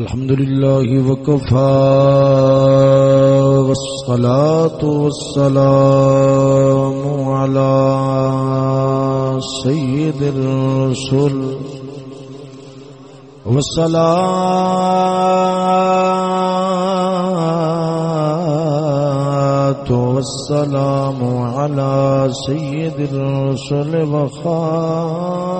الحمد لله وكفى والصلاة والسلام على سيد الرسل والصلاة والسلام على سيد الرسل وخاتم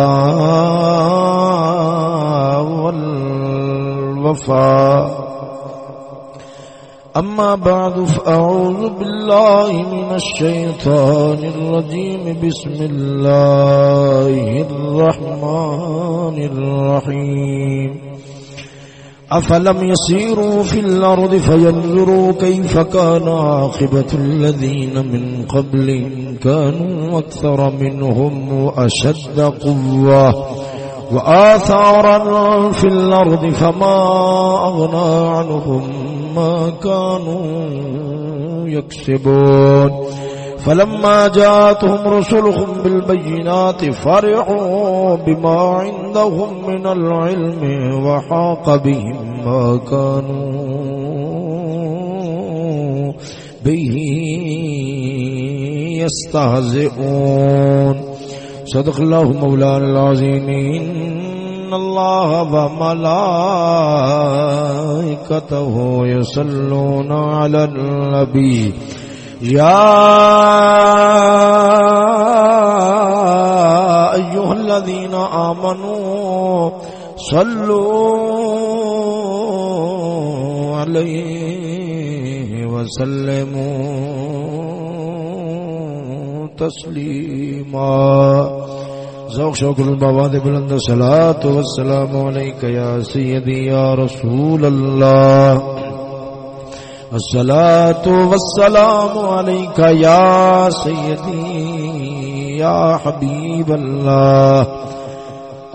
والوفاء أما بعد، فأعوذ بالله من الشيطان الرجيم. بسم الله الرحمن الرحيم. أفلم يسيروا في الأرض فينظروا كيف كان عاقبة الذين من قبلهم. كانوا أكثر منهم وأشد قوة. وآثارا في الأرض فما أغنى عنهم ما كانوا يكسبون. فلما جاءتهم رسلهم بالبينات فرحوا بما عندهم من العلم وحاق بهم ما كانوا به يستهزئون. صدق الله مولانا العظيم إن الله وملائكته يصلون على النبي يا أيها الذين آمنوا صلوا عليه وسلموا. تسليما ذوق شوق البابا دے بلند صلاة والسلام عليك يا سيدي يا رسول الله الصلاة والسلام عليك يا سيدي يا حبيب الله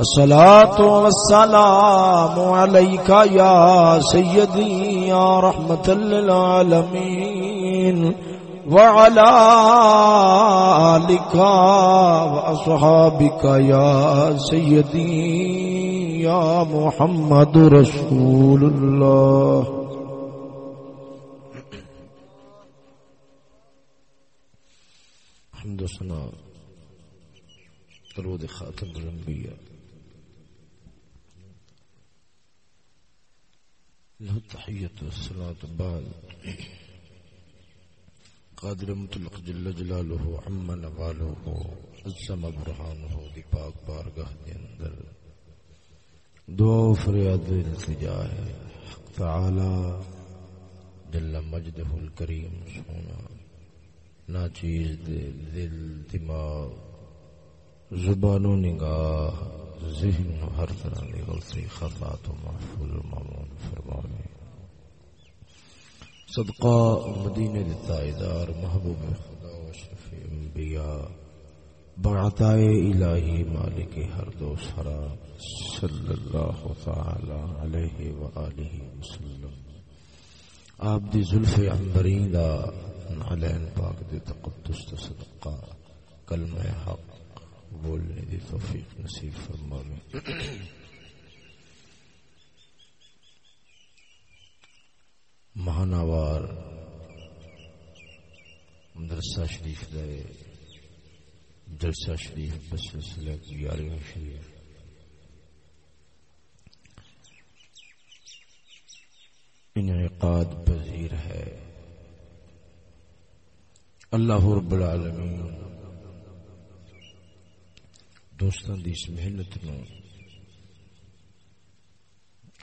الصلاة والسلام عليك يا سيدي يا رحمة للعالمين وعلى آلك وأصحابك يا سيدي يا محمد رسول الله. حمد و سنا درود خاتم الانبیاء. له التحية والصلاة بعد. قادر مطلق جل جلاله عم نواله عزم برهانه دی پاک بارگاہ دے اندر دعا و فریاد التجا ہے حق تعالی جل مجدہ الکریم سونا۔ نہ چیز دل، دماغ زبان و نگاہ ذہن و ہر طرح کی غلطی خطا تو محفوظ معمول فرمانے۔ صدقہ مدینہ تائیدار محبوب خدا و شفیع انبیاء بعطائے الہی مالک ہر دو سرا صلی اللہ تعالی علیہ وآلہ وسلم۔ آپ دی زلف عنبرین دا علین پاک دے تقدس تو صدقہ، کلمہ حق بولنے دی توفیق نصیب فرما میں مہانوار مدرسہ شریف دے، جلسہ شریف بس سلسلہ گیارہویں شریف۔ انعقاد پذیر ہے۔ اللہ رب العالمین دوستان دی اس محنت نو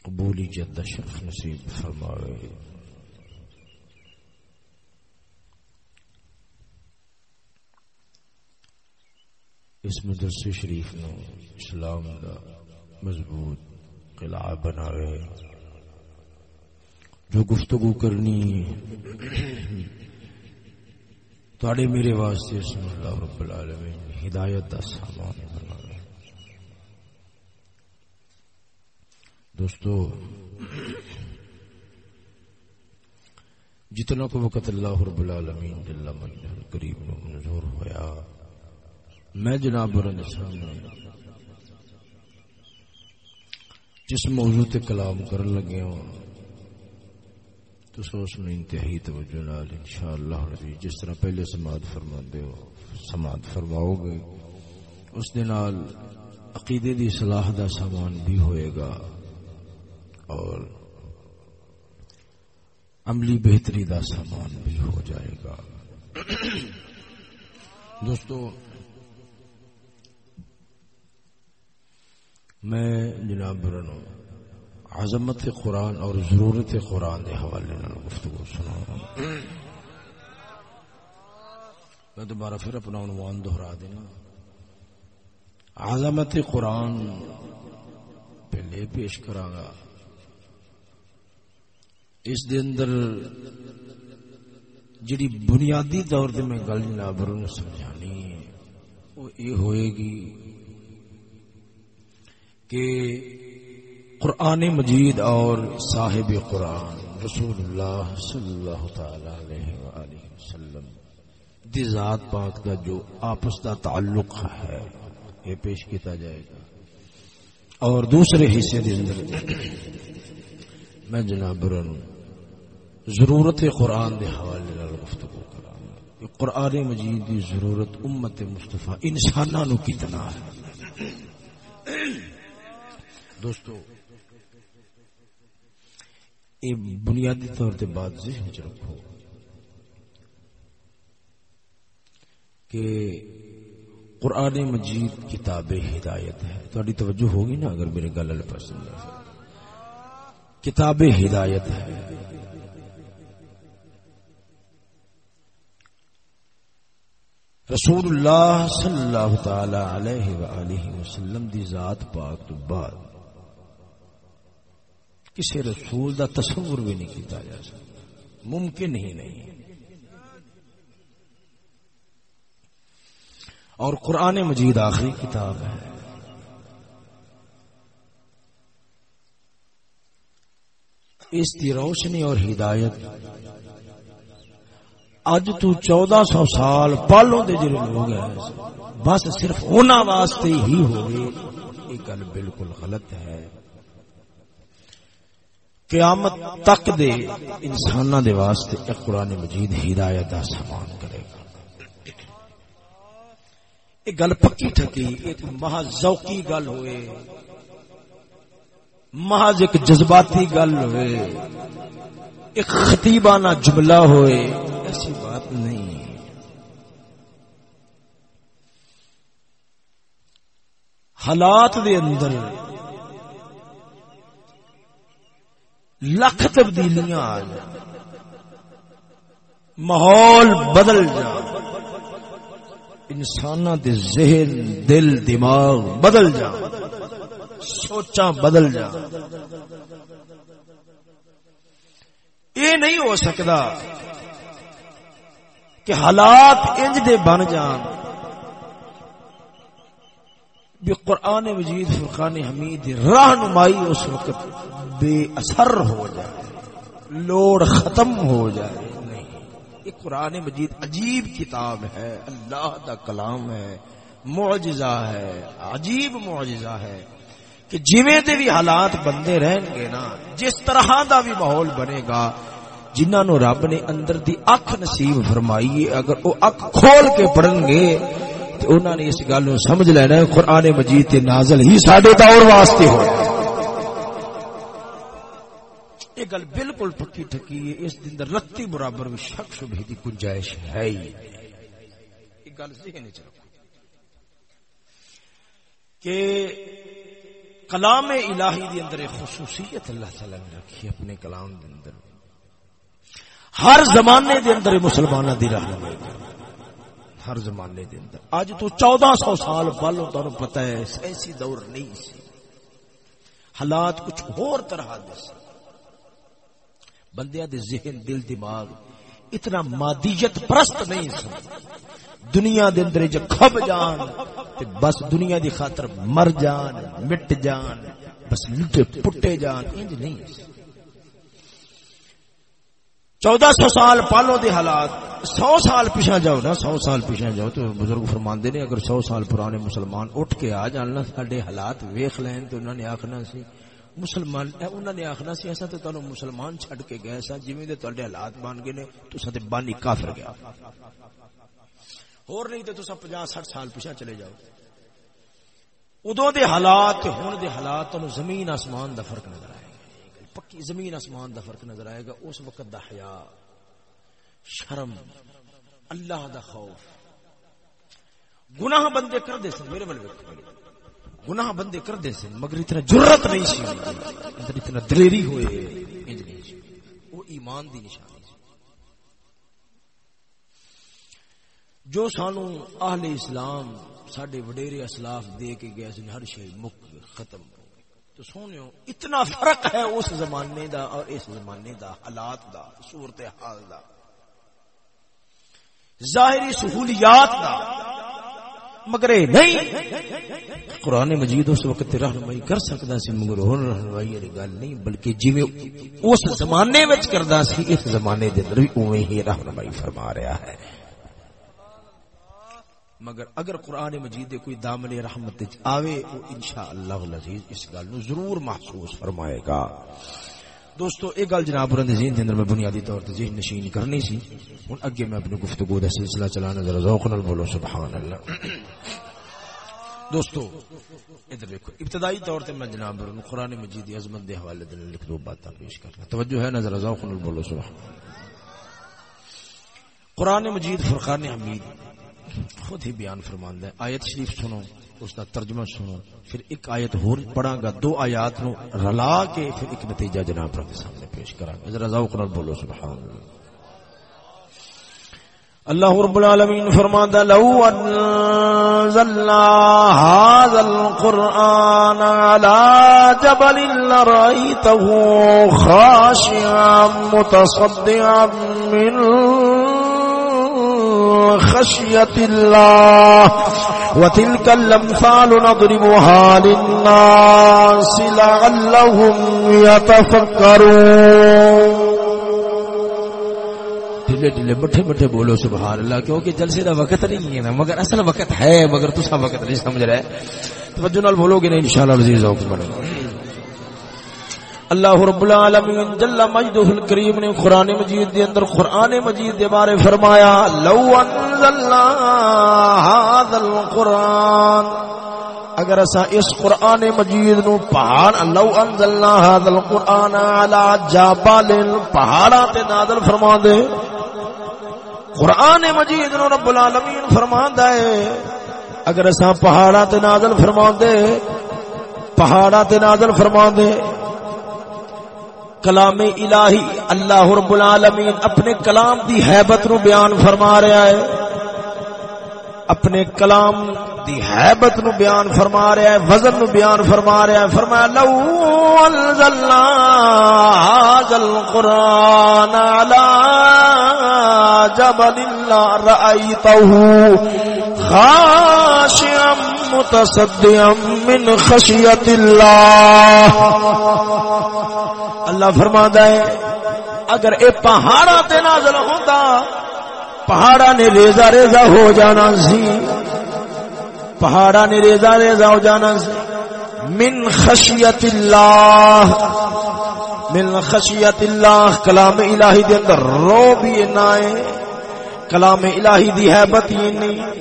قبولی جد شرف نصیب فرماوے۔ اس مدرسے شریف نو اسلام دا مضبوط قلعہ بناوے۔ جو گفتگو کرنی تھوڑے میرے واسطے سن اللہ رب العالمین ہدایت دا سامان بناوے۔ دوستو، جتنا کو وقت اللہ رب العالمین جل مجدہ نو منظور ہویا میں جناب جس موضوع تے کلام کرن لگے ہوں تو سوچ میں انتہائی توجہ نال انشاءاللہ عزیز جس طرح پہلے سماعت فرماندے ہو، سماعت فرماؤ گے، اس دے نال عقیدے دی صلاح دا سامان بھی ہوئے گا۔ اور عملی بہتری دا سامان بھی ہو جائے گا۔ دوستو میں جناب برنو، عظمت قرآن اور ضرورت قرآن کے حوالے گفتگو سنا میں دوبارہ پھر اپنا عنوان دہرا دینا۔ عظمت قرآن پہلے پیش کرا گا۔ اس دے اندر جڑی بنیادی طور سے میں گل جناب جنابر سمجھانی ہے، وہ یہ ہوئے گی کہ قرآن مجید اور صاحب قرآن رسول اللہ صلی اللہ تعالی علیہ وآلہ وسلم دی ذات پاک کا جو آپس کا تعلق ہے، یہ پیش کیتا جائے گا۔ اور دوسرے حصے دے اندر میں جناب ضرورت قرآن دے حوالے نال گفتگو کراں قرآن مجید دی ضرورت امت مصطفی انساناں نو کتنا ہے۔ دوستو اے بنیادی طور تے بات ذہن وچ رکھو کہ قرآن مجید کتاب ہدایت ہے۔ تھوڑی توجہ ہوگی نا اگر میرے گل والے پاس کتاب ہدایت ہے۔ رسول اللہ صلی اللہ تعالی علیہ وآلہ وسلم دی ذات پاک تو بعد کسی رسول دا تصور بھی نہیں کیتا جا سکتا۔ ممکن ہی نہیں۔ اور قرآن مجید آخری کتاب ہے۔ اس کی روشنی اور ہدایت اج تو چودہ سو سال پالوں دے جڑے لوگ ہیں، بس صرف انہاں واسطے ہی ہوئے، یہ گل بالکل غلط ہے۔ قیامت تک دے انساناں دے واسطے ایک قرآن مجید ہدایت دا سامان کرے گا۔ ایک گل پکی ٹھکی ایک محض ذوقی گل ہوئے محض ایک جذباتی گل ہوئے، ایک خطیبانہ جملہ ہوئے، ایسی بات نہیں۔ حالات دے اندر لکھ تبدیلیاں آ جائیں۔ ماحول بدل جا انسان دے ذہن، دل، دماغ بدل جا سوچا بدل جا یہ نہیں ہو سکتا کہ حالات انج دے بن جان۔ بھی قرآن مجید فرقان حمید رہنمائی اس وقت بے اثر ہو جائے، لوڑ ختم ہو جائے، نہیں۔ یہ قرآن مجید عجیب کتاب ہے، اللہ دا کلام ہے، معجزہ ہے، عجیب معجزہ ہے کہ جویں دے بھی حالات بندے رہن گے نا، جس طرح دا بھی ماحول بنے گا، جنہاں نو رب نے اندر دی اکھ نصیب فرمائی ہے، اگر او اکھ کھول کے پڑھن گے تے انہاں نے اس گل نو سمجھ لینا ہے، قرآن مجید تے نازل ہی ساڈے دور واسطے ہو۔ یہ گل بالکل پکی ٹھکی ہے، اس دن رتی برابر بھی شک شبہ دی گنجائش ہے ہی۔ یہ گل ذہن وچ رکھو۔ کہ کلام الہی دی اندر خصوصیت اللہ تعالی نے رکھی اپنے کلام دے اندر۔ ہر زمانے دے اندر مسلمانوں دی رہنمائی۔ ہر زمانے دے اندر۔ اج تو چودہ سو سال پہلو تمہیں پتہ ہے سائنسی دور نہیں سی۔ حالات کچھ اور طرح دے سن بندیاں دے ذہن، دل، دماغ اتنا مادیت پرست نہیں سن دنیا دے اندر جو کھب جان، تے بس دنیا دی خاطر مر جان، مٹ جان، بس لٹے پٹے جان، انج نہیں چودہ سو سال پالو دے حالات، سو سال پیچھا جاؤ نا، سو سال پیچھا جاؤ تو بزرگ فرماندے نے، اگر سو سال پرانے مسلمان اٹھ کے آ جان ساڈے حالات ویخ لین تو انہوں نے آخنا سی، مسلمان انہوں نے آخنا سی ایسا تو تمہیں مسلمان چھڈ کے گئے سا جی تے حالات بن گئے نے، تو ستے بانی کافر گیا۔ اور نہیں تو تصا پناہ سٹھ سال پیچھا چلے جاؤ۔ ادو دے حالات ہوں دے حالات تمہیں زمین آسمان دا فرق نظر پکی زمین آسمان دا فرق نظر آئے گا، اس وقت دا حیا، شرم، اللہ دا خوف۔ گناہ بندے کر دے سن، میرے بل گناہ بندے کر دے سن، مگر اتنا جرت نہیں سی۔ اندر اتنا دلیری ہوئے، انج نہیں سی۔ وہ ایمان دی نشانی سی۔ جو سانو اہل اسلام ساڈے وڈیرے اسلاف دے کے گئے سن، ہر شے مک، ختم۔ تو سونیو اتنا فرق ہے اس زمانے دا اور اس زمانے دا، حالات دا، صورتحال دا۔ ظاہری سہولیات دا۔ مگر نہیں، قرآن مجید اس وقت رہنمائی کر سکتا سی، مگر ہن رہنمائی والی گل نہیں، بلکہ جی اس زمانے وچ کردا سی، اس زمانے دے اندر بھی اوویں ہی رہنمائی فرما رہا ہے۔ مگر اگر قرآن مجید کوئی دامن رحمت آوے وہ انشاءاللہ العزیز اس گل نو ضرور محسوس فرمائے گا۔ دوستو ایک گل جناب رند ذہن اندر میں بنیادی طور تے ذہن نشین کرنی سی۔ ہن اگے میں اپنی گفتگو دا سلسلہ چلانا ذرا ذوق نال بولو سبحان اللہ دوستو، ادھر دیکھو ابتدائی طور تے میں جناب رند قرآن مجید دی عظمت دے حوالے دے لکھ دو باتاں پیش کرنا۔ توجہ ہے نظر ذوق نال بولو، سبحان۔ اللہ قرآن مجید فرقان حمید خود ہی بیان فرماندا ہے۔ آیت شریف سنو، اس کا ترجمہ سنو، پھر ایک آیت ہور پڑھا گا، دو آیات نو رلا کے پھر ایک نتیجہ جناب رب کے سامنے پیش کرا گا۔ ذرا ذوق نال بولو، سبحان اللہ۔ اللہ رب العالمین فرماتا لو انزلنا هذا القرآن على جبل لرأيته خاشعا متصدعا من خشية الله وتلك الأمثال نضربها للناس لعلهم يتفكرون ڈلے ڈلے مٹھے مٹھے بولو سبحان اللہ، کیونکہ جلسے دا وقت نہیں ہے نا، مگر اصل وقت ہے، مگر تسا وقت نہیں سمجھ رہے۔ توجہ نال بولو گے نا انشاءاللہ عزیز اوقت بنے اللہ رب العالمین جل مجدہ الکریم نے قرآن مجید دے اندر قرآن مجید دے بارے فرمایا، لو انزلنا هذا القرآن۔ اگر اسا اس قرآن مجید نو پہاڑ، لو انزلنا هذا القرآن على جبل، پہاڑاں تے نازل فرما دے قرآن مجید نو رب العالمین فرماندا ہے۔ اگر اسا پہاڑاں تے نازل فرما دے پہاڑاں تے نازل فرما دے کلام الہی اللہ رب العالمین اپنے کلام دی حیبت نو بیان فرما رہا ہے۔ اپنے کلام دی حیبت نو بیان فرما رہا ہے، وزن نو بیان فرما رہا ہے۔ فرمایا، لو انزلنا هذا القران على جبل لا رايته خاشعا متصدعا من خشيه الله اللہ فرماندا ہے، اگر اے پہاڑاں تے نازل ہوندا پہاڑا نے ریزا ریزا ہو جانا سی۔ پہاڑا نے ریزا ریزا ہو جانا سی۔ من خشیت اللہ۔ من خشیت اللہ، کلام الہی دے اندر رو بھی نہ کلام الہی دی حیبت ہی نہیں۔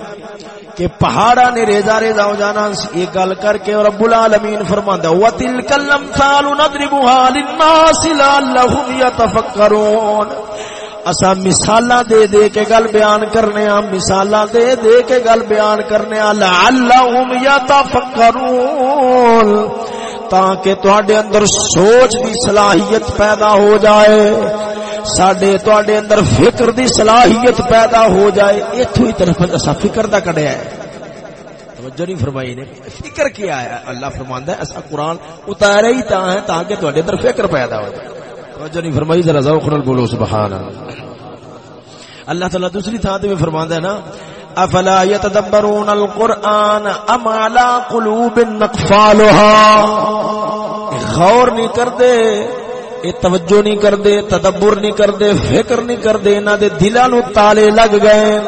کہ پہاڑا نے ریزا ریزا ہو جانا، یہ گل کر کے رب العالمین فرماندا وتلک الامثال نضربها للناس لعلهم يتفکرون اسا مثالاں دے دے کے گل بیان کرنے ہاں مثالاں دے دے کے گل بیان کرنے ہاں لعلهم يتفکرون تاکہ تواڈے اندر سوچ دی صلاحیت پیدا ہو جائے۔ ساڈے تواڈے اندر فکر دی صلاحیت پیدا ہو جائے، ایتھوں ہی طرف اسا فکر دا کڈیا ہے۔ توجہ نہیں فرمائی نے۔ فکر کیا ہے؟ اللہ فرماندا ہے ایسا قرآن اتارے ہی تا ہے تاکہ تواڈے اندر فکر پیدا ہو جائے۔ توجہ نہیں فرمائی، ذرا ذوق نال بولو سبحان اللہ اللہ تعالی دوسری تھان تے فرماندا ہے نا، افلا يتدبرون القران ام على قلوب نقفالها غور نہیں کردے۔ اے توجہ نہیں کردے تدبر نہیں کردے فکر نہیں کردے انہاں دے دلاں نو تالے لگ گئے۔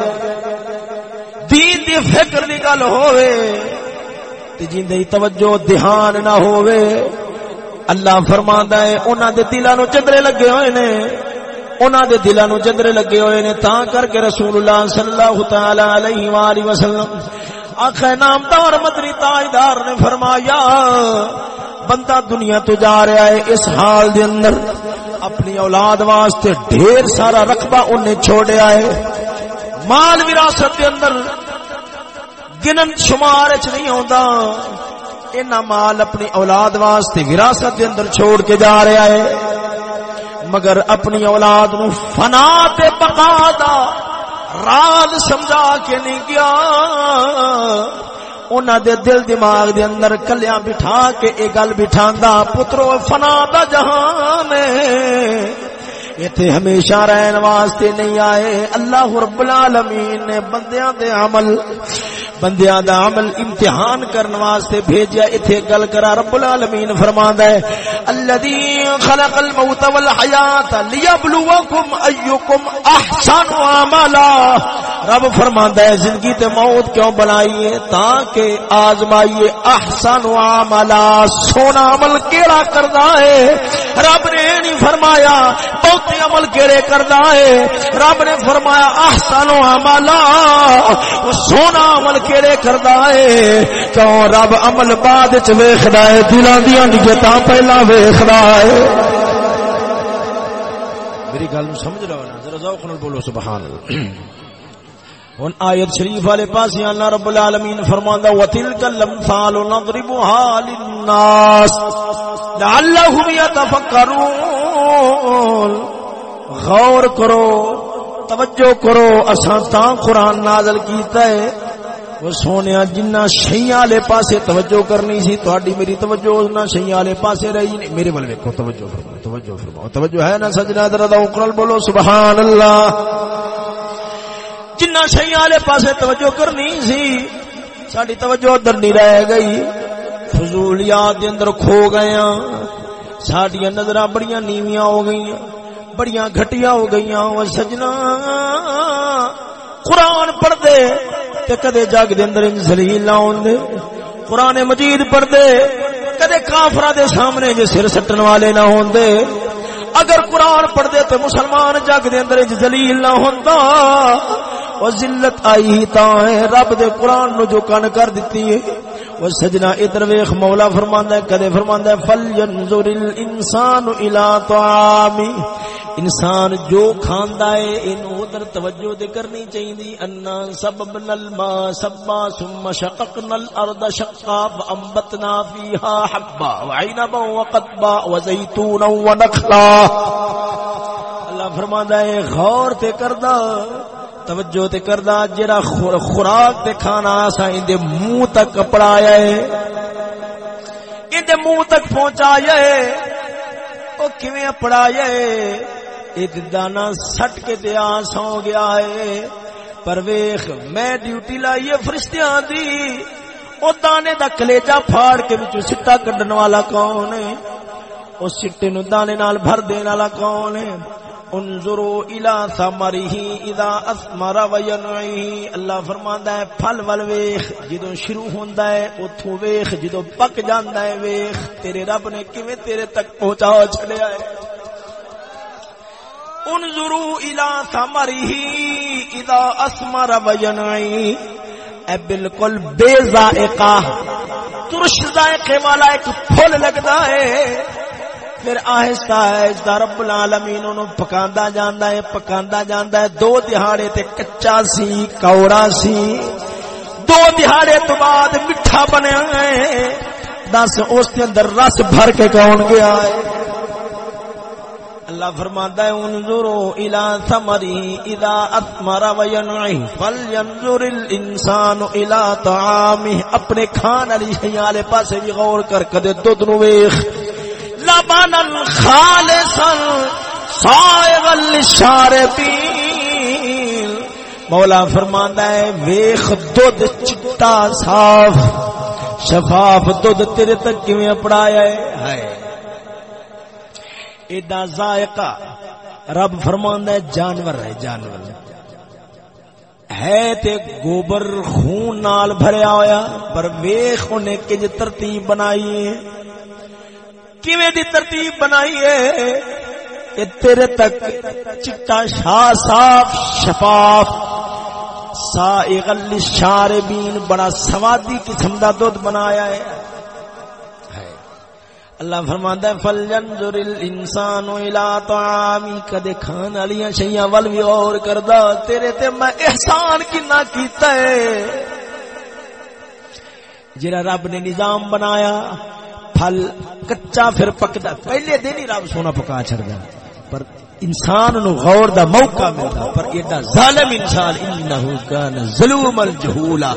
دین دی فکر دی گل ہووے تے جیندے توجہ، دھیان نہ ہووے۔ اللہ فرماندا ہے، انہاں دے دلاں نو چندرے لگے ہوئے نے۔ انہاں دے دلاں نو چندرے لگے ہوئے نے، تاں کر کے رسول اللہ صلی اللہ تعالی علیہ والہ وسلم آخر نامدار مدنی تاجدار نے فرمایا بندہ دنیا تو جا رہا ہے اس حال دے اندر اپنی اولاد واسطے ڈھیر سارا رقبہ انہیں چھوڑیا ہے۔ مال وراثت دے اندر گنن شمار چ نہیں ہوندا اینا مال اپنی اولاد واسطے وراثت دے اندر چھوڑ کے جا رہا ہے۔ مگر اپنی اولاد نو فنا تے بقا دا راز سمجھا کے نہیں گیا۔ انہاں دے دل دماغ دے اندر کلیاں بٹھا کے اے گل بٹھاندا، پترو، فنا دا جہان ایتھے ہمیشہ رہن واسطے نہیں آئے۔ اللہ رب العالمین نے بندیاں دے عمل، بندیاں دا عمل امتحان کرن واسطے بھیجیا۔ ایتھے گل کرا رب العالمین فرماندا ہے الذی خلق الموت والحیات لیبلوکم ایکم احسن عملا۔ رب فرماندا ہے، زندگی تے موت کیوں بنائی ہے؟ تاکہ آزمائیے احسن عملا۔ سونا عمل کیڑا کردا ہے؟ رب نے نہیں فرمایا بہتے عمل کیڑے کردا ہے۔ رب نے فرمایا احسن عملا۔ سونا عمل کیڑے کردا ہے۔ کیوں رب عمل بعد وچ ویکھدا ہے؟ دلاں دیاں نیتاں پہلا ویکھدا ہے۔ میری گل سمجھ رہا نا؟ ذرا ذوق نال بولو، سبحان اللہ۔ ہن آیت شریف والے پاس اللہ رب العالمین فرماندا وتلک الامثال نضربها للناس لعلهم يتفکرون غور کرو، توجہ کرو، اساں تا قرآن نازل کیتا ہے۔ وہ سونے جنہ شیاں والے پاسے توجہ کرنی سی، تہاڈی میری توجہ نہ شیاں والے پاسے رہی نہیں۔ میرے ول ویکھو، توجہ فرماؤ توجہ فرماؤ، توجہ ہے نا سجنا ذرا اوکرل بولو، سبحان اللہ۔ جنہ شیاں والے پاسے توجہ کرنی سی ساری توجہ ادھر نہیں رہ گئی۔ فضولیات دے اندر کھو گئے ہاں۔ ساڈیاں نظراں بڑیاں نیویاں ہو گئیاں، بڑیاں گھٹیاں ہو گئیاں۔ سجنا، قرآن پڑھ دے تے کدے جگ دے اندر نہ قرآن مجید پڑھ دے کدے کافرہ دے سامنے جے سر سٹن والے نہ ہوندے اگر قرآن پڑھ دے تے مسلمان جگ دے اندر نہ ہوندا او ذلت آئی ہی تا ہے۔ رب دے قرآن نو جو کن کر دتی ہے۔ وہ سجنا ادھر ویخ مولا فرماندا ہے، کدے فرماندا ہے فل ينظر الانسان الى طعامي انسان جو کھاندا ہے ان ادھر توجہ دے کرنی چاہیے انا سببنا الماء سبا ثم شققنا الارض شقا فانبتنا فيها حبا وعنبا وقضبا وزيتونا ونخلا۔ اللہ فرماندا ہے، غور تے کردا توجہ تے کردا جڑا خوراک تے کھانا اسا ان دے منہ تک پڑایا ہے ان دے منہ تک پہنچایا ہے او کیویں پڑایا ہے اے دانا سٹ کے تے آ سو گیا ہے۔ پر ویخ، میں ڈیوٹی لائی ہے فرشتیاں دی۔ او دانے دا کلیجا پھاڑ کے وچوں سٹا کڈن والا کون ہے؟ او سٹے نو دانے نال بھر دین والا کون ہے؟ انظروا الى ثمره اذا اثمر وينعه اللہ فرماندا ہے، پھل ول ویکھ جدوں شروع ہوندا ہے اوتھوں ویکھ جدوں پک جاندا ہے ویکھ تیرے رب نے کیویں تیرے تک پہنچا چھڑیا ہے۔ انظروا الى ثمره اذا اثمر وينعه اے بالکل بے ذائقہ، ترش ذائقے والا ایک پھل لگدا ہے۔ پھر آہستہ آہستہ رب العالمین انہوں پکاندا جاندا ہے پکاندا جاندا ہے۔ دو دہاڑے تے کچا سی، کوڑا سی۔ دو دہاڑے تو بعد میٹھا بنیا ہے۔ دس، اس کے اندر رس بھر کے کون گیا ہے؟ اللہ فرماتا ہے انظروا الى ثمره اذا اثمر وينعي فلينظر الانسان الى طعامه اپنے کھان والی شیاں والے پاسے بھی غور کر، کدے دودھ نو ویکھ لبن خالصا صائغا للشاربين مولا فرماندا ہے ویکھ دودھ چٹا صاف، شفاف دودھ تیرے تک کیویں اپڑایا ہے؟ ہائے۔ ایڈا ذائقہ رب فرماندا ہے، جانور ہے جانور۔ ہے تے گوبر خون نال بھریا ہویا، پر ویخ انہیں کج ترتیب بنائی ہے۔ کیویں دی ترتیب بنائی ہے؟ کہ تیرے تک چٹا شاہ صاف شفاف سائغ للشاربین بڑا سوادی قسم دا دودھ بنایا ہے۔ اللہ فرماندا ہے فلینظر الانسان الى طعامی کدے کھان والی شیاں ول بھی اور کردا، تیرے تے میں احسان کنا کیتا ہے۔ جڑا رب نے نظام بنایا پھل کچا پھر پکدا پہلے دن ہی رب سونا پکا چھڑدا پر انسان نو غور دا موقع ملتا پر ایڈا ظالم انسان انہو کان ظلوم الجہولا۔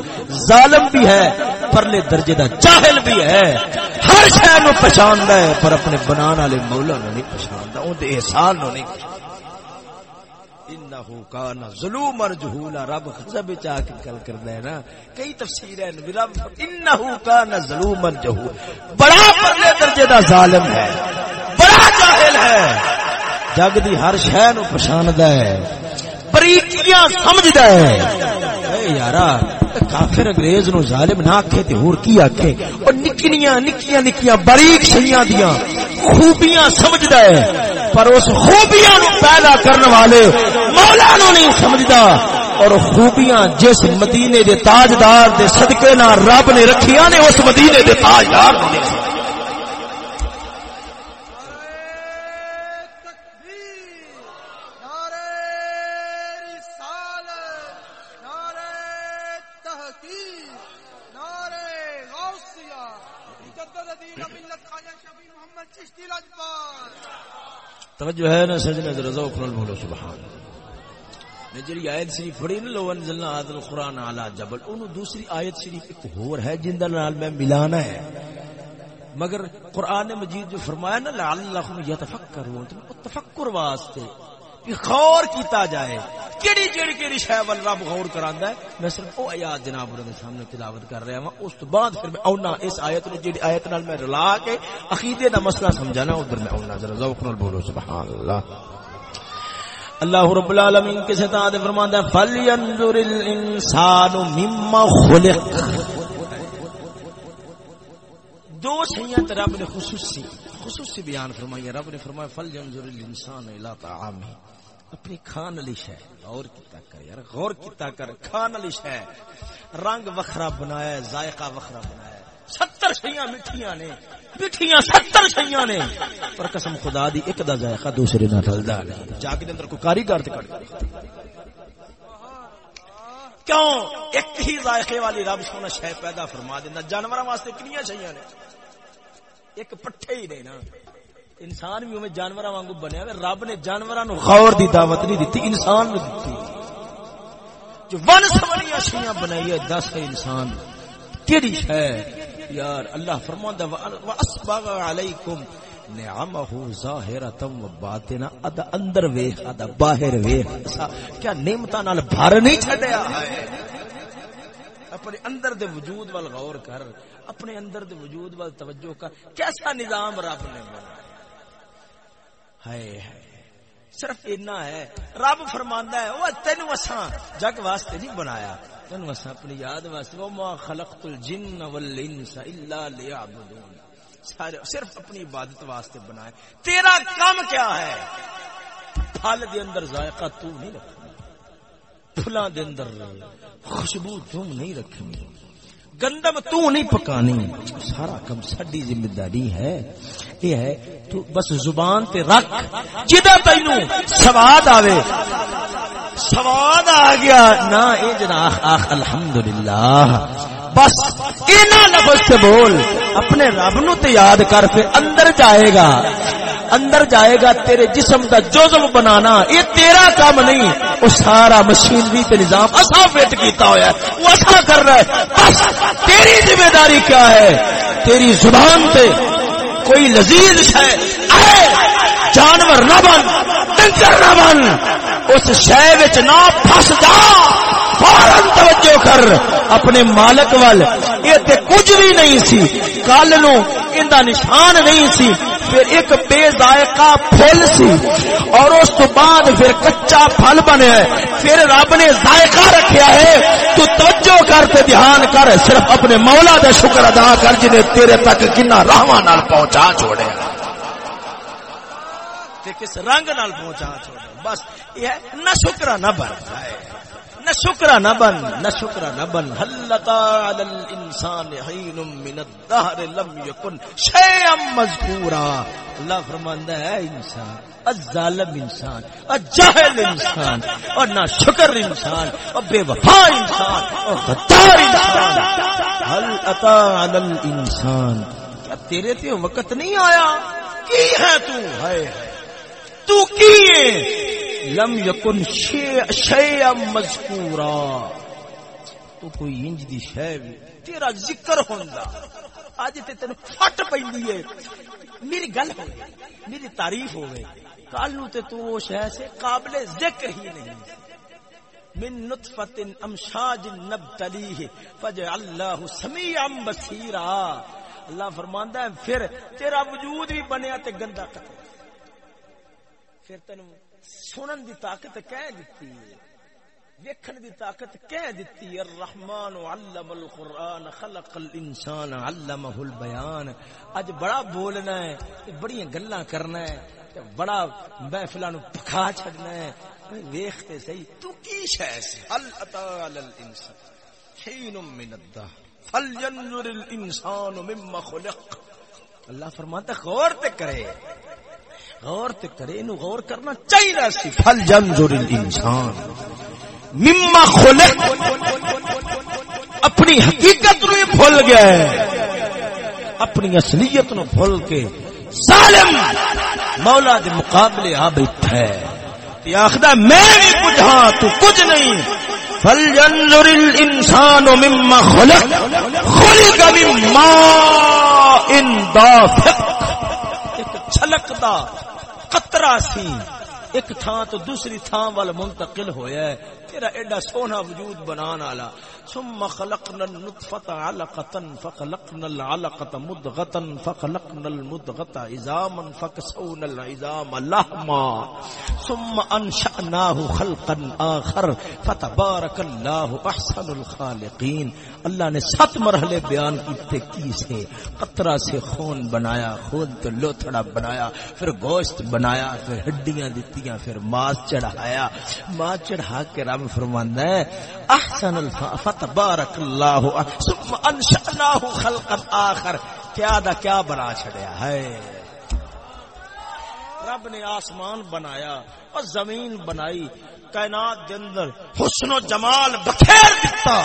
ظالم بھی ہے، پرلے درجے دا جاہل بھی ہے۔ ہر شے نو پہچاندا ہے، پر اپنے بنانے والے مولا نو نہیں پہچاندا، اون دے احسان نو نہیں انہو کان ظلوم الجہولا رب غضب چا کے گل کردا ہے نا۔ کئی تفسیر ہیں رب انہو کان ظلوم الجہول بڑا پرلے درجے دا ظالم ہے۔ بڑا جاہل ہے۔ جگ دی ہر شہ نو پچھاند ہے۔ بریکیاں سمجھدا ہے۔ اے یارا کافر انگریز نو ظالم نہ آکھے تے ہور کی آکھے؟ او نکیاں نکیاں نکیاں باریک شیاں دیاں۔ خوبیاں سمجھدا ہے، پر اس خوبیاں نو پیدا کرنے والے مولا نو نہیں سمجھدا۔ اور خوبیاں جس مدینے دے تاجدار دے صدقے نہ رب نے رکھیاں نے، اس مدینے دے تاجدار نے توجہ ہے نا سجنے رضا اکرل بولو، سبحان نے جڑی آیت شریف پڑھی نا، لو انزلنا هذا القران آلہ جبل، اونوں دوسری آیت شریف ایک اور ہے، جن نال میں ملانا ہے۔ مگر قرآن مجید جو فرمایا نا لعلهم يتفکرون تفکر واسطے غور کیتا جائے، کیڑی کیڑی کیڑی شے ول رب غور کراندا ہے؟ میں صرف او آیات جناب دے سامنے تلاوت کر رہا ہوں، اس تو بعد پھر میں اونا اس آیت نو جڑی آیت نال میں رلا کے عقیدے دا مسئلہ سمجھانا، ادھر میں اونا ذرا ذوق نال بولو، سبحان اللہ۔ اللہ رب العالمین کسے تا دے فرماندا ہے فلینظر الانسان مما خلق۔ دو شیاں رب نے خصوصی خصوصی بیان فرمائی رب نے فرمایا فلینظر الانسان الی طعامہ اپنی کھان علی شہ غور کیتا کر یار، غور کیتا کر۔ کھان علی شہ رنگ وکھرا بنایا ہے ذائقہ وکھرا بنایا۔ ہے ستر شیاں مٹھیاں نے، مٹھیاں ستر شیاں نے۔ پر قسم خدا دی، ایک دا ذائقہ دوسرے نہ ٹلدا نہیں۔ جا کے اندر کوئی کاریگر تے کر کیوں؟ ایک ہی ذائقے والی رب سونا شے پیدا فرما دینا، جانوراں واسطے کنیاں شیاں نے۔ ایک پٹھے ہی نے نا۔ انسان بھی ہمیں جانور وانگو بنیا رب نے جانور غور دی دعوت نہیں دیتی انسان نے دیتی جو ون سمنی اشیاں بنائی ہے دس انسان۔ کیڑی ہے یار اللہ فرماندا واسبغ علیکم نعمہ ظاہرتم و باطنا ادا اندر ویکھ، ادا باہر ویکھ۔ کیا نعمتاں نال بھر نہیں چھڈیا ہے؟ اپنے اندر دے وجود وال غور کر، اپنے اندر دے وجود وال توجہ کر، کیسا نظام رب نے بنایا؟ صرف اتنا ہے رب فرماندا ہے وہ تین اساں جگ واسطے نہیں بنایا تین اساں اپنی یاد واسطے وہ ما خلقت الجن والانس الا ليعبدون صرف اپنی عبادت واسطے بنایا تیرا کام کیا ہے پھل دے اندر ذائقہ تو نہیں رکھنا پھلاں دے اندر خوشبو تم نہیں رکھنی گندم تو نہیں پکانی۔ سارا کم ساری ذمہ داری ہے۔ یہ ہے، تو بس زبان تے رکھ۔ جدا تینو سواد آوے۔ سواد آ گیا۔ نہ اے جنا آخ، الحمدللہ۔ بس اینا لفظ سے بول، اپنے رب نو تے یاد کر پھر اندر جائے گا۔ اندر جائے گا، تیرے جسم دا جزم بنانا، یہ تیرا کام نہیں۔ وہ سارا مشینری تے نظام اصا فٹ کیتا ہوا ہے۔ وہ اصا کر رہا ہے۔ بس، تیری ذمہ داری کیا ہے؟ تیری زبان تے کوئی لذیذ ہے؟ جانور نہ بن ڈنگر نہ بن، اس شہ نہ پھس جا۔ فورن توجہ کر، اپنے مالک وال، یہ کچھ بھی نہیں سی۔ کل نو نشان نہیں سی، پھر ایک بے ذائقہ پھل سی۔ اور اس تو بعد پھر کچا پھل بنے پھر رب نے ذائقہ رکھیا ہے۔ تو توجہ کر تے دھیان کر، صرف اپنے مولا دا شکر ادا کر، جنہیں تیرے تک کنا راواں نال پہنچا چھوڑے۔ کس رنگ نال پہنچا چھوڑے۔ بس یہ نہ شکرہ نہ بن جائے نہ شکرہ نہ بن. نہ شکرہ نہ بن. حلتا علی الانسان حین من الدہر لم یکن شیئم مذکورا. اللہ فرماندہ ہے انسان، الظالم انسان، الجاہل انسان، اور نہ شکر انسان، اور بے وفا انسان، اور غدار انسان. حل اتا علی الانسان؟ کیا تیرے تے وقت نہیں آیا؟ کی ہے تو؟ ہے تو کی ہے؟ لم یکن شیء مذکورا۔ تو کوئی انج دی شے تیرا ذکر ہوندا۔ اج تے تینو پھٹ پیندی ہے۔ میری گل ہو میری تعریف ہوے۔ کل نو تے تو شے سے قابل ذکر ہی نہیں۔ من نطفت امشاج نبتلیہ۔ فجعل اللہ سمیعا بصیرا۔ اللہ فرماندا ہے، پھر تیرا وجود بھی بنیا تے گندا قطر پھر تینو سنن دی طاقت کہہ دیتی ویکھن دی طاقت کہہ دیتی الرحمن علم القرآن، خلق الانسان، علمہ البیان۔ اج بڑا بولنا ہے بڑی گلاں کرنا ہے بڑا محفلاں نو پکھا چھڈنا ہے۔ ویکھتے صحیح، تو کی شے سے هل اتا الانسان حين من الدهر فلينظر الانسان مما خلق۔ اللہ فرماتا غور تے کرے۔ غور تے کرے نو غور کرنا چاہیے سی۔ فل جنظر الانسان۔ مما خلق اپنی حقیقت نو بھول گیا ہے اپنی اصلیت نو بھول کے ظالم مولا دے مقابلے آ بیٹھا ہے۔ تے آخدا، میں بھی کچھ ہاں تو کچھ نہیں۔ فل جنظر الانسان مما خلق۔ خلق مما ان دافق۔ دا قطرہ سی۔ ایک تھان تو دوسری تھان وال منتقل ہویا ہے۔ تیرا ایڈا سونا وجود بنان والا ثم خلقنا النطفة علقة فخلقنا العلقة مدغة فخلقنا المدغة عظاما فكسونا العظام لحما. ثم انشأناه خلقا آخر فتبارك الله احسن الخالقين. اللہ نے سات مرحلے بیان کیتے، کی سے؟ قطرہ سے خون بنایا، خون تو لوتھڑا بنایا، پھر گوشت بنایا، پھر ہڈیاں دتیاں، پھر ماس چڑھایا۔ ماس چڑھا کے رب کلام فرماندا ہے، احسن فتبارک اللہ ثم انشأناه خلقا آخر۔ کیا دا کیا بنا چھڑیا ہے؟ رب نے آسمان بنایا اور زمین بنائی، کائنات دے اندر حسن و جمال بخیر دیتا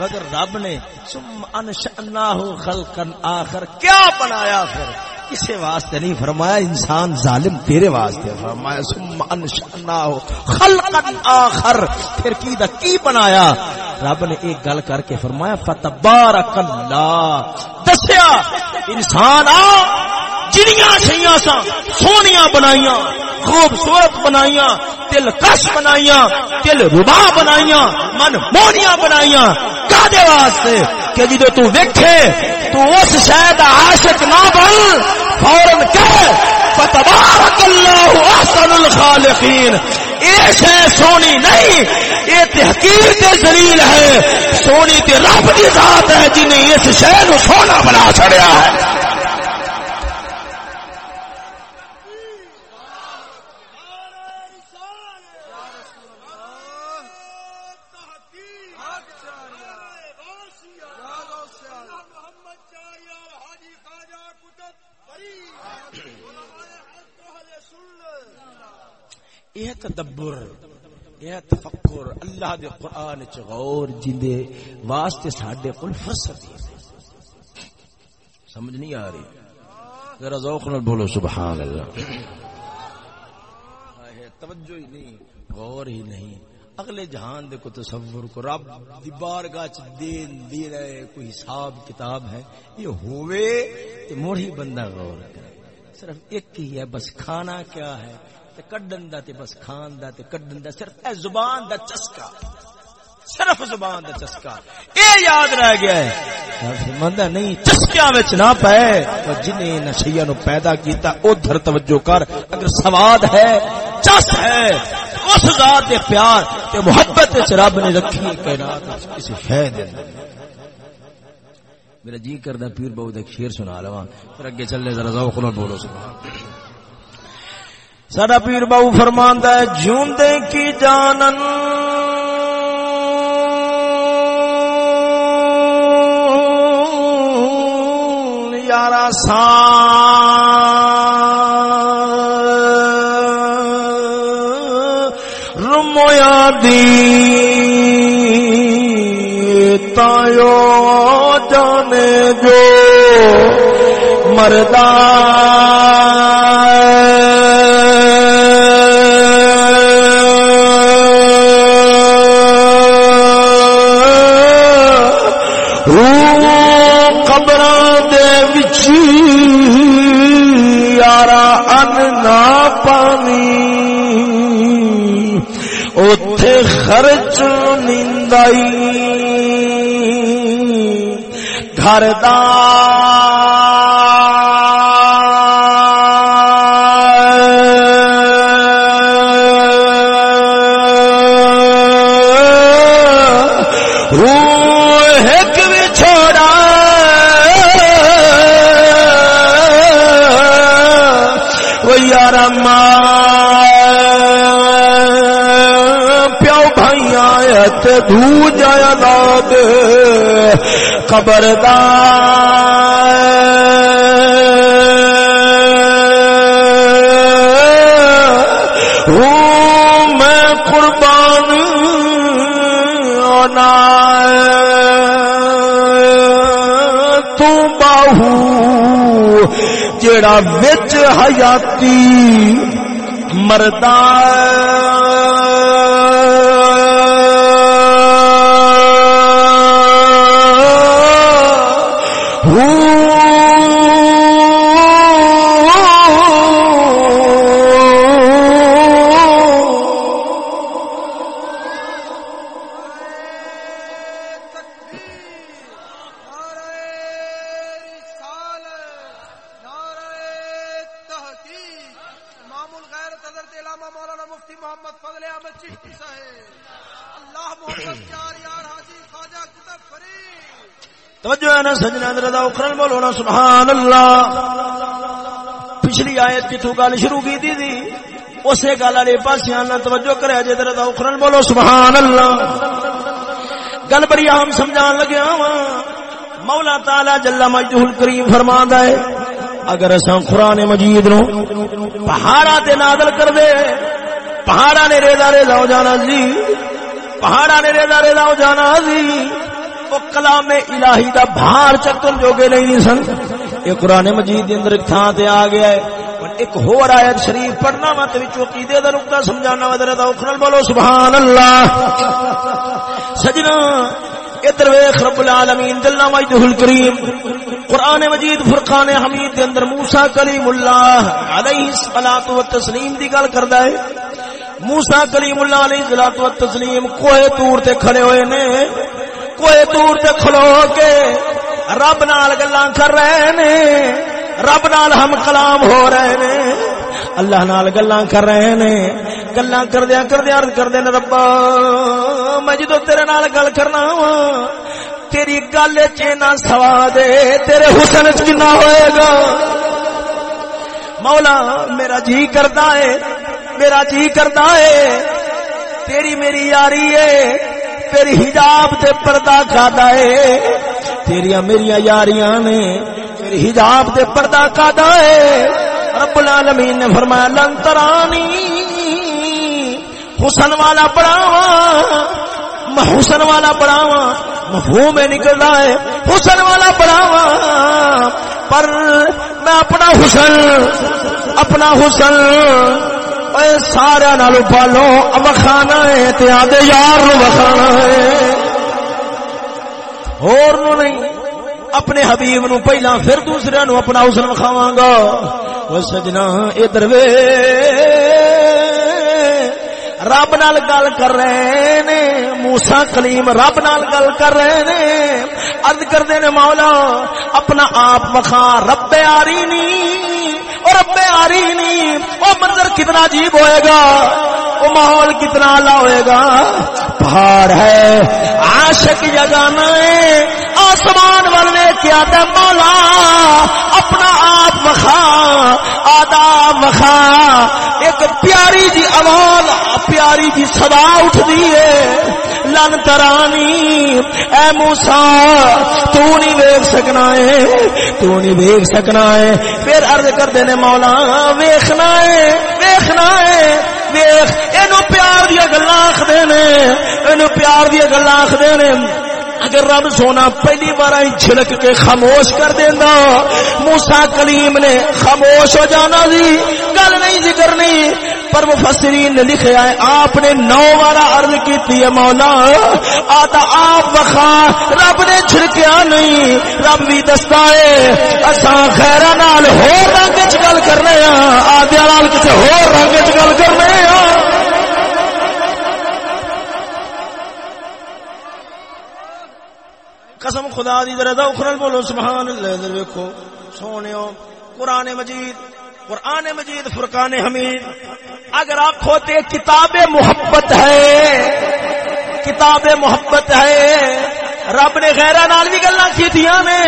مگر رب نے ثم انشأناه خلقا آخر، کیا بنایا پھر؟ کسی واسطے نہیں؟ فرمایا انسان ظالم تیرے واسطے۔ فرمایا، ثم ہو خلقا آخر۔ پھر کی دا کی بنایا؟ رب نے ایک گل کر کے فرمایا فتبارک اللہ دسیا، انسان آ۔ جنیاں شیاں سا سونیاں بنائیاں، خوبصورت بنائیاں دل کش بنائیاں دل ربا بنائیاں، من مونیاں بنائیاں۔ کادے واسطے؟ کہ جدو تو ویکھے، تو اس شاید عاشق نہ بن فورن کہ، فتبارک اللہ احسن الخالقین۔ یہ شے سونی نہیں یہ تحقیر تے ذلیل ہے۔ سونی تے رب دی ذات ہے جنہیں اس شے نو سونا بنا چھڑیا ہے۔ یہ تدبر، یہ تفکر اللہ دے قرآن چ غور جندے واسطے ساڈے کول فرصت ہے۔ سمجھ نہیں آ رہی؟ ذرا ذوق نال بولو سبحان اللہ توجہ ہی نہیں، غور ہی نہیں۔ اگلے جہان دے کو تصور کو رب دی بارگاہ چ دین دی رہے، کوئی حساب کتاب ہے، یہ ہوئے تے موڑ ہی بندہ غور کرے۔ صرف ایک ہی ہے، بس کھانا کیا ہے؟ تے کڈن دا تے بس کھان دا تے کڈن دا صرف اے زبان دا چسکا۔ صرف زبان دا چسکا۔ اے یاد رہ گیا ہے۔ مندہ نہیں، چسکیاں وچ نہ پائے جنہیں نشیہ نو پیدا کیتا ادھر توجہ کر۔ اگر سواد ہے، چس ہے، اس ذات دے پیار تے محبت وچ رب نے رکھی، کائنات کسی شے دے میرا جی کردا پیر بہو ایک شعر سنا لواں پھر اگے چلے ذرا ذوق نال بولو، سبحان ساڈا پیر بہو فرماندا ہے جوندے کی جانن۔ یارا سان رمویا دی تایو جانے جو مردہ۔ نہ پانی اتے خرچ نیندائی گھر دار وہ پیو بھائی آیا دھو جایا داد خبردار۔ ہوں جڑا وچ حیاتی امام سبحان اللہ۔ پچھلی آیت کی تو گل شروع کی تھی جی۔ تھی اسے گل والے پاس آنا توجہ کرے جے دردا اخرن بولو سبحان اللہ۔ گل بڑی عام سمجھان لگیا ہاں۔ وا مولا تعالی جل مجدہ الکریم فرماندا ہے، اگر اساں قرآن مجید نو پہاڑا تے نازل کر دے، پہاڑا نے ریزا ریزا ہو جانا جی۔ پہاڑا نے ریزا ریزا ہو جانا جی۔ وہ کلام الہی دا بھار چکن جوگے نہیں سن۔ یہ قرآن مجید اندر ایک تھان تے آ گیا ہے۔ ایک ہور آیت شریف پڑھنا وا تے عقیدے دا نقطہ سمجھانا وا، ذرا اخرل بولو سبحان اللہ سجنا، ادھر ویخ رب العالمین، جل مجدہ الکریم قرآن مجید فرقان حمید دے اندر موسیٰ کلیم اللہ علیہ الصلوۃ والتسلیم دی گل کردا ہے۔ موسیٰ کلیم اللہ علیہ الصلوۃ والتسلیم کوہ طور تے کھڑے ہوئے نے۔ کوہ طور تے کھلو کے رب نال گلاں کر رہے نے۔ رب نال ہم کلام ہو رہے نے۔ اللہ نال گلاں کر رہے نے۔ گلاں کردیاں کردیاں عرض کردے نے، ربا، میں تیرے نال گل کرنا وا تیری گل چینا سوا دے تیرے حسن چنا ہوئے گا۔ مولا، میرا جی کردا ہے، میرا جی کردا ہے، تیری میری یاری ہے۔ تیری حجاب تے پردہ کھادا ہے۔ تیریاں میریاں یاریاں نے تیری حجاب تے پردہ کھادا ہے۔ رب العالمین نے فرمایا، لن ترانی حسن والا بڑھاوا میں حسن والا بڑھاوا مفہوم میں نکل رہا ہے، حسن والا بڑھاوا پر میں اپنا حسن اپنا حسن اے سارا نالو پالو وکھانا ہے تے آدھے یار نو وکھانا ہے۔ اور نو نہیں، اپنے حبیب نو پہلا پھر دوسرے نو اپنا حسن وکھاواں گا۔ او سجنا ادھر وے۔ رب نال گل کر رہے نے موسا کلیم رب نال گل کر رہے نے۔ ارد کرتے نے مولا، اپنا آپ وخا رب آری نی اور رب آری نی وہ منظر کتنا عجیب ہوئے گا۔ وہ ماحول کتنا اعلیٰ ہوئے گا۔ پہاڑ ہے، عاشق جگانا ہے۔ آسمان والے کیا تھا مولا، اپنا آپ وخا آداب وخا ایک پیاری جی آواز، پیاری جی صدا اٹھ دی ہے۔ لن ترانی اے موسا تو نہیں ویک سکنا ہے، تو نہیں ویک سکنا ہے۔ پھر عرض کر دینے مولا ویخنا ہے ویخنا ہے، ویخ یہ پیار دیا گلا آخر نے، اینو پیار دیا گلا آخر نے۔ اگر رب سونا پہلی بار چھلک کے خاموش کر دینا موسا کلیم نے خاموش ہو جانا سی گل نہیں سی کرنی پر مفسرین نے لکھا ہے آپ نے نو بار عرض کی ہے مولا، آتا آپ وخا رب نے چھڑکیا نہیں، رب بھی دستا ہے، اساں خیرا نال ہو رنگ چ گل کرنے ہاں آدیا نال کسی ہو رنگ چ گل کرنے ہاں۔ قسم خدا دی، ذرا اخرل بولو سبحان اللہ ادھر ویکھو۔ سونےو قرآن مجید قرآن مجید، فرقان حمید۔ اگر آخو تے کتاب محبت ہے، کتاب محبت ہے، رب نے خیرہ نال بھی گلاں کیتیاں نے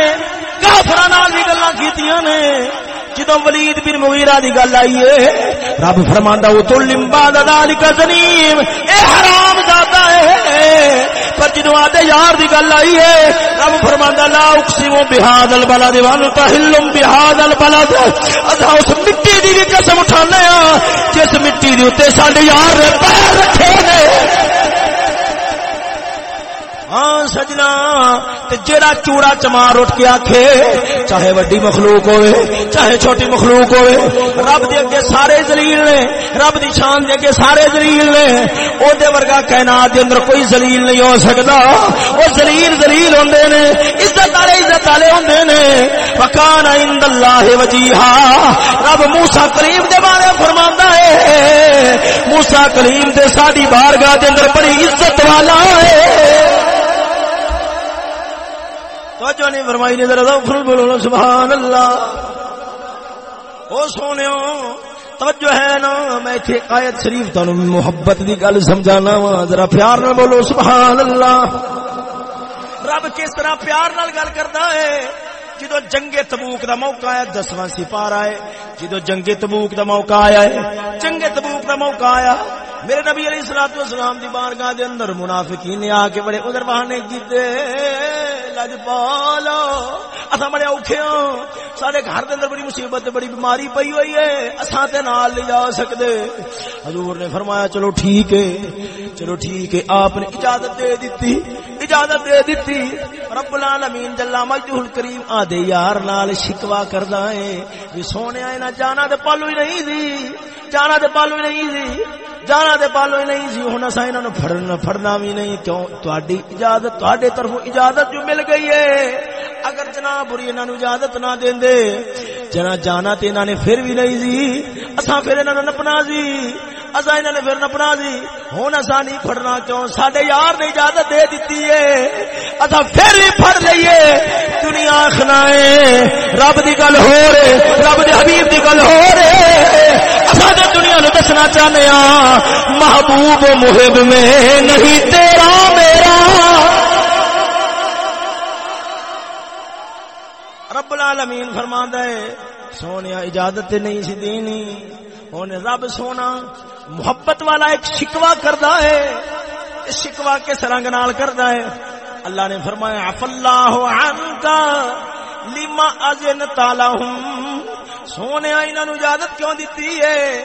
کافرہ نال بھی گلاں کیتیاں نے جدو ولید بن مغیرہ دی گل آئی ہے، رب فرماندا او تو لمبا ذالک زنیم، اے حرام زادہ ہے۔ پر جدو آدھے یار دی گل آئی ہے، رب فرماندا لا اقسم بهذا البلد وانت حلم بهذا البلد۔ اذا اس مٹی دی بھی قسم اٹھانے ہاں جس مٹی دی اوتے ساڈے یار نے پیر رکھے نے۔ ہاں سجنا جڑا چوڑا چمار اٹھ کے آکھے، چاہے وڈی مخلوق ہوئے، چاہے چھوٹی مخلوق ہوئے، رب دے اگے سارے ذلیل نے، رب دی شان دے اگے سارے ذلیل نے، او دے ورگا کائنات دے اندر کوئی ذلیل نہیں ہو سکدا۔ او ذلیل ذلیل ہوندے نے، عزت والے عزت والے ہوندے نے۔ وکان عند اللہ وجیہا۔ رب موسی کریم دے بارے فرماندا ہے۔ موسی کریم دے ساڈی بارگاہ دے اندر بڑی عزت والا ہے۔ توجہ نہیں فرمائی نے، ذرا ذوق بولو سبحان اللہ او سونےو توجہ ہے نا، میں ایتھے آیت شریف تانوں محبت دی گل سمجھانا وا، ذرا پیار نال بولو سبحان اللہ رب کس طرح پیار نال گل کردا ہے؟ جدو جنگ تبوک دا موقع آیا، دسواں سپارہ ہے۔ جدو جنگ تبوک دا موقع آیا ہے، جنگ تبوک دا موقع آیا۔ میرے نبی علیہ الصلوۃ والسلام دی بارگاہ دے اندر منافقین نے آ کے بڑے ادھر بہانے کیتے، لج پالو اساں بڑے اوکھے ہاں۔ سارے گھر دے اندر بڑی مصیبت، بڑی بیماری پئی ہوئی ہے۔ اساں تے نال لے جا سکدے۔ حضور نے فرمایا، چلو ٹھیک ہے، چلو ٹھیک ہے، آپ نے اجازت دے دیتی۔ اجازت دے دیتی رب العالمین جل مجدہ الکریم آدے یار نال شکوا کردا ہے۔ وی سونے اے نہ جانا تے پالو ہی نہیں سی۔ جانا تے پالو ہی نہیں سی۔ جانا تے پالو ہی نہیں سی۔ ہن اساں انہاں نو پھڑنا پھڑنا بھی نہیں۔ کیوں؟ تہاڈی اجازت تہاڈے طرفوں اجازت جو مل گئی ہے۔ اگر جناب بری انہاں نو اجازت نہ دیندے جنا جانا تے انہاں نے پھر بھی نہیں سی، اساں پھر انہاں نو نپنا سی۔ اساں انہاں نے پھر نپنا سی ہن اساں نہیں پھڑنا کیوں؟ ساڈے یار نے اجازت دے دتی ہے۔ اساں پھر بھی پھڑ لئیے۔ دنیا آخنا ہے، رب دی گل ہو رہے، رب دے حبیب دی گل ہو رہے۔ اساں تے دنیا نو دسنا چاہنے ہاں محبوب و محب میں نہیں، تیرا میرا۔ رب العالمین فرماندا ہے سونیا اجازت نہیں سی دینی۔ ہن رب سونا محبت والا ایک شکوا کردا ہے۔ شکوا کس رنگ نال کردا ہے؟ اللہ نے فرمایا عف اللہ عنکا لما اذنت لهم سونیا انہاں نو اجازت کیوں دتی ہے؟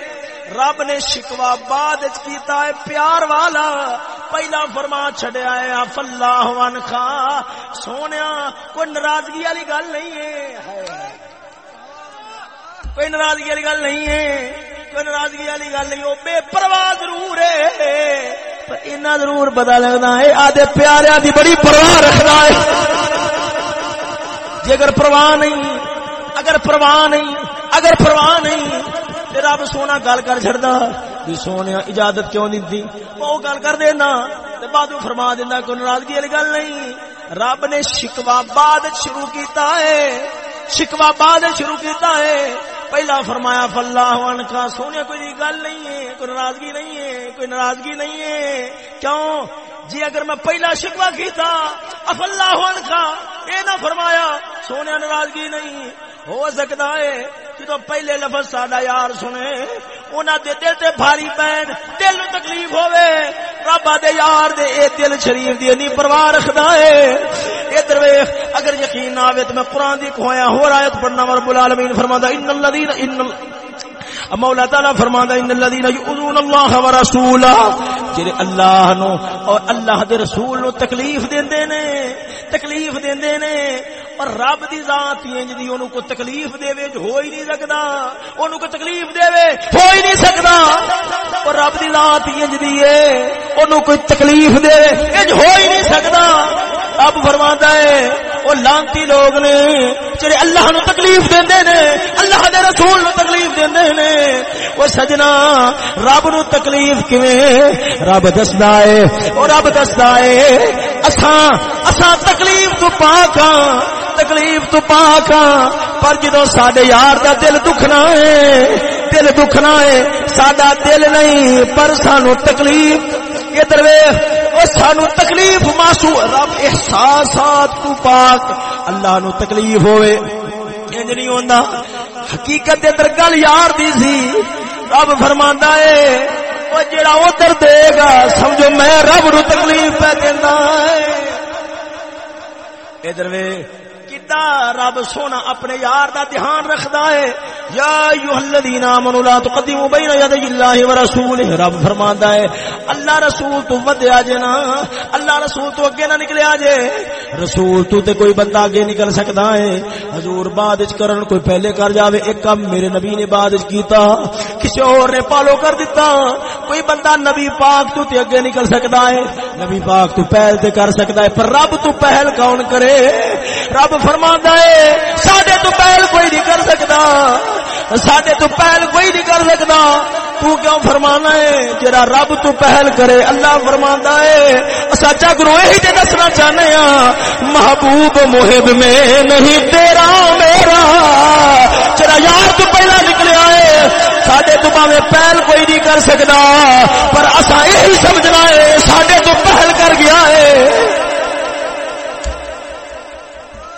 رب نے شکوا بعد کیتا ہے، پیار والا۔ پہلا فرما چھڈیا ہے اف اللہ عنکا سونیا، کوئی ناراضگی والی گل نہیں ہے۔ کوئی ناراضگی والی گل نہیں ہے، کوئی ناراضگی والی گل نہیں، وہ بے پرواہ ضرور ہے۔ پر اتنا ضرور پتا لگتا ہے، آدھے پیاریا دی بڑی پرواہ رکھتا ہے۔ جی اگر پرواہ نہیں، اگر پرواہ نہیں، اگر پرواہ نہیں رب سونا گل کر چڑتا بھی سونے اجازت کیوں دیتی وہ گل کر دینا بعد فرما دینا، کوئی ناراضگی والی گل نہیں۔ رب نے شکوا بعد شروع کیتا ہے شکوا بعد شروع کیتا ہے۔ پہلا فرمایا فلاح ان کا سونے، کوئی گل نہیں ہے، کوئی ناراضگی نہیں ہے، کوئی ناراضگی نہیں ہے۔ کیوں؟ جی اگر میں پہلا شکوا کیتا اف اللہ ان کا یہ نہ فرمایا، سونے، ناراضگی نہیں، ہو سکتا ہے۔ جدو پہلے لفظ ساڈا یار سنے، انہاں دے دل تے بھاری پین دل نو تکلیف ہوے رب دے یار دے اے دل شریف دی نہیں پرواہ رکھدا ہے ادھر ویکھ، اگر یقین نہ آوے تے میں قران دی کھویا ہور ایت پڑھنا رب العالمین فرماتا ان الذين ان مولا تعالی فرماندا، ان الذين يؤذون الله ورسوله جڑے اللہ نو اور اللہ دے رسول نو تکلیف دیندے نے۔ تکلیف دیندے نے، اور رب دی ذات ہی انج دی اونوں کو تکلیف دے وچ ہو ہی نہیں سکدا، اونوں کو تکلیف دے وے ہو ہی نہیں سکدا۔ اور رب دی ذات ہی انج دی اے، اونوں کوئی تکلیف دے انج ہو ہی نہیں سکدا۔ رب فرماندا ہے او لانتی لوگ نے، جڑے اللہ نو تکلیف دیندے نے، اللہ دے رسول نو تکلیف دیندے نے او سجنا رب نو تکلیف کیویں؟ رب دسدا ہے او رب دسدا ہے، اساں اساں تکلیف تو پاک ہاں تکلیف تو پاک ہاں پر جدو ساڈے یار دا دل دکھنا ہے، دل دکھنا ہے، ساڈا دل نہیں، پر سانو تکلیف ادھر ویخ سانو تکلیف ماسو رب احساسات تو پاک اللہ نو تکلیف ہوئے۔ انج نہیں ہوندا۔ حقیقت دے اندر گل یار دی سی۔ رب فرماندا اے، او جڑا ادھر دے گا، سمجھو میں رب نو تکلیف پہ دیندا اے۔ ادھر وے کدا رب سونا اپنے یار دا دھیان رکھدا ہے۔ یا ایھا الذین آمنوا لا تقدموا بین یدی اللہ ورسولہ رب فرماندا ہے، اللہ رسول تو ودیا جے نا۔ اللہ رسول تو اگے نہ نکلیا جے۔ رسول تو تے کوئی بندہ اگے نکل سکدا ہے۔ حضور بعد وچ کرن کوئی پہلے کر جاوے۔ ایک کم میرے نبی نے بعد وچ کیتا۔ کسی اور نے پالو کر دیتا کوئی بندہ نبی پاک تو تے اگے نکل سکدا ہے۔ نبی پاک تو پہل تے کر سکدا ہے۔ پر رب تو پہل کون کرے؟ رب فرماندا ہے، ساڈے تو پہل کوئی نہیں کر سکدا۔ ساڈے تو پہل کوئی نہیں کر سکدا۔ تو کیوں فرمانا ہے جرا رب تو پہل کرے، اللہ فرماندا ہے سچا گرو یہی تے دسنا چاہنے ہاں محبوب محب میں نہیں، تیرا میرا۔ جرا یار تو پہلا نکلیا ہے، ساڈے تو باویں پہل کوئی نہیں کر سکدا۔ پر اسا یہی سمجھنا ہے، ساڈے تو پہل کر گیا ہے۔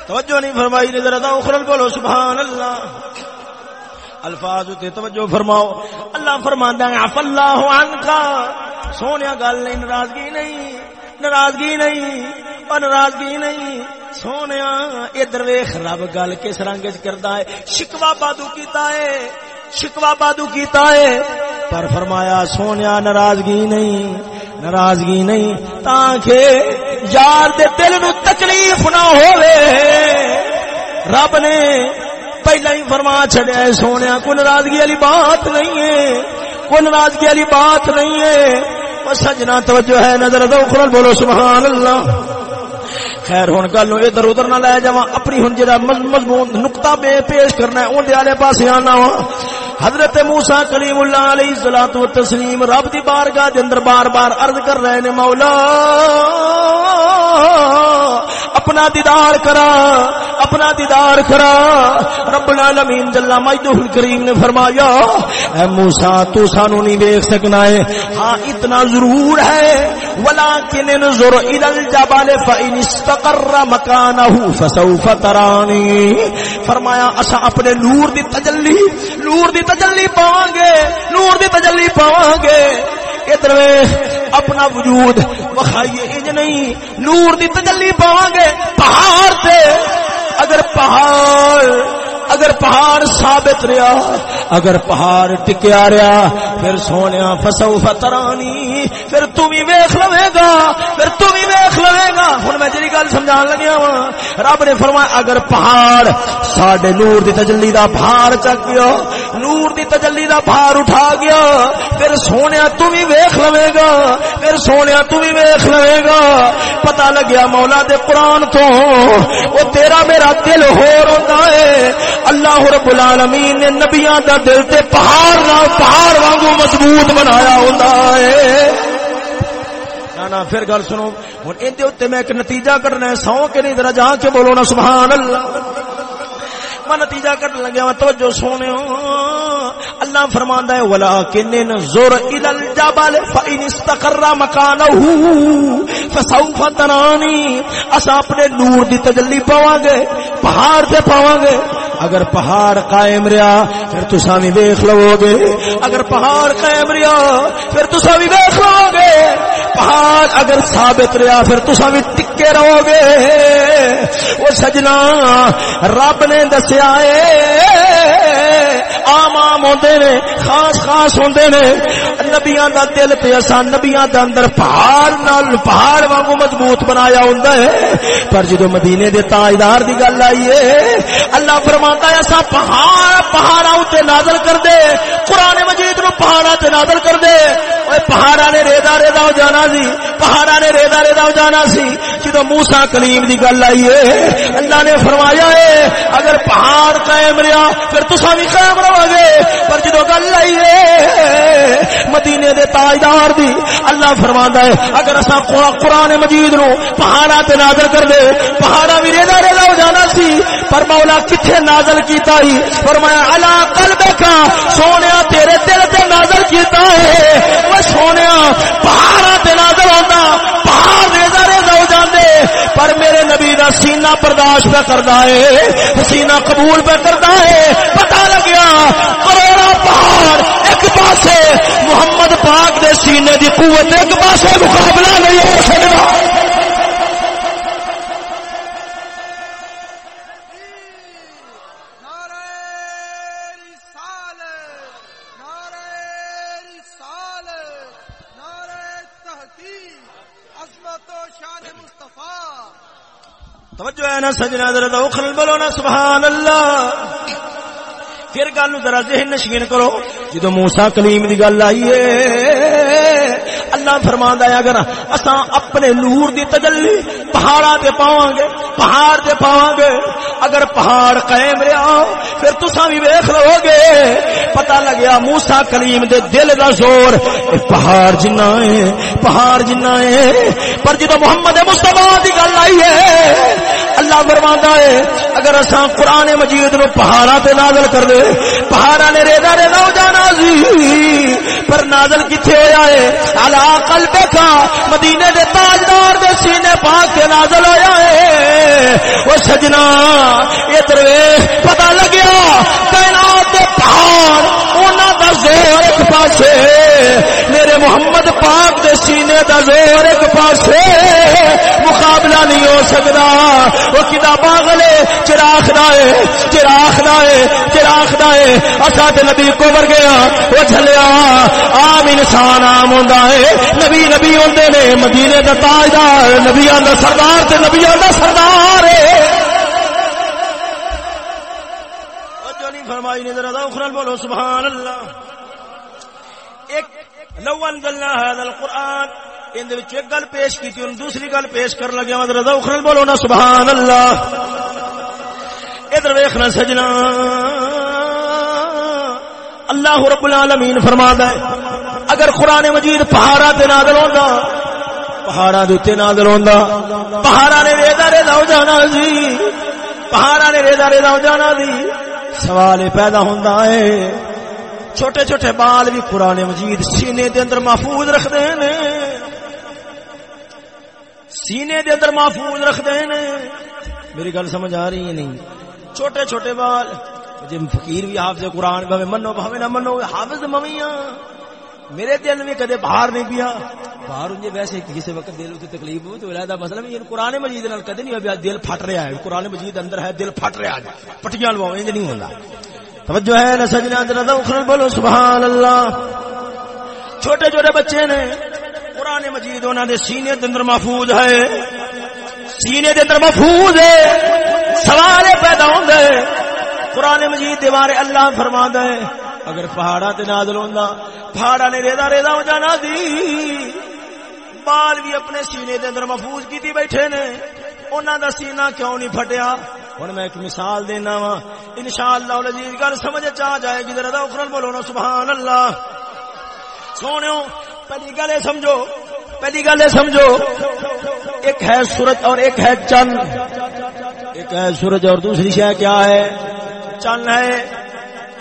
توجہ نہیں فرمائی نے، ذرا اخرل بولو سبحان اللہ۔ الفاظ تے توجہ فرماؤ۔ اللہ فرماندا ہے عف اللہ عنکا۔ سونیا گل نہیں، ناراضگی نہیں ناراضگی نہیں اور ناراضگی نہیں۔ سونیا، ادھر ویکھ، رب گل کس رنگ وچ کردا ہے۔ شکوا بادو کیتا ہے شکوا بادو کیتا ہے۔ پر فرمایا، سونیا، ناراضگی نہیں ناراضگی نہیں۔ تاکہ یار دے دل نو تکلیف نہ ہوے رب نے پہلا ہی فرما چڑیا ہے سونے کوئی ناراضگی والی بات نہیں ہے۔ کوئی ناراضگی والی بات نہیں ہے۔ وہ سجنا توجہ ہے، نظر دو بولو سبحان اللہ خیر ہوں گل ادھر ادھر نہ لے جا اپنی ہوں جا مضمون، نقطہ بے پیش کرنا ہے اندر والے پاس آنا وا۔ حضرت موسا کلیم اللہ علیہ الصلوۃ والتسلیم رب دی بارگاہ دے اندر بار بار عرض کر رہے نے مولا، اپنا دیدار کرا، اپنا دیدار کرا۔ رب العالمین جل مجدہ الکریم نے فرمایا، اے موسی، تو سانو نہیں دیکھ سکنا ہے۔ ہاں اتنا ضرور ہے ولکن انظر الى الجبل فان استقر مكانه فسوف تراني. فرمایا اسا اپنے نور دی تجلی، نور دی تجلی پاواں گے، نور دی تجلی پاواں گے۔ ادھر اپنا وجود وکھائیے، انج نہیں، نور دی تجلی پاواں گے، پہاڑ تے۔ اگر پہاڑ اگر پہاڑ ثابت رہا، اگر پہاڑ ٹکیا رہا، پھر سونے فسو فترانی، پھر تم ہی ویخ لوے گا، پھر تم ویخ لوے گا۔ ہوں میں جی گل سمجھا لگیا وا رب نے فرمایا، اگر پہاڑ ساڈے نور دی تجلی دا بھار چک گیا، نور دی تجلی دا بھار اٹھا گیا، پھر سونے تم ہی ویخ لوے گا، پھر سونے تم ہی ویخ لوے گا۔ پتا لگیا مولا دے قرآن تو، وہ تیرا میرا دل ہو رہا ہے اللہ رب العالمین نے نبیاں دا دل تے پہاڑ نہ پہاڑ وانگو مضبوط بنایا ہوتا ہے۔ نا پھر گل سنو ہوں یہ میں ایک نتیجہ کرنا ہے سو کے نہیں، ذرا جا کے بولو نا، سبحان اللہ۔ میں نتیجہ کٹ لگیا ہاں، توجہ سونے اللہ فرماندا ہے ولا کنن زور الى الجبل فان استقر مكانه فسوف تراني۔ اس اپنے نور دی تجلی پاواں گے، پہاڑ تے پاواں گے۔ اگر پہاڑ قائم رہا، پھر تسا بھی دیکھ لو گے۔ اگر پہاڑ قائم رہا، پھر تسا بھی دیکھ لو گے۔ پہاڑ اگر ثابت رہا پھر تسا بھی ٹکے رہو گے۔ وہ سجنا، رب نے دسیا ہے آم آم ہوندے نے، خاص خاص ہوندے نے۔ نبیاں دا دل تے اساں نبیاں دا اندر پہاڑ نال پہاڑ وانگو مضبوط بنایا ہوندا ہے پر جدوں مدینے دے تاجدار دی گل آئی ہے اللہ فرماندا ہے اساں پہاڑ پہاڑاں تے نازل کر دے قران مجید نو پہاڑاں تے نازل کر دے اوے پہاڑاں نے ریدا ریدا ہو جانا سی پہاڑاں نے ریدا ریدا ہو جانا سی جدوں موسی کلیم دی گل آئی ہے اللہ نے فرمایا ہے اگر پہاڑ قائم رہا پھر تساں بھی قائم رہو گے پر جدوں گل آئی ہے مدینے دے تاجدار دی اللہ فرماندا ہے اگر اساں قرآن مجید نو پہاڑاں تے نازل کر دے پہاڑاں بھی ریدا ریدا ہو جانا سی پر مولا کتھے نازل کیتا ہی فرمایا الا قلبک سونیا تیرے دل تے نازل کیتا ہے سونے سونیا پہاڑاں تے نازل پہاڑ ریدا ہو جاندے۔ پر میرے نبی دا سینہ برداشت پہ کرتا ہے، سینہ قبول پہ کرتا ہے۔ پتہ لگیا کروڑا پہاڑ ایک پاسے، محمد پاک دے سینے دی قوت ایک پاسے، مقابلہ نہیں ہو سکتا نا سجنا ذرا تو اخل بولو نا سبحان اللہ پھر گل ذرا ذہن نشین کرو، جدو موسی کلیم دی گل آئی ہے، اللہ فرماندا ہے، اگر اساں اپنے نور دی تجلی پہاڑاں تے پاواں گے، پہاڑ تے پاواں گے، اگر پہاڑ قائم رہا، پھر تساں بھی ویکھ لو گے، پتہ لگیا موسی کلیم دے دل دا زور، اے پہاڑ جنہ ہے پہاڑ جنہ ہے پر جدو محمد مصطفی دی گل آئی ہے اللہ فرماندا ہے، اگر اساں قران مجید نو پہاڑاں تے نازل کر دے، پہاڑاں نے ریدا ریدا ہو جانا سی، پر نازل کتھے ہویا ہے؟ الا قلب کا مدینے دے تاجدار دے سینے پاک کے نازل ہویا ہے۔ او سجنا ادھر پتہ لگیا، کائنات دے پہاڑ انہاں دا زور ایک پاسے۔ میرے محمد پاک دے سینے دا زور ایک پاسے۔ مقابلہ نہیں ہو سکتا وہ کدا پاگلے چراغ دائے چراغ دائے چراغ دائے اصا تے نبی کو ور گیا، وہ چلیا عام انسان، عام ہوندا ہے۔ نبی نبی ہوندے نے مدینے دا تاجدار، نبیاں دا سردار تے نبیاں دا سردار ہے۔ فرمائی نے ذرا اخرل بولو، سبحان اللہ۔ ایک لو انزلنا هذا ان دے وچ ایک گل پیش کیتی اور دوسری گل پیش کر لگیا میں ذرا اخرل بولو نا سبحان اللہ ادھر ویکھنا سجنا۔ اللہ رب العالمین فرماتا ہے، اگر قرآن مجید پہاڑا تے نازل ہوندا پہاڑا دے تے نازل ہوندا۔ پہاڑا نے ریدا ریدا ہو جانا سی۔ پہاڑا نے ریدا ریدا ہو جانا سی۔ سوال پیدا ہوندا ہے، چھوٹے چھوٹے بال بھی قرآن مجید سینے دے اندر محفوظ رکھتے ہیں۔ سینے دے اندر محفوظ رکھتے ہیں میری گل سمجھ آ رہی ہے نہیں؟ چھوٹے چھوٹے بال۔ جی فقیر بھی حافظ قرآن بھاوے، منو بھاوے نہ منو، حافظ ممیاں۔ میرے دل میں کدے باہر نہیں پیا۔ باہر ہوں ویسے کسی وقت دل اتنے تکلیف ہو تو علیحدہ مسئلہ بھی یعنی قرآن مجید نال کدے نہیں ہوا دل پھٹ رہا ہے۔ قرآن مجید اندر ہے، دل پھٹ رہا ہے۔ پٹیاں لواؤ انج نہیں ہوتا توجہ ہے نہ سجنا ذرا اخر بولو، سبحان اللہ۔ چھوٹے چھوٹے بچے نے قرآن مجید انہوں نے سینے کے اندر محفوظ ہے۔ سینے کے اندر محفوظ ہے۔ سوال پیدا ہوں دے۔ قرآن مجید دیوارے اللہ فرما ہے اگر پہاڑا تے نازل ہوندا پہاڑا نے ریدا ریدا ہو جانا دی بال بھی اپنے سینے دے اندر محفوظ کیتی بیٹھے نے۔ انہاں دا سینہ کیوں نہیں پھٹیا؟ ہن میں ایک مثال دینا وا انشاءاللہ العزیز گل سمجھ چا جائے گی۔ ذرا اخرن بولو نا، سبحان اللہ۔ سونیو پہلی گل سمجھو، پہلی گل سمجھو، ایک ہے سورج اور ایک ہے چند ایک ہے سورج اور دوسری شے کیا ہے؟ چند ہے۔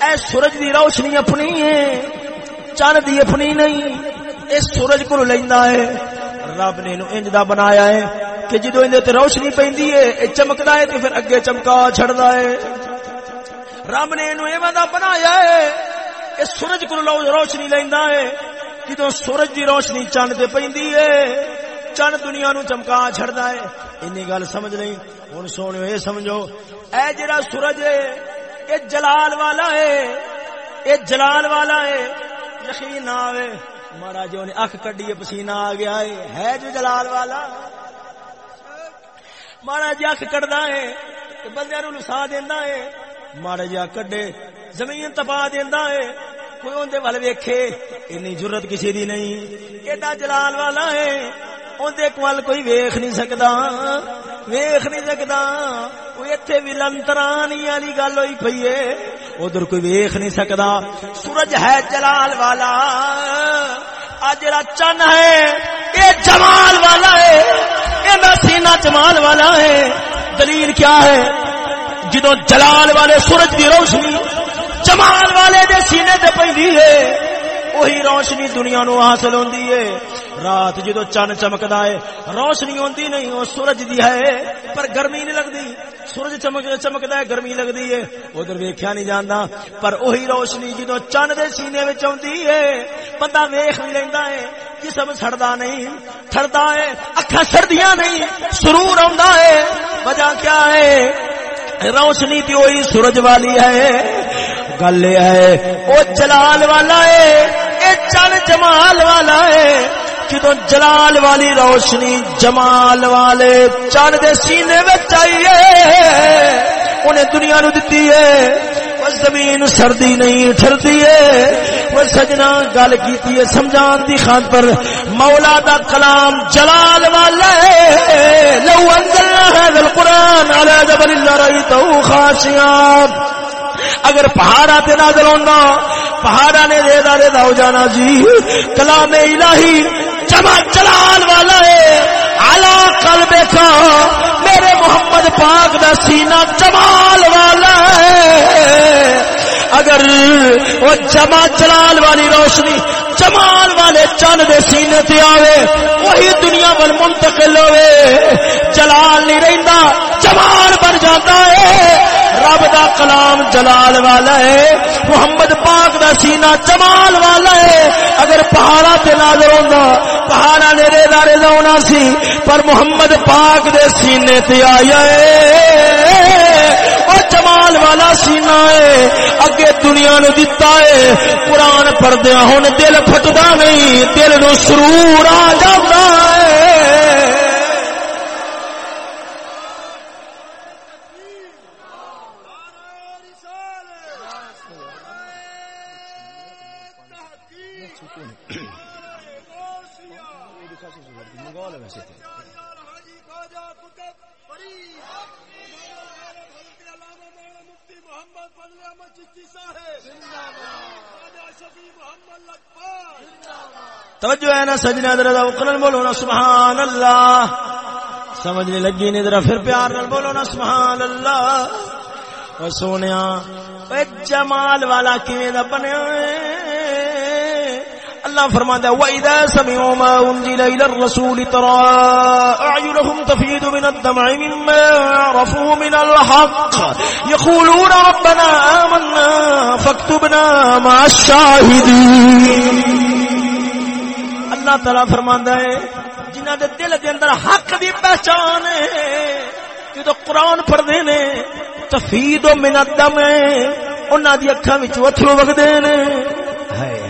اے سورج دی روشنی اپنی ہے چند دی اپنی نہیں۔ اس سورج کو لیندا ہے۔ رب نے نو انج دا بنایا ہے کہ جدو اندے تے روشنی پیندی ہے، اے چمکدا ہے تے پھر اگے چمکا چھڑدا ہے۔ رب نے نو دا بنایا ہے اس سورج کو روشنی لیندا ہے۔ جدو سورج دی روشنی چند تے پیندی ہے چند دنیا نو چمکا چھڑدا ہے۔ اینی گل سمجھ نہیں ہن سونیو، اے سمجھو، اے جڑا سورج ہے، اے جلال والا ہے، اے جلال والا ہے۔ یقین نہ آوے مارا جو جی نے اکھ کڈی پسینہ آ گیا ہے۔ ہے جو جلال والا۔ مارا جی اکھ کڈدا ہے بندے نو لسا دیندا ہے۔ مارا جی کڈے، زمین تپا دیندا ہے۔ کوئی اون دے ول ویکھے اتنی ضرورت کسی دی نہیں۔ ایڈا جلال والا ہے، اون دے کول کوئی ویکھ نہیں سکدا۔ ویکھ نہیں سکدا۔ کوئی ایتھے بھی لنترانی والی گل ہوئی پئی ہے۔ ادھر کوئی ویکھ نہیں سکدا۔ سورج ہے جلال والا۔ اج چن ہے، اے جمال والا ہے۔ اے سینہ جمال والا ہے۔ دلیل کیا ہے؟ جدو جلال والے سورج کی روشنی جمال والے دے سینے تے پیندی ہے، وہی روشنی دنیا نو حاصل ہوندی ہے۔ رات جدو چن چمکدا ہے، روشنی ہوندی نہیں، وہ سورج دی ہے، پر گرمی نہیں لگدی۔ سورج چمک چمکدا ہے، گرمی لگدی ہے۔ ادھر ویکھیا نہیں جاندا، پر وہی روشنی جدو چن دے سینے وچ ہوندی ہے، بندہ ویکھ بھی لیندا ہے۔ جسم سڑدا نہیں ٹھردا ہے، اکھاں سردیاں نہیں، سرور آندا ہے۔ وجہ کیا ہے؟ روشنی تی وہی سورج والی ہے۔ گل ہے وہ جلال والا ہے، اے چل جمال والا ہے۔ جدو جلال والی روشنی جمال والے چل دے سینے میں چاہیے انہیں دنیا نو دتی ہے۔ زمین سردی نہیں ٹھرتی ہے، وہ سجنا گل کی ہے سمجھان دی خان پر مولا دا کلام جلال والا ہے۔ لو انزلنا هذا القران على جبل لرأيته خاشعا۔ اگر پہاڑا تے نازل ہونا پہاڑا نے ریدا ریدا ہو جانا جی۔ کلام الہی جمع جلال والا ہے۔ علا قلب کا میرے محمد پاک دا سینہ جمال والا ہے۔ اگر وہ جمع جلال والی روشنی جمال والے چند دے سینے تے آوے، وہی دنیا ول منتقل ہوئے جلال نہیں رہندا، جمال بن جاتا ہے۔ رب دا کلام جلال والا ہے، محمد پاک دا سینہ جمال والا ہے۔ اگر پہاڑا تے نازل ہوندا، پہاڑا نے ریدا ریدا ہونا سی، پر محمد پاک دے سینے تے آیا ہے۔ او جمال والا سینہ ہے، اگے دنیا نو دتا ہے۔ قرآن پڑھدیا ہن دل پھٹدا نہیں، دل نو سرور آ جاتا ہے توجہ ہے نا سجنا درا اقرن بولو نا سبحان اللہ سمجھنے لگی نہیں ذرا پھر پیار نال بولو نا سبحان اللہ او سونیا، اے جمال والا کیویں دا بنیا اللہ فرماتا ہے، وَإِذَا سَمِعُوا مَا أُنزِلَ إِلَى الرَّسُولِ تَرَى أَعْيُنَهُمْ تَفِيضُ مِنَ الدَّمْعِ مِمَّا عَرَفُوا مِنَ الْحَقِّ۔ يَقُولُونَ رَبَّنَا آمَنَّا فَاكْتُبْنَا مَعَ الشَّاهِدِينَ۔ اللہ تعالی فرماندا ہے، جنہاں دے دل دے اندر حق دی پہچان ہے، جدو قرآن پڑھتے نے تفید من الدم انہاں دی اکھاں وچ اتھرو وگدے نے ہائے،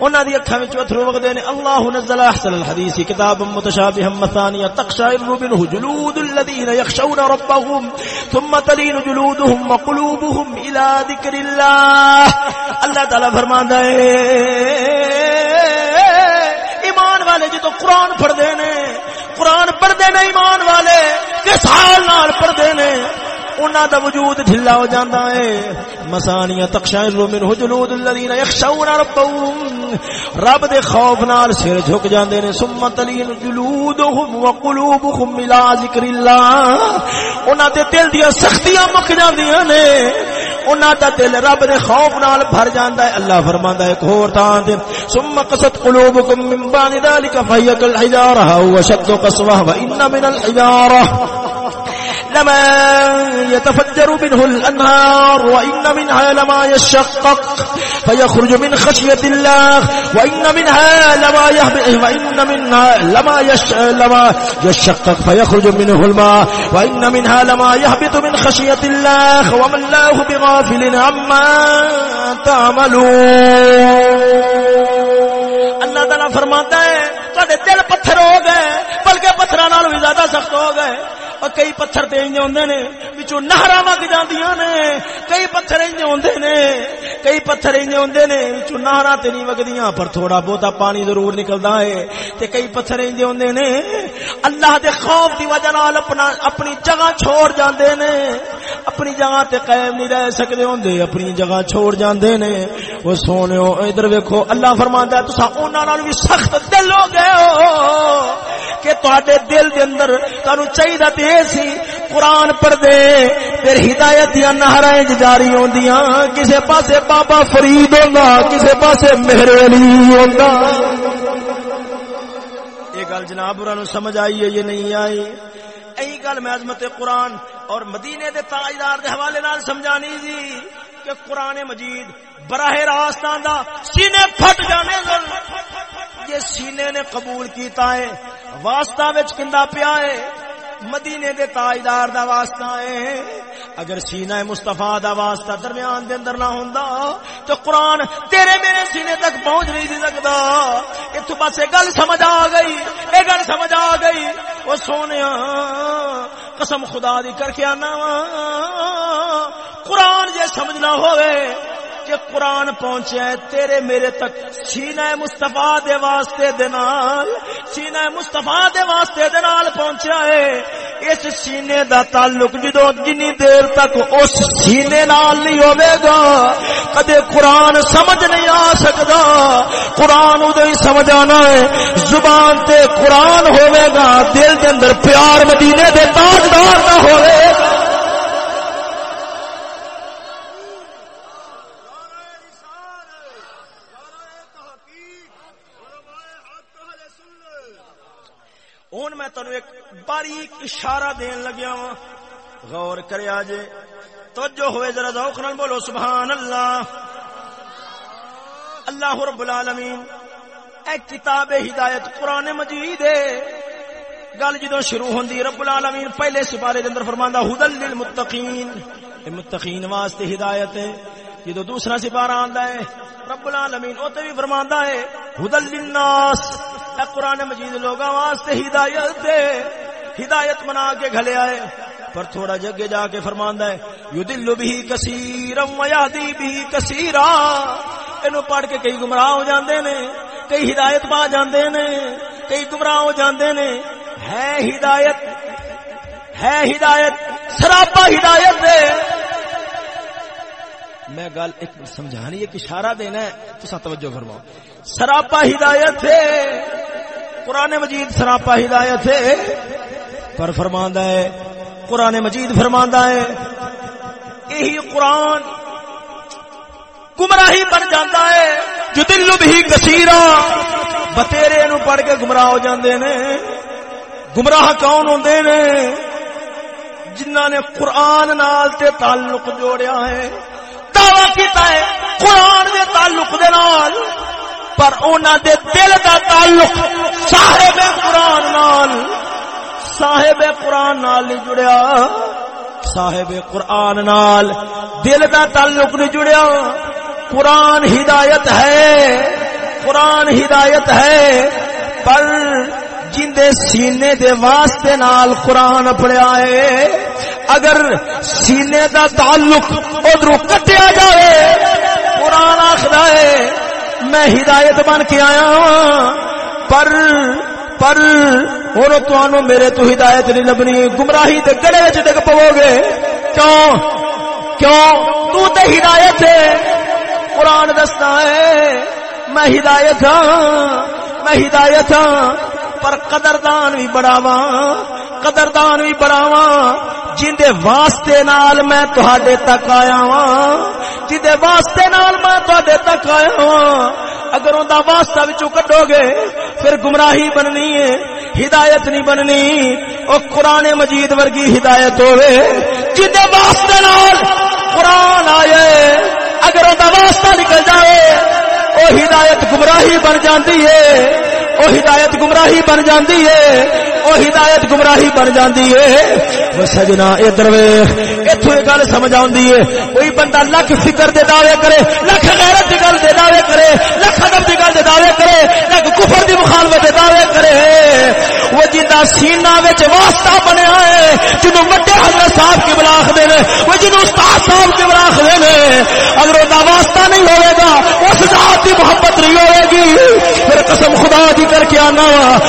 انہاں دی اکھاں وچ اتھرو وگدے نے اللہ نزل احسن الحدیث، کتاب متشابہ مثانیہ تقشعر منه جلود الذين يخشون ربهم، ثم تلين جلودهم وقلوبهم الى ذکر اللہ۔ اللہ تعالی فرماندا ہے ایمان والے جدو قرآن پڑھتے نے قرآن پڑھتے نے ایمان والے۔ کس حال نال پڑھتے نے انہاں دا وجود ڈھلا ہو جاندا ہے۔ مسانیہ تقشعر منه جلود الذين يخشون ربهم رب دے خوف نال سر جھک جاندے نے ثم تلين جلودهم وقلوبهم الى ذکر اللہ۔ انہاں دے دل دیاں سختیاں مک جاندیاں نے۔ انہاں دا دل رب دے خوف نال بھر جاندا ہے۔ اللہ فرماندا ہے، ایک ہور تاں تے ثم قست قلوبکم من بعد ذلك فهي كالحجاره وشد قسوه وان من الحجاره لما يتفجر منه الأنهار وإن منها لما يشقق فيخرج من خشية الله وإن منها لما يهبط وإن منها لما يش، لما يشقق فيخرج منه الماء وإن منها لما يهبط من خشية الله وما الله بغافل عما تعملون اللہ تعالیٰ فرماتا ہے تھوڑے دل پتھر ہو گئے، بلکہ پتھر بھی زیادہ سخت ہو گئے. اور کئی پتھر تے انج ہوندے نے، وچوں نہراں وگ جاندیاں نے، کئی پتھر انج ہوندے نے، کئی پتھر انج ہوندے نے، وچوں نہراں تے نہیں وگدیاں، پر تھوڑا بہتا پانی ضرور نکلدا ہے۔ تے کئی پتھر انج ہوندے نے، اللہ دے خوف دی وجہ نال اپنا اپنی جگہ چھوڑ جاندے نے۔ اپنی جگہ تے قائم نہیں رہ سکدے ہوندے، اپنی جگہ چھوڑ جاندے نے۔ او سونےو ادھر ویکھو، اللہ فرماندا ہے، تساں انہاں نال وی سخت دل ہو گئے ہو کہ تواڈے دل دے اندر تانوں چاہیدا تے سی، قرآن پڑھ دے پھر ہدایت دیا نہرائیں جاری ہوندیاں کسے پاسے بابا فرید ہوندا، کسے پاسے مہر علی ہوندا۔ یہ گل جناب نو سمجھ آئی ہے یہ نہیں آئی؟ یہی گل میں عظمت قرآن اور مدینے دے تاجدار دے حوالے نال سمجھانی سی کہ قرآن مجید براہ راست آندا، سینے پھٹ جانے ذل یہ سینے نے قبول کیتا ہے۔ واسطہ وچ کندا پیا ہے۔ مدینے دے تاجدار دا واسطہ ہے۔ اگر سینہ مصطفی دا واسطہ درمیان دے اندر نہ ہوندا، تو قرآن تیرے میرے سینے تک پہنچ نہیں سی سکدا۔ ایتھوں بس یہ گل سمجھ آ گئی۔ اے گل سمجھ آ گئی۔ او سونیا، قسم خدا دی کر کے آنا قرآن جے سمجھنا ہوئے کہ قرآن پہنچے تیرے میرے تک سینہ مصطفیٰ دے واسطے دے نال سینہ مصطفیٰ دے واسطے دے نال پہنچیا ہے۔ اس سینے دا تعلق جدو جنی دیر تک اس سینے نال نہیں ہوے گا، کدے قرآن سمجھ نہیں آ سکدا۔ قرآن ادو ہی سمجھ آنا ہے، زبان تے قرآن ہوے گا، دل دے اندر پیار مدینے دے تاجدار نہ ہوے گا ہوں میں تمہیں ایک باریک اشارہ دین لگیا وا غور کرے آج توجہ ہوئے ذرا ذوق نال بولو سبحان اللہ اللہ رب العالمین، اے کتاب ہدایت قرآن مجید ہے۔ گل جدو شروع ہوندی رب العالمین، پہلے سپارے دے اندر فرماندا، ہدل للمتقین۔ اے متقین واسطے ہدایت ہے۔ جدو دوسرا سپارہ آندا ہے، رب العالمین، او تے بھی فرماندا ہے، ہدل للناس۔ اے قرآن مجید لوگاں واسطے ہدایت ہے ہدایت بنا کے گھلے آئے۔ پر تھوڑا جگہ جا کے فرماندا ہے یدل بھی کثیرا و یہدی بھی کثیرا۔ اینو پڑھ کے کئی گمراہ ہو جاندے نے، کئی ہدایت پا جاندے نے، کئی گمراہ ہو جاندے نے۔ ہے ہدایت ہے ہدایت، سراپا ہدایت ہے میں گل ایک سمجھانی ایک اشارہ دینا ہے تو توجہ فرماؤ۔ سراپا ہدایت ہے۔ قرآن مجید سراپا ہدایت ہے۔ پر فرماندا ہے، قرآن مجید فرماندا ہے۔ یہی قرآن گمراہی بن جاتا ہے۔ جو دل بھی کثیرا بتیرے نو پڑھ کے گمراہ ہو جاندے نے۔ گمراہ کون ہوندے نے؟ جنہاں نے قرآن نال تے تعلق جوڑیا ہے۔ دعویٰ کیتا ہے، قرآن دے تعلق دے نال۔ پر انہوں دے دل دا تعلق صاحب قرآن نال، صاحب قرآن نال نہیں جڑیا۔ صاحب قرآن نال دل دا تعلق نہیں جڑیا۔ قرآن ہدایت ہے، قرآن ہدایت ہے، پر جندے سینے دے واسطے نال قرآن پڑیا ہے، اگر سینے دا تعلق ادھر کٹیا جائے قرآن آخر ہے میں ہدایت بن کے آیا ہاں۔ پر پر ہوں تو میرے تو ہدایت نہیں لبنی۔ گمراہی تے گڑے چ ڈگ پو گے۔ کیوں؟ کیوں؟ تو تے ہدایت ہے۔ قرآن دستا ہے، میں ہدایت ہاں میں ہدایت ہاں۔ پر قدردان بھی بڑھاوا قدردان بھی بڑھاوا جن واسطے نال میں تہاڈے تک آیا ہاں جن واسطے نال میں تہاڈے تک آیا ہاں اگر اوندا واسطہ وچوں کڈو گے، پھر گمراہی بننی ہے، ہدایت نہیں بننی۔ او قرآن مجید ورگی ہدایت ہوے جن واسطے نال قرآن آئے۔ اگر اوندا واسطہ نکل جائے او ہدایت گمراہی بن جاندی ہے۔ او ہدایت گمراہی بن جاندی ہے او ہدایت گمراہی بن جاندی ہے۔ وہ سجنا ادھر ویکھ ایتھوں یہ گل سمجھ آندی ہے۔ کوئی بندہ لکھ فکر دے دعوے کرے، لکھ غیرت دی گل دے دعوے کرے، لکھ ادب دی گل دے دعوے کرے، لکھ کفر دی مخالفت دے دعوے کرے۔ وہ جندا سینہ وچ واسطہ بنیا ہے جنوں وڈے حضرت صاحب کی بلاخ دے نے، وہ جنوں استاد صاحب کی بلاخ دے نے۔ اگر وہ واسطہ نہیں ہوے گا، اس ذات دی محبت نہیں ہوے گی۔ پھر قسم خدا دی کر کے آنا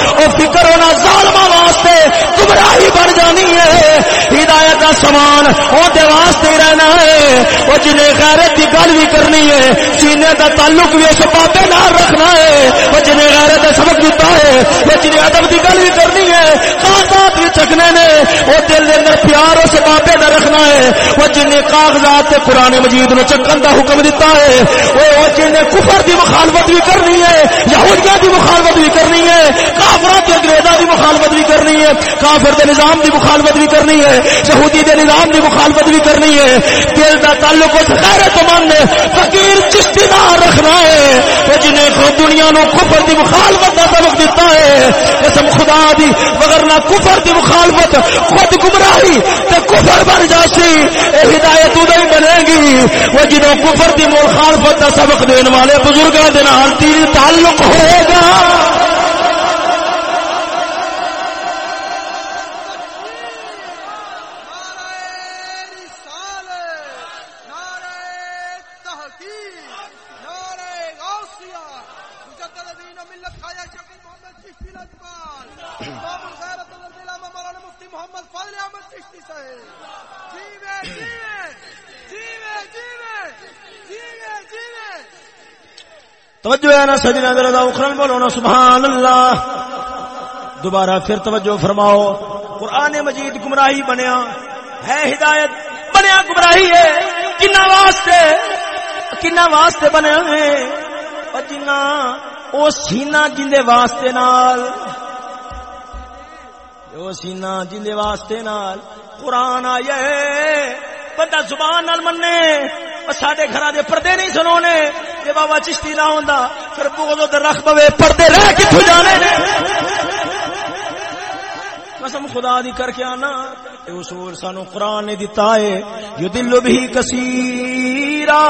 او فکر ہونا ظالماں واسطے گمراہی بن جانی ہے۔ ہدایت کا سامان وہ واسطے ہی رہنا ہے۔ وہ جنہیں غیرت کی گل بھی کرنی ہے سینے کا تعلق بھی اس بابے نال رکھنا ہے۔ وہ جنہیں غیرت سبق دیتا ہے وہ جنہیں ادب ہے۔ وہ جنہیں کاغذات سے قرآن مجید نو چکن کا حکم دیتا ہے، وہ جنہیں کفر کی مخالفت بھی کرنی ہے، یہودیاں کی مخالفت بھی کرنی ہے کافروں کے مخالفت بھی کرنی ہے، کافر کے نظام کی مخالفت بھی کرنی ہے، یہودی کے نظام کی مخالفت بھی کرنی ہے۔ دل کا تعلق اس غیرت مند فقیر چشتی نہ رکھنا ہے۔ وہ جنہیں خود دنیا نو کفر کی مخالفت کا سبق دیتا ہے، قسم خدا دی، مگر نہ کفر کی مخالفت، خود گمراہی تے کفر بن جاسی۔ اے ہدایت ادھر ہی بنے گی۔ وہ جنہوں کفر کی مخالفت کا سبق دین والے بزرگوں کے نال تعلق ہوئے توجہ ہے نا سجنا دردا اخرن بولو نا سبحان اللہ دوبارہ پھر توجہ فرماؤ۔ قرآن مجید گمراہی بنیا۔ ہے ہدایت، بنیا گمراہی ہے۔ کنا واسطے کنا واسطے بنیا ہے۔ جنا او سینہ جندے واسطے نال۔ او سینہ جندے واسطے نال۔ قرآن آیا ہے۔ بندہ زبان نال منے ساڈے گھراں دے پردے نہیں سنونے۔ جے بابا چشتی نہ ہوندا، پھر بغض تے رکھ پوے پردے رہ کتھوں جانے؟ نے قسم خدا دی کر کے آنا، اے اصول سانو قرآن نے دیتا ہے یدل بھی کثیرا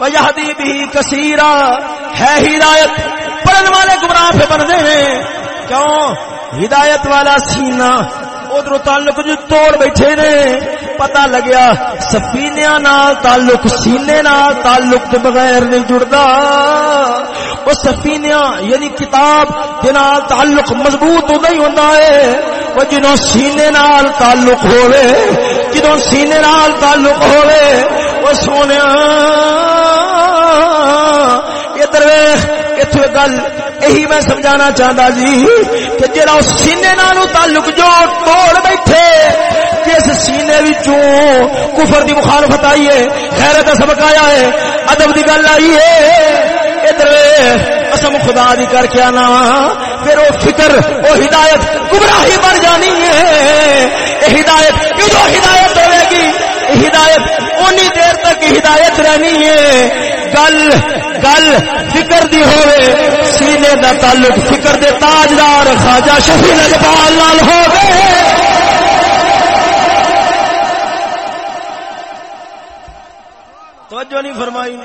و یہدی بھی کثیرا، ہے ہدایت، پڑھن والے گمراہ پہ بن دے ہیں۔ کیوں؟ ہدایت والا سینہ ادھر تعلق جو توڑ بیٹھے نے پتا لگیا سفینیا نال تعلق، سینے نال تعلق کے بغیر نہیں جڑتا وہ سفینیا یعنی کتاب کے نال تعلق مضبوط ہوتا ہی ہوتا ہے۔ وہ جنہوں سینے نال تعلق ہوئے جنہوں سینے نال تعلق ہوئے وہ سونے ادھر اتو گل، یہی میں سمجھانا چاہتا جی کہ جڑا اس سینے نالو تعلق جو توڑ بیٹھے جس سینے وچوں کفر دی مخالفت آئی ہے خیرت کا سبق آیا ہے، ادب دی گل آئی ہے، ادھر قسم خدا دی کر کے آنا، پھر وہ فکر، وہ ہدایت گمراہی بن جانی ہے۔ یہ ہدایت کیوں جو ہدایت ہوئے گی؟ ہدایت، اونی دیر تک ہدایت رہنی ہے۔ گل گل فکر دی ہوئے، سینے دا تعلق فکر دے تاجدار خواجہ شفیع لجپال نال ہوئے توجہ نہیں فرمائی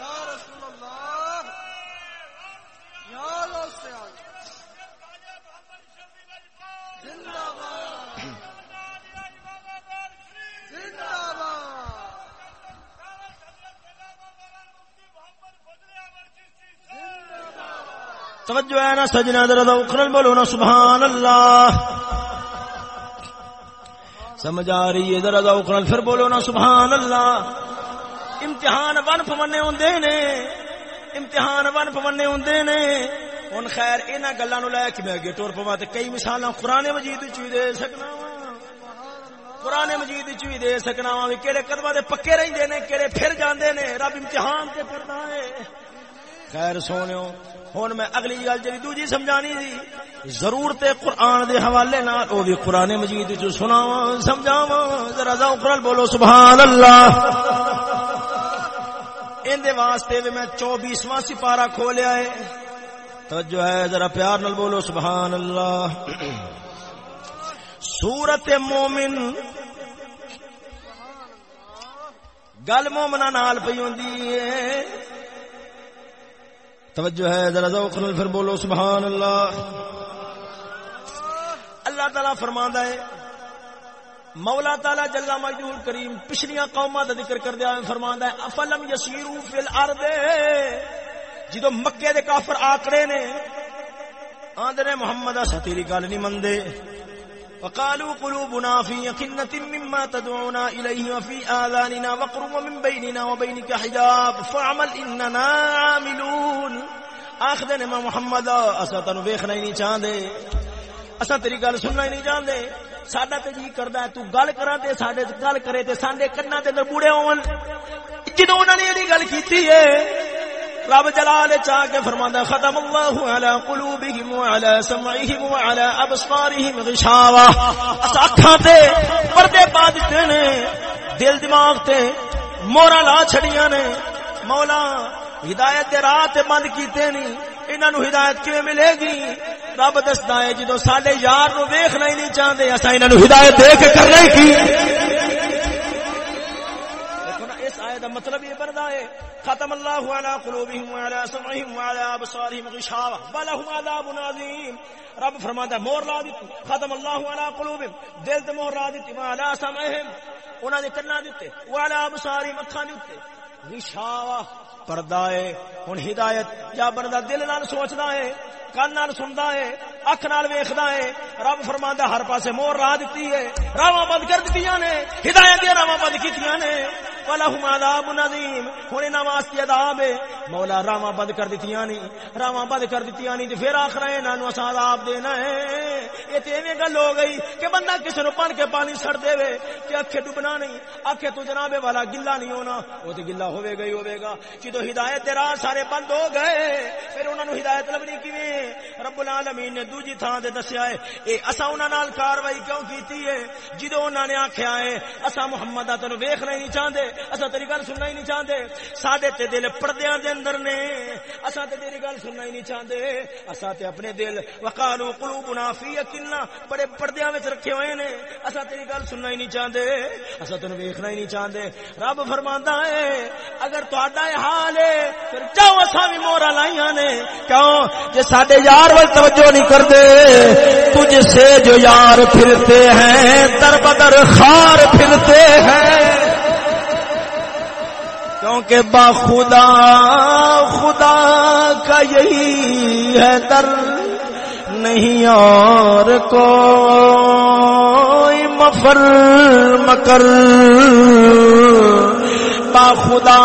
یا رسول اللہ یا غوث اعظم زندہ باد زندہ باد توجہ ہے نا سجنا در اخرل بولو نا سبحان اللہ سمجھ آ رہی ہے، ذرا اخرل پھر بولو نا سبحان اللہ امتحان ون پونے ہوندے نے۔ امتحان ون پونے ہوندے نے۔ ہن خیر، انہاں گلاں نو لے کے میں اگے ٹور پواں تے کئی مثالاں قران مجید وچ بھی دے سکنا وا مجید وچ بھی دے سکنا وا کہڑے قدماں دے پکے رہندے نے کہڑے پھر جاندے نے۔ رب امتحان تے کردا ہے۔ خیر سونیو۔ ہن میں اگلی گل جڑی دوجی سمجھانی سی ضرورت قرآن دے حوالے نال، او بھی قرآن مجید وچ سناواں، سمجھاواں۔ ذرا ذوق بولو سبحان اللہ ان دے واسطے بھی میں 24واں سپارہ کھولیا ہے۔ توجہ ہے، ذرا پیار نال بولو سبحان اللہ سورت مومن۔ گل مومنا نال پی ہوندی ہے۔ توجہ ہے، ذرا ذوق نال پھر بولو، سبحان اللہ۔ اللہ تعالی فرماندا ہے، مولا تعالی جل مجدور کریم پچھلیاں قوماں دا ذکر کردیا ہے فرماندا ہے، افلم یسیرو فی الارض۔ جدو مکے دے کافر آکڑے نے آندے محمد اسا تیری گل نہیں مندے وقالوا قلوبنا في يقنة مما تدعونا إليه وفي آذاننا وقر ومن بيننا وبينك حجاب. فاعمل إننا عاملون. آخر نے میں محمد، اسا تنو ویکھنا ہی نہیں چاہندے. اسا تیری گل سننا ہی نہیں چاہندے. ساڈا تے جی کردا ہے، تو گل کراں تے ساڈے گل کرے تے ساڈے کناں تے اندر بوڑے ہون۔ جدوں انہاں نے یہ گل کیتی ہے رب جلال چاہ کے فرماندا ختم اللہ علی قلوبہم وعلی سمعہم وعلی ابصارہم غشاوہ۔ اس اکھاں تے پردے پا دتے نے، دل دماغ تے مورا لا چھڑیاں نے۔ مولا، ہدایت دے راہ تے بند کیتے نہیں انہاں نو ہدایت کیویں ملے گی؟ رب دسدا ہے، جدوں ساڈے یار نو ویکھنا ہی نہیں چاہندے، اساں انہاں نو ہدایت دے کے کرنا ہی کی دیکھو نا اس آیت دا مطلب یہ بندا ہے، ختم اللہ علی قلوبہم وعلی سمعہم وعلی ابصارہم غشاوہ، ولہم عذاب عظیم۔ رب فرماتا ہے، مور لا دیتی ختم اللہ علی قلوبہم، دل تے مور لا دیتی وعلی سمعہم۔ انہاں دے کنا دتے وعلی ابصارہم اکھاں دتے غشاوہ، پردہ ہے، ہن ہدایت، یا بندہ دل نال سوچدا ہے کان نال سندا ہے، اکھ نال ویکھدا ہے۔ رب فرماندا ہر پاسے مور راہ دتی ہے۔ راواں بند کر دتیاں نے ہدایت دی راواں بند کیتیاں نے۔ ولہم عذاب عظیم ہن انہاں واسطے عذاب ہے۔ مولا راواں بند کر دتیاں نہیں راواں بند کر دتیاں نہیں تے پھر آخر انہاں نو اساں عذاب دینا ہے۔ اے تے ایویں گل ہو گئی کہ بندہ کسے نو پن کے پانی چھڑ دے وے تے اکھے ڈوبنا نہیں۔ اکھے تو جناب والا گلا نہیں ہونا۔ او تے گلا ہوے گا ہی ہوے گا۔ جدوں ہدایت دے راہ سارے بند ہو گئے، پھر انہاں نو ہدایت لبنی کیویں؟ رب العالمین نے دوجی تھاں تے دسیا ہے، اے اساں انہاں نال کاروائی کیوں کیتی ہے؟ جدوں انہاں نے آکھیا ہے، اساں محمد دا تینو ویکھنا ہی نہیں چاہندے، اساں تیری گل سننا ہی نہیں چاہندے۔ ساڈے تے دل پردیاں دے اندر نے، اساں تے تیری گل سننا ہی نہیں چاہندے۔ اساں تے اپنے دل، وقالو قلوبنا فی یقینا، بڑے پردیاں وچ رکھے ہوئے نے۔ اساں تیری گل سننا ہی نہیں چاہندے، اساں تینو ویکھنا ہی نہیں چاہندے۔ رب فرماندا ہے، اگر تہاڈا حال ہے، پھر جاؤ اساں بھی مورا لائیاں نے؟ کیوں؟ جے ساڈے یار ول توجہ نہیں کردے تجھ سے جو یار پھرتے ہیں، در بدر خار پھرتے ہیں۔ کیونکہ با خدا خدا کا یہی ہے در۔ نہیں اور کوئی مفر مکر۔ با خدا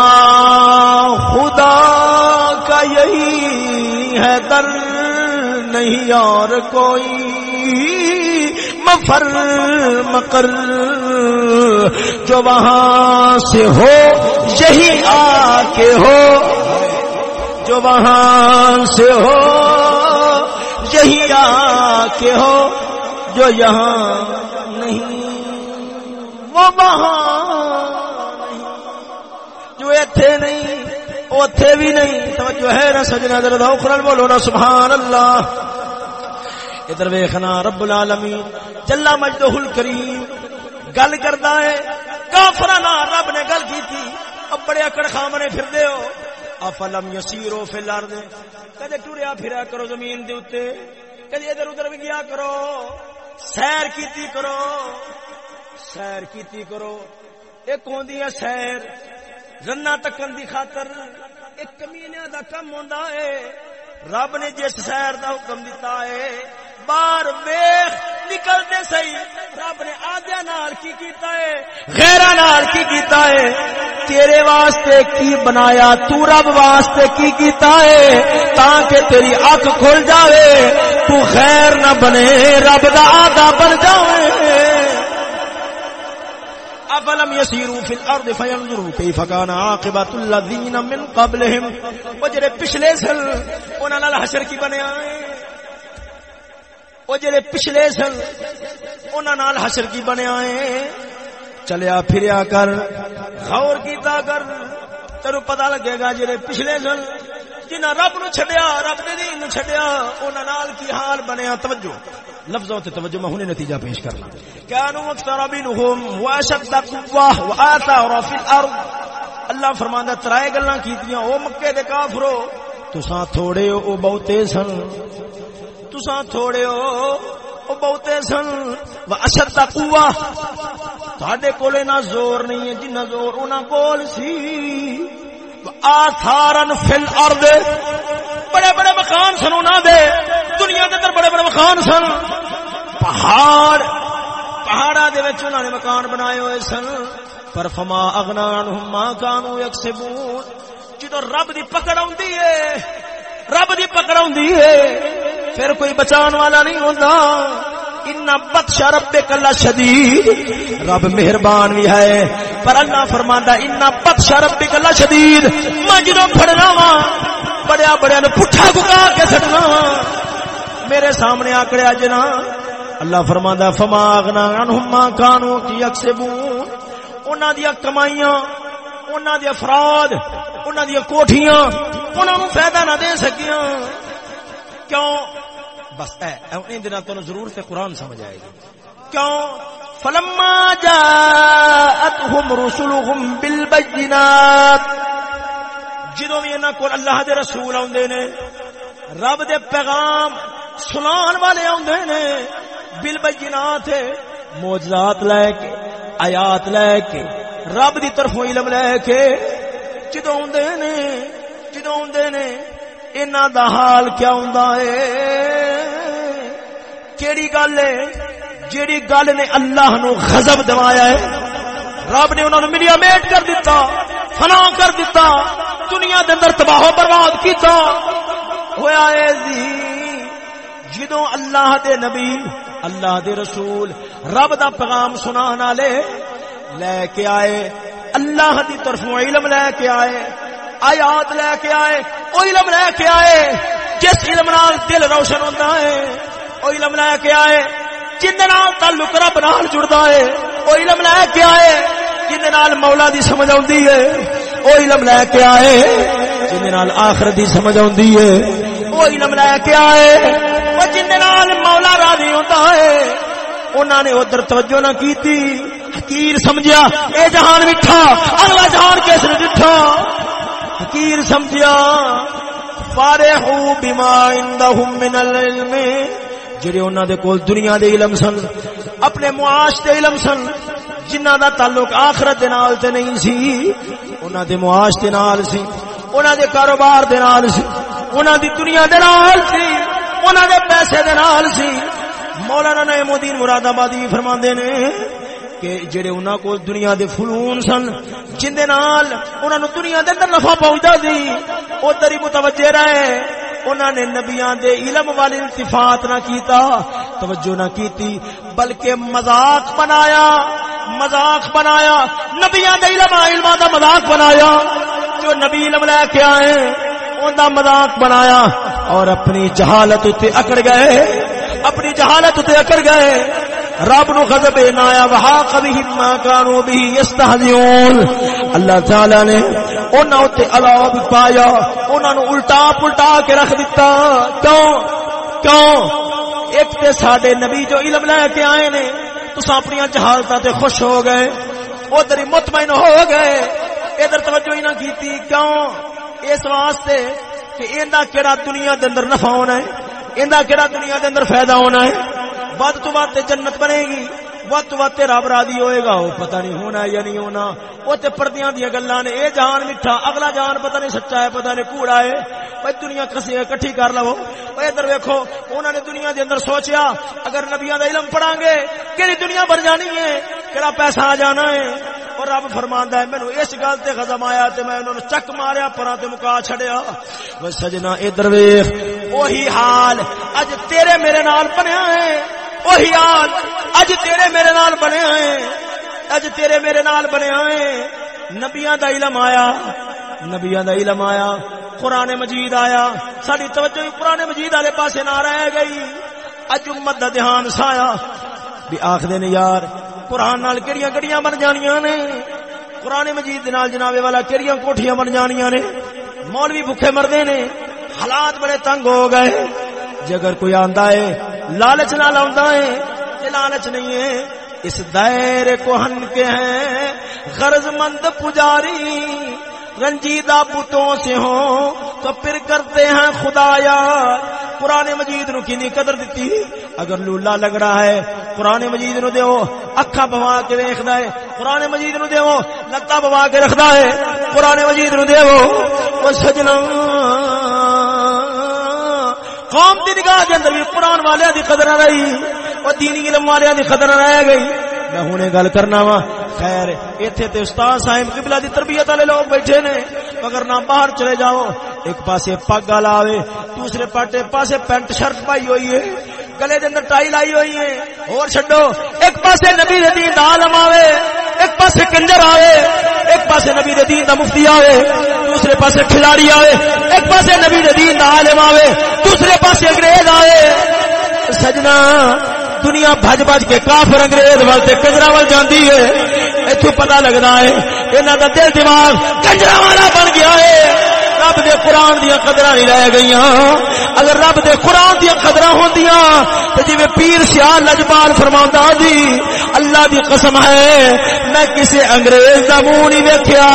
نہیں اور کوئی مفر مکر جو وہاں سے ہو، یہی آ کے ہو۔ جو وہاں سے ہو، یہی آ کے ہو۔ جو یہاں نہیں، وہ وہاں نہیں۔ جو ایتھے نہیں اوتھے بھی نہیں۔ توجہ ہے نا سجنا ذرا ذوق بولو نا سبحان اللہ۔ ادھر ویکھنا رب العالمین۔ جل مجدہ الکریم۔ گل کردا ہے، کافراں رب نے گل کیتی۔ اب بڑے اکڑ خامنے پھردے ہو۔ افلم یسیرو فی الارض۔ کدے ٹریا پھریا کرو زمین دے اوتے۔ کدے ادھر ادھر بھی گیا کرو۔ سیر کیتی کرو۔ سیر کیتی کرو۔ ایک ہوندی ہے سیر۔ رنا تکن دی خاطر ایک کمینہ دا کم ہوندا ہے رب نے جس سیر دا حکم دیتا ہے بار ویخ نکلتے سی رب نے آدیا نال کی کیتا ہے غیرہ نال کی کیتا ہے تیرے واسطے کی بنایا؟ تو رب واسطے کی کیتا ہے تاکہ تیری اک کھل جاوے۔ تو خیر نہ بنے، رب دا آدھا بن جاوے۔ افلم يسيروا في الارض فينظروا كيف كان عاقبه الذين من قبلهم؟ وجرے پچھلے سن، انہاں نال حشر کی بنیا او جڑے پچھلے سن، انہاں نال حشر کی بنیا ہے۔ چلیا پھریا کر، غور کیتا کر تیرو پتہ لگے گا جڑے پچھلے سن جنہ رب نو چھڈیا، رب دے دین نو چھڈیا، انہاں نال کی حال بنیا، توجہ۔ لفظوں تے توجہ میں ہنے نتیجہ پیش کرنا۔ کانوا اکثر منهم واشد قوه واثار في الارض اللہ فرماندا ترائے گلاں کیتیاں، او مکے دے کافرو، تساں تھوڑے او بہتے سن۔ تساں تھوڑے ہو، او بہتے سن۔ واشد قوه تہاڈے کولے نہ زور نہیں ہے، جنہ زور انہاں کول سی۔ آثارن فل ارد بڑے بڑے مکان سن انہوں دے۔ دنیا کے اندر بڑے بڑے مکان سن۔ پہاڑ پہاڑا دے وچ انہوں نے مکان بنائے ہوئے سن۔ پر فما اغنا عنہم ما کانوا یکسبون۔ جدو رب دی پکڑ آندی ہے رب دی پکڑ آندی ہے پھر کوئی بچان والا نہیں ہوندا۔ ان بطش ربک لشدید رب مہربان بھی ہے، پر اللہ فرماندا ان بطش ربک لشدید میں جدوں پھڑنا وا بڑیا بڑیا نو پٹھا گکا کے سٹنا میرے سامنے آکڑیا جنا اللہ فرماندا فما اغنا عنہم ما کانوا یکسبون انہاں دی کمائیاں انہاں دی افراد انہاں دی کوٹھیاں انہاں نو فائدہ نہ دے سکیاں کیوں بس اے ان دنوں تو ضرور سے قرآن سمجھ آئے گی کیوں فلما جاءتهم رسلهم بالبينات جدوں بھی انہاں کول اللہ دے رسول اوندے نے، رب دے پیغام سنان والے اوندے نے بل بالبينات معجزات لے کے، آیات لے کے، رب دی طرفوں علم لے کے جدوں اوندے نے، جدوں اوندے نے، انہاں دا حال کیا ہوندا ہے؟ کیڑی گل ہے؟ جیڑی گل نے اللہ نو غضب دوایا ہے، رب نے انہوں نے ملیا میٹ کر دیتا فنا کر دیتا دنیا دے اندر تباہ و برباد کیتا۔ ہویا اے جی جدوں اللہ دے نبی، اللہ دے رسول رب دا پیغام سنان والے لے کے آئے، اللہ دی طرفوں علم لے کے آئے، آیات لے کے آئے، او علم لے کے آئے، جس علم نال دل روشن ہوتا ہے او علم لے کے آئے، جن نال تعلق رب نال جڑدا ہے او علم لے کے آئے جن مولا دی سمجھ اوندی ہے، او علم لے کے آئے۔ جن نال آخرت دی سمجھ اوندی ہے، او علم لے کے آئے۔ او جن مولا راضی ہوندا ہے، انہاں نے ادھر توجہ نہ کیتی۔ حقیر سمجھیا، اے جہان میٹھا، اگلا جہان کس نے ڈٹھا حقیر سمجھیا، فارحو بما عندهم من العلم۔ جڑے انہاں دے کول دنیا دے علم سن، اپنے معاش دے علم سن جنہاں دا تعلق آخرت دے نال تے نہیں سی، انہاں دے معاش دے نال سی، انہاں دے کاروبار دے نال سی، انہاں دی دنیا دے نال سی، انہاں دے پیسے دے نال سی۔ مولانا نعیم الدین مراد آبادی فرماندے نے کہ جڑے انہاں کو دنیا دے فنون سن، جن دے نال انہاں نو دنیا دے اندر نفع پہنچدا سی او تری متوجہ رہے۔ انہاں نے نبیاں دے علم والی التفات نہ کیتا، توجہ نہ کیتی، بلکہ مذاق بنایا مذاق بنایا، نبیاں دے علم علم دا مذاق بنایا، جو نبی علم لے کے آئے، ان دا مذاق بنایا، اور اپنی جہالت تے اکڑ گئے، اپنی جہالت تے اکڑ گئے رب نو غضب نہ آیا، وحاق بهم ما كانوا به يستهزئون اللہ تعالی نے انہاں تے عذاب پایا، انہاں نو الٹا پلٹا کے رکھ دیتا کیوں؟ کیوں؟ ایک تے ساڈے نبی جو علم لے کے آئے نے، تساں اپنی جہالتاں تے خوش ہو گئے، ادھر مطمئن ہو گئے۔ ادھر توجہ ہی نہ کیتی، کیوں؟ اس واسطے کہ ایندا کیڑا دنیا دے اندر نفع ہونا ہے۔ ایندا کیڑا دنیا دے اندر فائدہ ہونا ہے؟ ود تو ود جنت بنے گی، ود تو رب راضی ہوئے گا وہ پتہ نہیں ہونا یا نہیں ہونا۔ وہ تے پردیاں دی گلاں نے، اے جان میٹھا، اگلا جان پتہ نہیں سچا ہے، پتہ نہیں کوڑا ہے۔ اوے دنیا کسی اکٹھی کر لو۔ اوے ادھر ویکھو، انہاں نے دنیا دے اندر سوچیا، اگر نبیاں دا علم پڑھاں گے، کیڑی دنیا بن جانی ہے؟ کیڑا پیسہ آ جانا ہے؟ اور رب فرماندا ہے، مینوں اس گل تے غضب آیا تے میں انہاں نوں چک ماریا، پراں تے مکا چھڈیا۔ او سجنا، ادھر ویکھ۔ وہی حال اج تیرے میرے نال بنیا ہے۔ وہی حال اج تیرے میرے نال بنے ہیں اج تیرے میرے نال بنے ہیں نبیاں دا علم آیا۔ نبیاں دا علم آیا۔ قرآن مجید آیا۔ ساری توجہ قرآن مجید والے پاسے نہ رہ گئی۔ اج امت دا دھیان سایا۔ بھی آخدے نے یار، قرآن نال کیڑیاں کیڑیاں بن جانیاں نے؟ قرآن مجید نال جنابے والا کیڑیاں کوٹھیاں بن جانیاں نے؟ مولوی بھوکے مردے نے؟ حالات بڑے تنگ ہو گئے۔ جگر اگر کوئی آندا ہے، لالچ نہ لاؤندا ہے یہ لالچ نہیں ہے۔ اس دائرے کو ہن کے ہیں غرض مند پجاری۔ رنجیدہ بتوں سے ہوں تو پھر کرتے ہیں خدا یار قرآن مجید نو کینی قدر دیتی اگر لولا لگ رہا ہے، قرآن مجید نو دیو، اکھا بوا کے ویکھدا ہے۔ قرآن مجید نو دیو لتا بوا کے رکھدا ہے۔ قرآن مجید نو دیو او سجنا۔ قوم دی نگاہ دے اندر بھی قرآن والے دی قدر نہ رہی اور دینی علم والے دی قدر نہ رہ گئی۔ میں ہنے گل کرنا وا خیر، ایتھے تے استاد صاحب قبلہ دی تربیت والے لوگ بیٹھے نے اگر نہ باہر چلے جاؤ، ایک پاسے پگ لاوے دوسرے پاٹے پاسے پینٹ شرٹ پائی ہوئی ہے، گلے دے اندر ٹائی لائی ہوئی ہے اور چھڈو، ایک پاسے نبی دے دین دا عالم آوے، ایک پاسے کنجر آوے، ایک پاسے نبی دے دین دا مفتی آوے، دوسرے پاسے کھلاڑی آوے، ایک پاسے نبی دے دین دا عالم آوے، دوسرے پاسے انگریز آوے۔ سجنا دنیا بھج بھج کے کافر انگریز وال کجرا وال جاندی ہے۔ اتو پتہ لگدا ہے، انہاں دا دل دماغ کجرا والا بن گیا ہے۔ رب دے قرآن دیا قدر نہیں رہ گئی اگر رب دے قرآن دیا قدر ہوندیاں تو جی پیر سیال لجپال فرما جی اللہ دی قسم ہے، میں کسی انگریز دا منہ نہیں ویکیا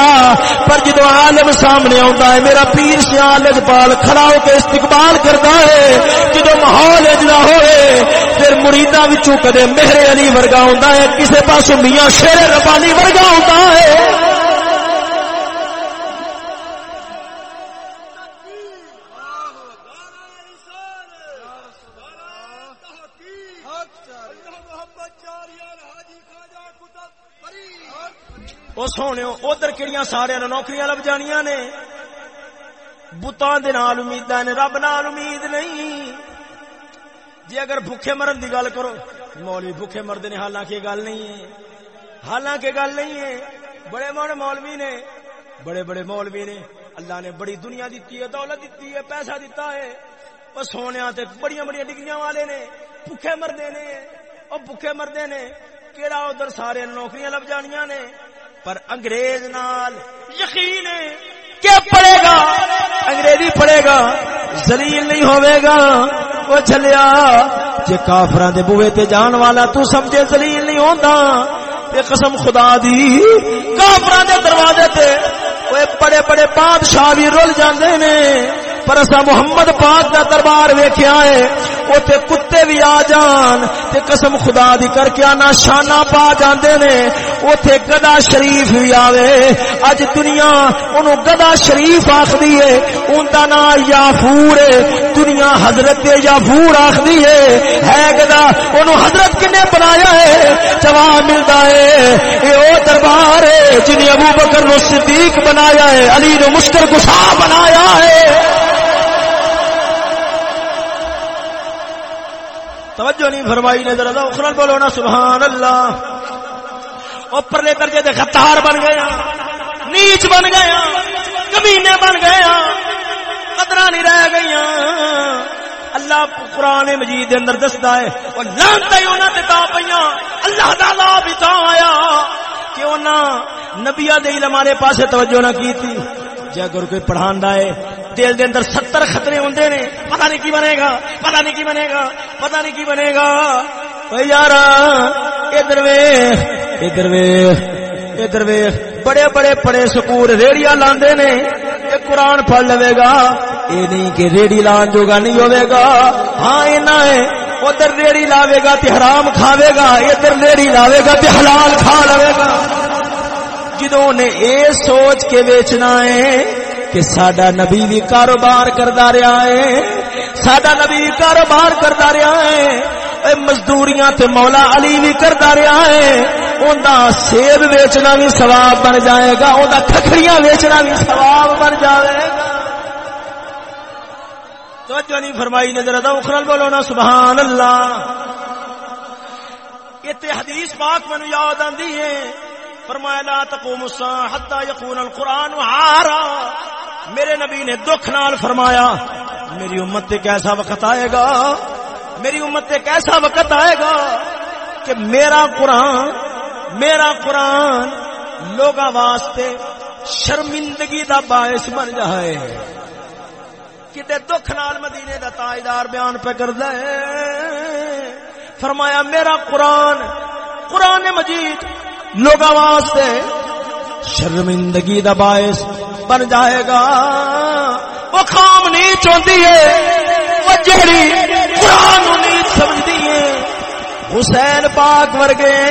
پر جدو عالم سامنے آتا ہے، میرا پیر سیال لجپال کھڑا ہو کے استقبال کرتا ہے جدو ماحول اجلا ہوئے، پھر مریدا بچوں کدے مہر علی ورگا ہوتا ہے کسی پاس میاں شیر ربانی ورگا ہوتا ہے۔ وہ سونے، ادھر کہڑی سارے نوکریاں لب جانیا نے۔ بتان دے نال نے، رب نال امید نہیں۔ جی اگر بھوکے مرن دی گل کرو، مولوی بھوکے مرد نے حالانکہ گل نہیں ہے۔ حالانکہ گل نہیں ہے۔ بڑے بڑے مولوی نے، بڑے بڑے مولوی نے، اللہ نے بڑی دنیا دیتی ہے، دولت دیتی ہے، پیسہ دیتا ہے۔ وہ سونے بڑی بڑی ڈگریاں والے نے بھوکے مردے نے۔ وہ بھوکے مردے نے کہڑا ادھر سارے نوکریاں لب جانیاں نے۔ پر انگریز نال یقین کیا پڑے گا۔ انگریزی پڑے گا۔ زلیل نہیں ہوئے گا۔ وہ چلیا جے کافران دے بوئے تے جان والا تو سمجھے زلیل نہیں ہوندا۔ تے قسم خدا دی کافران دے دروازے تے وہ بڑے بڑے بادشاہ بھی رول جاندے نے۔ پر اسا محمد پاک دا دربار ویکھیا ہے اوتے کتے بھی آ جان، تے قسم خدا دی کر کے انا شانہ پا جاندے نے اوتے گدا شریف بھی آوے۔ اج دنیا اونوں گدا شریف آکھدی ہے، اون دا نام یافور ہے۔ دنیا حضرت یافور آکھدی ہے۔ ہے گدا، اونوں حضرت کنے بنایا ہے؟ جواب ملدا ہے، اے او دربار ہے، جنہیں ابو بکر نو صدیق بنایا ہے، علی نو مشکل کشا بنایا ہے۔ توجہ نہیں فرمائی نے ذرا اخرن بولو نا، سبحان اللہ۔ اوپرلے درجے دے خطار بن گیا ہاں، نیچ بن گیا ہاں، کمینے بن گیا ہاں، قدرہ نہیں رہ گئی اللہ قرآن مجید دے اندر دستا ہے اور لانتا ہی انہاں تے تا پیاں اللہ دا عذاب بھی تا آیا۔ کہ انہاں نبیہ دے علم والے پاسے توجہ نہ کیتی۔ جے اگر کوئی پڑھاندا ہے دل دے اندر 70 خطرے ہوندے نے، پتہ نہیں کی بنے گا، پتہ نہیں کی بنے گا، پتہ نہیں کی بنے گا۔ او یارا، ادھر ویکھ ادھر ویکھ ادھر ویکھ بڑے بڑے پڑے سکور ریڑیاں لاندے نے قرآن پڑھ لے گا۔ یہ نہیں کہ ریڑی لان جوگا نہیں ہوے گا۔ ہاں اینا ہے۔ ادھر ریڑی لاوے گا تے حرام کھاوے گا، ادھر ریڑی لاوے گا تے حلال کھا لے گا۔ جدوں نے اے سوچ کے بیچنا ہے کہ ساڈا نبی بھی کاروبار کردا رہا ہے، ساڈا نبی بھی کاروبار کردا رہا ہے۔ اے مزدوریاں تے مولا علی بھی کردا رہا ہے۔ اوندا سیب بیچنا بھی ثواب بن جائے گا اوندا کھکھڑیاں بیچنا بھی ثواب بن جائے گا۔ توجہ نہیں فرمائی، نظر ادا اخرل بولو نا، سبحان اللہ۔ یہ حدیث پاک میں یاد آندی ہے۔ فرمایا، لا تقوم الساعه حتى يكون القران عارا میرے نبی نے دکھ نال فرمایا، میری امت تے کیسا وقت آئے گا؟ میری امت تے کیسا وقت آئے گا کہ میرا قرآن میرا قرآن لوگا واسطے شرمندگی دا باعث بن جائے؟ کتے دکھ نال مدینے دا تاجدار بیان پہ کر دے؟ فرمایا، میرا قرآن قرآن مجید لوگا واسطے شرمندگی دا باعث بن جائے گا۔ وہ قوم نہیں چاہتی ہے، وہ جہری قرآن نہیں سمجھتی ہے۔ حسین پاک ورگے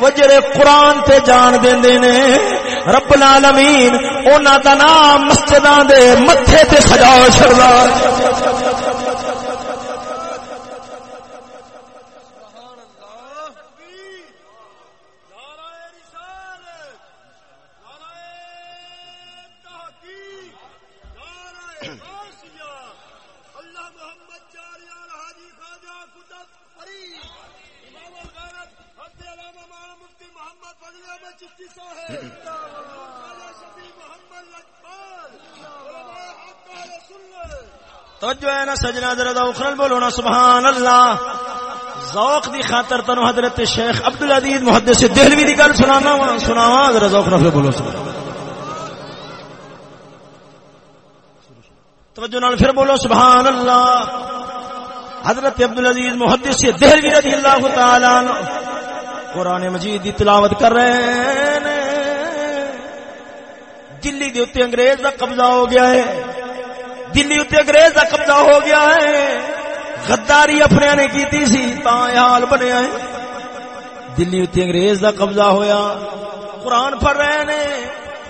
وہ جڑے قرآن تے جان دے نے، رب العالمین، انہاں دا نام مسجداں دے متھے تے سجا چھڑدا سبحان اللہ نعرہ رسالت نعرہ تحقیق نعرہ غوثیہ اللہ محمد جاریان حاجی خواجہ قدرت فرید امام الغیرت حضرت علامہ مولانا مفتی محمد فضل احمد چشتی صاحب خواجہ شفیع محمد لجپال علماء حق اہل سنت توجہ ہے نا سجنا ذرا اخرل بولو نا، سبحان اللہ۔ ذوق دی خاطر تنو حضرت شیخ عبد العزیز محدث دہلوی دی گل سنانا وا سناوا ذرا ذوق نال بولو، سبحان اللہ۔ توجہ نال پھر بولو، سبحان اللہ۔ حضرت عبد العزیز محدث دہلوی رضی اللہ تعالی عنہ قرآن مجید دی تلاوت کر رہے نے دلی دے اوتے انگریز دا قبضہ ہو گیا ہے۔ دلی اتنے انگریز کا قبضہ ہو گیا ہے۔ غداری اپنے نے کیتی سی تا حال بنیا ہے دلی اتنے انگریز کا قبضہ ہویا۔ قرآن پڑھ رہے نے،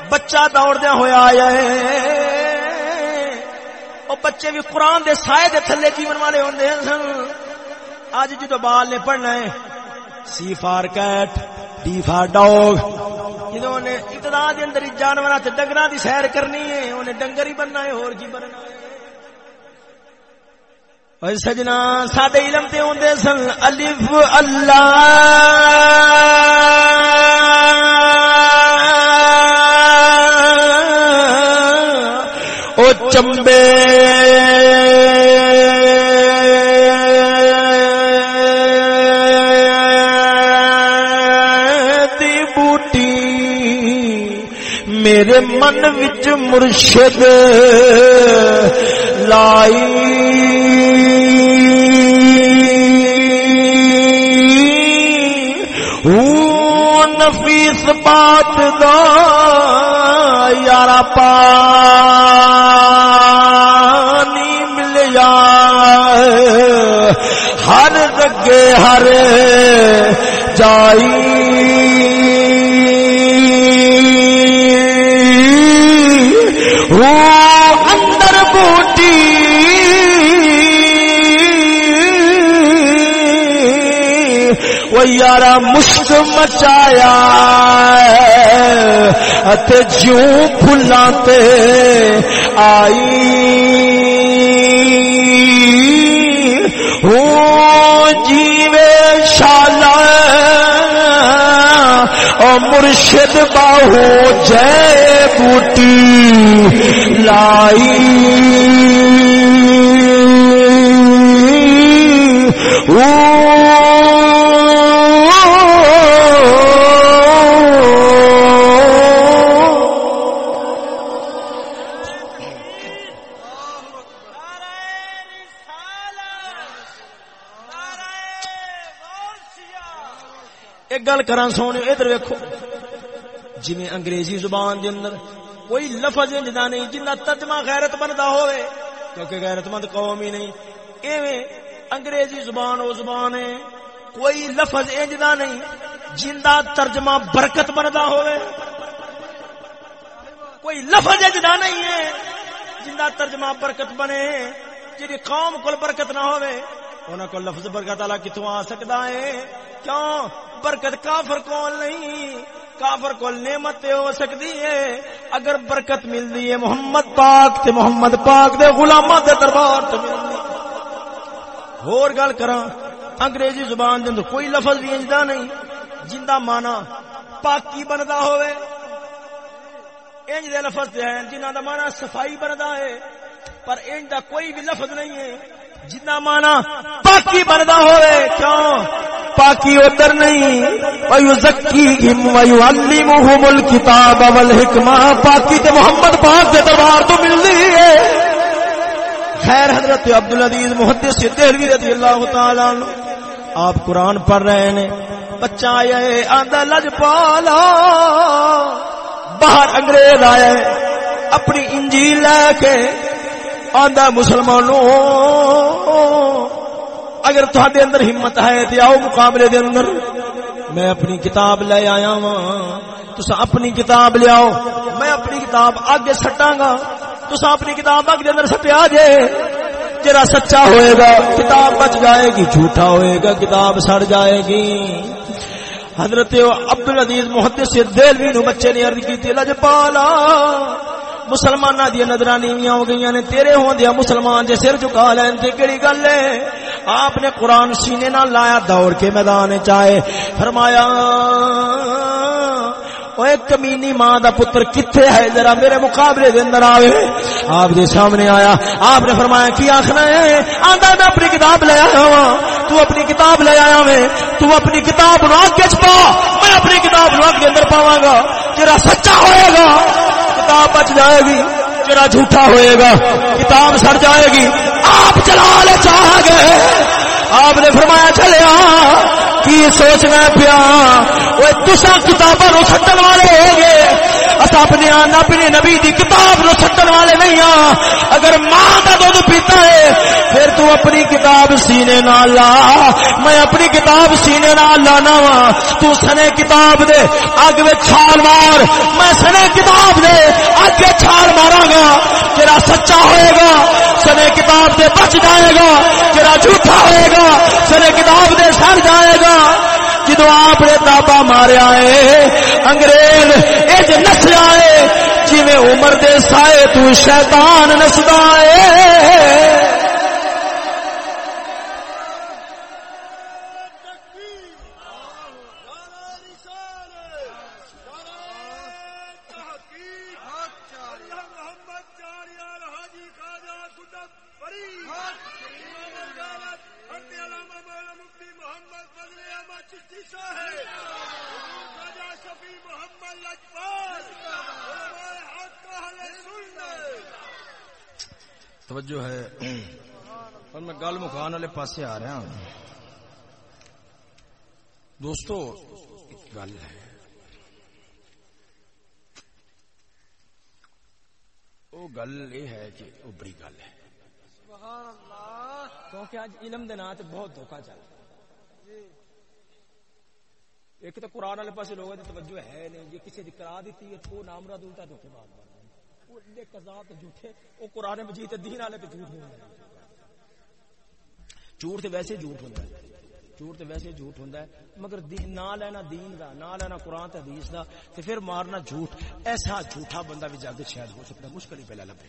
بچہ دوڑدیا ہویا آیا ہے۔ وہ بچے بھی قرآن دے سائے دے تھلے جیون والے ہوندے سن۔ اج جدو بال نے پڑھنا ہے C for cat D for dog جدو نے ابتدا دے اندر جانوراں تے ڈنگراں دی سیر کرنی ہے، انہیں ڈنگر ہی بننا ہے، اور کی بننا ہے؟ اوے سجنا ساڈے علم تے ہوندے سن، الف اللہ۔ او چمبے۔ میرے من وچ مرشد لائی۔ نفیس بات دا یارا پانی مل جائے ہر رگے ہر جائی۔ وہ یارا مشک مچایا جوں پھلاں تے آئی۔ او جیوے شالا او مرشد باہو جے بوٹی لائی۔ گل کران سونے، ادھر ویکھو۔ جویں انگریزی زبان دے اندر کوئی لفظ انجدا نہیں جنہ ترجمہ غیرت بندا ہوئے کیونکہ غیرت مند قوم ہی نہیں۔ ایویں انگریزی زبان او زبان ہے، کوئی لفظ انجدا نہیں، جندا ترجمہ برکت بندا ہوئے کوئی لفظ انجدا نہیں ہے، جندا ترجمہ برکت بنے۔ جی قوم کو برکت نہ ہوئے انہوں کو لفظ برکت والا کتوں آ سکتا ہے؟ کیوں؟ برکت کافر کول نہیں؟ کافر کول نعمت ہو سکتی ہے۔ اگر برکت ملتی ہے محمد پاک تے محمد پاک دے غلاماں دے دربار تے ملتی ہور گل کراں، انگریزی زبان دے اندر کوئی لفظ بھی انجدا نہیں۔ جندا مانا پاکی بندا ہوئے انج دے لفظ تے ہیں، جنہاں دا مانا صفائی بندا ہے۔ پر انج دا کوئی بھی لفظ نہیں ہے۔ جنا مانا پاکی بندا ہوئے کیوں؟ پاکی ادھر نہیں وَيُزَكِّيهِمْ وَيُعَلِّمُهُمُ الْكِتَابَ وَالْحِكْمَةَ پاکی تے محمد پاک دے دربار تو ملدی ہے۔ خیر حضرت عبدالعزیز محدث دہلوی رضی اللہ تعالی عنہ، آپ قرآن پڑھ رہے ہیں بچہ آیا ہے، آندا لج پالا۔ باہر انگریز آیا ہے، اپنی انجیل لے کے آندا مسلمانوں۔ اگر تھوڑے اندر ہمت ہے تو آؤ مقابلے دے اندر۔ میں اپنی کتاب لے آیا ہاں تسا اپنی کتاب لے آؤ۔ میں اپنی کتاب آگے سٹاں گا۔ تسا اپنی کتاب آگے اندر سٹیا جے۔ جرا سچا ہوئے گا، کتاب بچ جائے گی، جھوٹا ہوئے گا، کتاب سڑ جائے گی۔ حضرت عبد العزیز محدث دہلوی نو بچے نے عرض کی لج پالا مسلمان دیا نظر نیویاں ہو گئی نے، تیرے ہوندیا مسلمان جے سر چکا لین تے، کیڑی گل ہے؟ آپ نے قرآن سینے نہ لایا دوڑ کے میدان چائے فرمایا وہ کمینی ماں دا پتر کتھے ہے؟ ذرا میرے مقابلے دے اندر آوے۔ آپ دے سامنے آیا۔ آپ نے فرمایا، کی آخنا ہے؟ آندا میں اپنی کتاب لے آیا ہوں تو اپنی کتاب لے آیا میں تو اپنی کتاب نو آگے پا میں اپنی کتاب نو آگے اندر پاواں گا۔ تیرا سچا ہوئے گا۔ کتاب بچ جائے گی تیرا جھوٹا ہوئے گا، کتاب سڑ جائے گی، آپ چلا لے چاہ گئے۔ آپ نے فرمایا چلیا کی سوچنا پیا۔ وہ تسا کتاباں نو سٹن والے ہو گئے اصا اپنے آن اپنے نبی دی کتاب نو سٹن والے نہیں ہاں اگر ماں کا دودھ پیتا ہے، پھر تو اپنی کتاب سینے نال لا۔ میں اپنی کتاب سینے نال لانا وا تو سنے کتاب دے اگ میں چھال مار۔ میں سنے کتاب دے اگ چھال ماراں گا۔ تیرا سچا ہوئے گا، سنے کتاب دے بچ جائے گا۔ تیرا جھوٹا ہوئے گا، سنے کتاب دے سر جائے گا۔ جدو آپ نے دابا ماریا ہے، انگریز اج نسیا ہے جی عمر دے سائے تو شیطان نسدا ہے۔ توجہ ہے۔ اور میں گل مکان والے پاسے آ رہا ہوں۔ دوستو، ایک گل ہے۔ وہ گل یہ ہے کہ وہ بڑی گل ہے۔ کیونکہ اج علم دے نام تے بہت دھوکا چل ایک تو قرآن والے پاس لوگوں کی توجہ ہے نہیں۔ جی کسی کی کرا دیتی ہے، تو نام را دلتا دھوکے بعد بن وہ لے قضات جھوٹے وہ قرآن مجید تے دین والے تے جھوٹ ہوندا جھوٹ تے ویسے جھوٹ ہوندا ہے۔ جھوٹ تے ویسے جھوٹ ہوندا ہے۔ مگر دین نہ لینا دین دا، نہ لینا قرآن تے حدیث دا، تے پھر مارنا جھوٹ۔ ایسا جھوٹا بندہ بھی جگ شاید ہو سکتا ہے۔ مشکل ہی پہلا لبے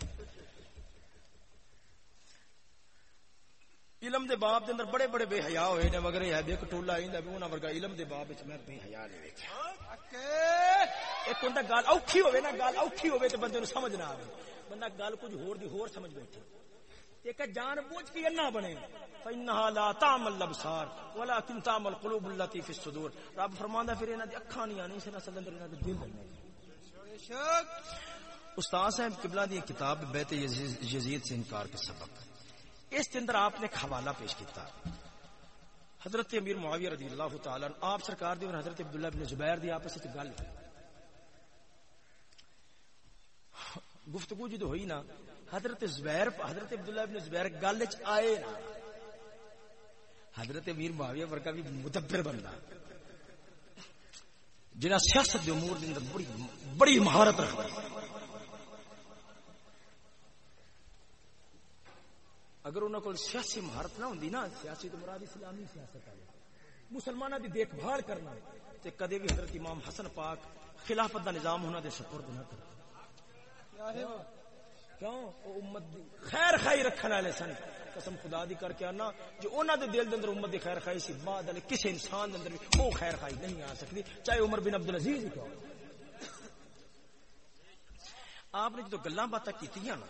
علم دے باب دے اندر بڑے بڑے بے حیا ہوئے نے، مگر یہ ہے ایک ٹولا ایندا بھی انہاں ورگا علم دے باب وچ میں بے حیا نہیں ویکھیا۔ ایک ہوندا گل اوکھی ہوے نا گل اوکھی ہوے تے بندے نو سمجھ نہ آوے۔ بندہ گل کچھ ہور دی ہور سمجھ بیٹھے۔ ایک جان بوجھ کے انا بنے۔ فإنها لا تعمل الابصار ولكن تعمل القلوب التي في الصدور۔ رب فرماندا پھر انہاں دی اکھاں نہیں آنی سنا اصل اندر انہاں دے دل نے بے استاد صاحب، قبلہ دی کتاب بیت یزید سے انکار کے سبب۔ اس کے اندر آپ نے ایک حوالہ پیش کیتا۔ حضرت امیر معاویہ رضی اللہ تعالی آپ سرکار دی اور حضرت عبداللہ بن زبیر دی آپس وچ گل ہوئی۔ گفتگو جی جدو ہوئی نا، حضرت زبیر، حضرت عبداللہ ابن زبیر گل چ آئے نا۔ حضرت امیر معاویہ ورگا بھی مدبر بندا جنہ سیاست دے امور دے اندر بڑی بڑی مہارت رکھدا اگر انہوں کو سیاسی مہارت نہ ہوندی نا، سیاسی تو مراد اسلامی سیاست ہے۔ مسلمانوں دی دیکھ بھال کرنا تے کدے بھی حضرت امام حسن پاک خلافت دا نظام ہونا دے سپرد نہ کر کیوں؟ امت خیر خائی رکھن والے سن۔ قسم خدا دی کر کے آنا۔ جو انہاں دے دل دے اندر امت دی خیر خائی سی، بعد والے کسی انسان دے اندر بھی او خیر خائی نہیں آ سکتی۔ چاہے عمر بن عبد العزیز ہی کیوں؟ آپ نے جو گلاں باتاں کیتیاں نا،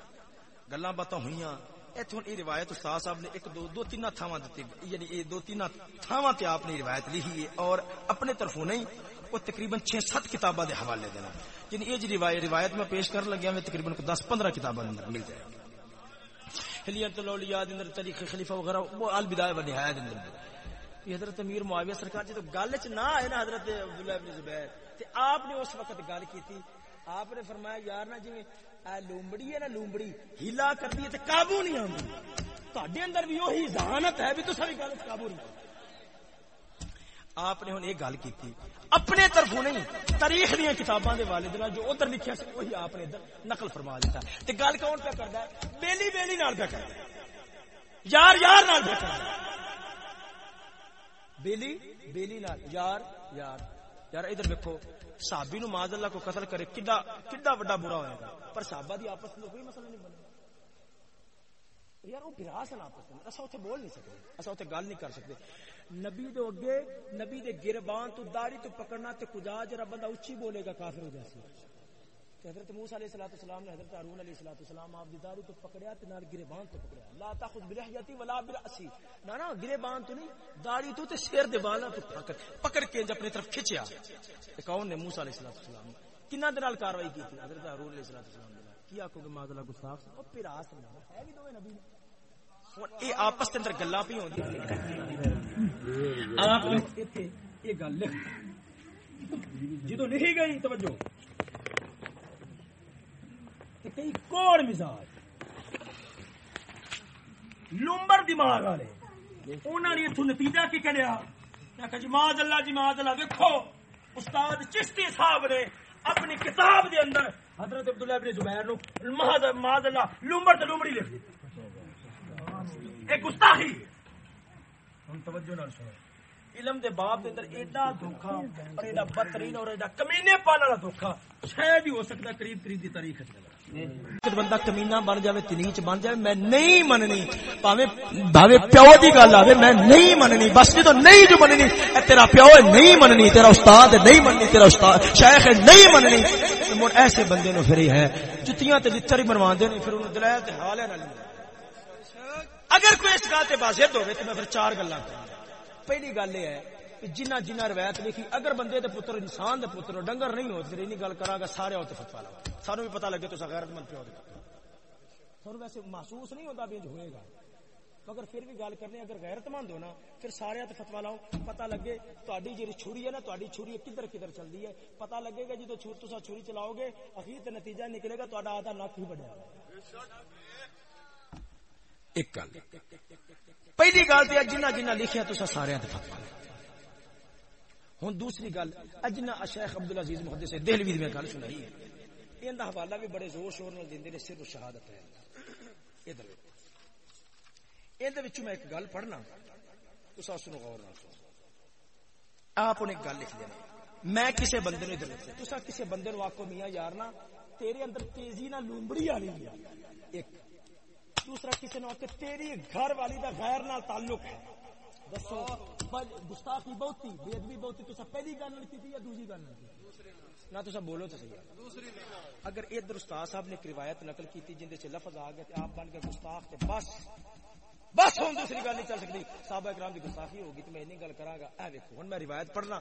گلاں باتاں ہوئیاں ایتھوں یہ روایت استاد صاحب نے ایک دو دو تین تھاواں دتی یعنی یہ دو تین تھاواں تے آپ نے روایت لکھی ہے اور اپنے طرفوں نہیں وہ تقریباً چھ سات کتاباں دے حوالے دینا۔ یعنی یہ جی روایت روایت میں پیش کر لگیا میں تقریباً دس پندرہ کتاباں مل جائے۔ گی حلیت الاولیاء اندر تاریخ خلیفہ وغیرہ، وہ البدایہ و نہایہ دے اندر۔ یہ حضرت امیر معاویہ سرکار جی تو گل چ نہ آئے نا حضرت عبداللہ ابن زبیر، تے آپ نے اس وقت گل کی تھی آپ نے فرمایا، یار نا جی اے لومبڑی ہے نا لومبڑی ہلا کرتی ہے تے قابو نہیں آندی۔ تہاڈے اندر بھی وہی ذہانت ہے بھی تو ساری گل وچ قابو نہیں آندی۔ آپ نے ہن یہ گل کی اپنے طرفوں نہیں، تاریخ دیا کتاباں دے والد نال جو ادھر لکھیا سی وہی آپ نے ادھر نقل فرما دیتا تے گل کون پہ کردا ہے؟ بیلی بیلی نال پہ کردا ہے۔ یار یار نال پہ کردا ہے۔ بیلی بیلی نال، یار یار۔ یار ادھر دیکھو صحابی نو معاذ اللہ کو قتل کرے کڈا کڈا بڑا برا ہوئے گا۔ پر صحابہ دی آپس میں کوئی مسئلہ نہیں بنے یار، وہ برا سن آپس میں اسا اوتھے بول نہیں سکتے اسا اوتھے گل نہیں کر سکتے۔ نبی دے اگے، نبی دے گربان تو داڑھی تو پکڑنا تے کجا جرا بندہ اچھی بولے گا، کافر ہو جاسی تے حضرت موسی علیہ الصلوۃ والسلام نے حضرت ہارون علیہ الصلوۃ والسلام آپ دی داڑھی تو پکڑیا تے نال گربان تو پکڑیا۔ لا تاخذ بلحیتی ولا براسی نا نا گربان تو نہیں، داڑھی تو تے سر دے بالاں تو پکڑ پکڑ کے اپنی طرف کھچیا۔ تے کون نے موسی علیہ الصلوۃ والسلام؟ کنا دے نال کاروائی کی تھی حضرت ہارون علیہ الصلوۃ والسلام نے کی آکو کہ ماذا گستاخ او پراس نہ ہے بھی دوے نبی نے۔ ہن اے آپس دے اندر گلاں پی ہوندی آپ نے ایتھے یہ گل لکھ جدو لکھی گئی توجہ تے کئی کوڑ مزاج لومبر دماغ والے انہوں نے اتو نتیجہ کی کہیا میں جی معاذ اللہ جی معاذ اللہ دیکھو استاد چشتی صاحب نے اپنی کتاب دے اندر حضرت عبداللہ ابن زبیر نو معاذ معاذ اللہ لومبر تے لومڑی لکھ دی ایک گستاخی۔ ہن توجہ نال سنو۔ علم دے باب دے اندر ایڈا دھوکا اور ایڈا بدترین اور ایڈا کمینے پان والا دھوکا شاید ہی ہو سکتا قریب قریب دی تاریخ وچ بندہ کمینہ بن جاوے تنیچ بن جاوے میں نہیں مننی۔ پاوے بھاوے پیو دی گل آوے میں نہیں مننی۔ بس جدو نہیں جو مننی اے تیرا پیو ہے نہیں مننی تیرا استاد ہے نہیں مننی تیرا استاد شیخ ہے نہیں مننی۔ تے مڑ ایسے بندے نو پھر ہی ہے جتیاں تے لچر ہی بنواندے نے پھر انہوں دلائل تے حال ہے نہ اگر کوئی اس گل تے بازد ہوے تے میں پھر چار گلاں کراں پہلی گل یہ ہے کہ جنہ جنہ روایت لکھی، اگر بندے دے پتر انسان دے پتر ڈنگر نہیں ہو پھر اینی گل کراں گا، سارے اوتے فتوا لاؤ سانو بھی پتہ لگے تو غیرت مند پیو دے۔ تھانوں ویسے محسوس نہیں ہوتا بھی ہوئے گا۔ مگر پھر بھی گل کرنے اگر غیرت مند ہو نا، پھر سارے تے فتوا لاؤ۔ پتہ لگے تہاڈی جڑی چھری ہے نا، تہاڈی چھری کدھر کدھر چلدی ہے۔ پتہ لگے گا جدوں چھری تساں چھری چلاؤ گے، اخیر تے نتیجہ نکلے گا، تہاڈا آدھا نک ہی بڑھیا۔ ایک گل۔ پہلی گل تو جنہ جنہ لکھیا تو سارے ہوں دوسری گل اجنا شیخ عبد العزیز محدث سے دہلوی میں گل سنائی ہے یہ حوالہ بھی بڑے زور شور نال دیندے نے سر شہادت ہے۔ ادھر یہ میں ایک گل پڑھنا تو سنو غور نال۔ سنو آپ نے گل لکھ دینا۔ میں کسی بندے ادھر لکھا تو کسی بندے نو آکو میاں یار نا تیرے اندر تیزی نہ لومبڑی آ رہی ایک دوسرا کسی نے کہ تیری گھر والی دا غیر نال تعلق ہے۔ دسو گستاخی بہت تھی بے ادبی بہت تھی تو سب پہلی گل کی تھی یا دوسری گل نہ تو سب بولو تو صحیح اگر ادھر استاد صاحب نے ایک روایت نقل کی تھی جن سے لفظ آ گئے تے آپ بن کے گستاخ تے بس۔ بس ہوں دوسری گل نہیں چل سکتی۔ صحابہ اکرام کی گستاخی ہوگی تو میں نہیں گل کراں گا۔ اے دیکھو ہن میں روایت پڑھنا۔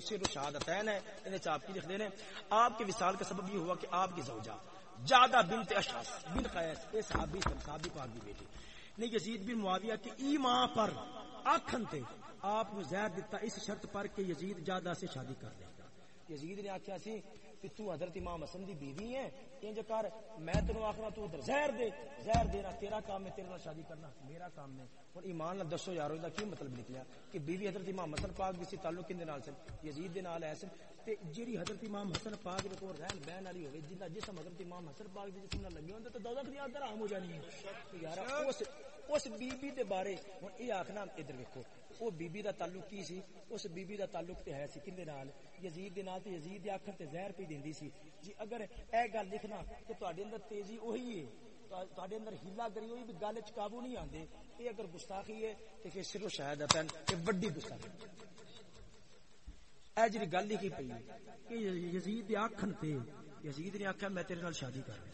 سر و شہادتین ہے انہیں چاپ کی لکھ دینے آپ کے وصال کا سبب یہ ہوا کہ آپ کی زوجہ جادہ بنت اشعث بن قیس، اے صحابی سن، صحابی پاک دی بیٹی۔ نے یزید بن معاویہ کے ایمان پر آکھن تے آپ کو زہر دیتا اس شرط پر کہ یزید جادہ سے شادی کر لے گا یزید نے آخیا سی کہ تو حضرت امام حسن دی بیوی ہے، انج کر میں تینوں آخنا تو ادھر زہر دے، زہر دینا، تیرا کام ہے تیرے نال شادی کرنا، میرا کام نہیں ہن ایمان نال دسو یارو دا کی مطلب نکلیا؟ کہ بیوی حضرت امام حسن پاک دی سی تعلق کیندے نال سن؟ یزید دے نال ہے سن تے جیڑی حضرت امام حسن پاک دے کول رہن بہن والی ہوے جندا جسم حضرت امام حسن پاک دے جسم نال لگے ہوندا تے دوزخ دی اندر حرام ہو جانی ہے۔ یار اس اس بی بی دے بارے، ہن اے آکھنا ادھر ویکھو وہ بی بی دا تعلق کی سی؟ اس بی بی دا تعلق تے ہے سی کندے نال؟ یزید دے نال تے یزید دی اکھر تے زہر پی دیندی سی۔ جی اگر اے گل لکھنا کہ تواڈے اندر تیزی وہی ہے۔ تواڈے اندر ہیلا کری ہوئی بھی گل وچ قابو نہیں آندے۔ اے اگر گستاخی ہے، تے پھر سر و شہادتن تے وڈی گستاخی۔ اے جڑی گل لکھی پئی کہ یزید دی اکھن تے یزید نے آکھیا میں تیرے نال شادی کرنی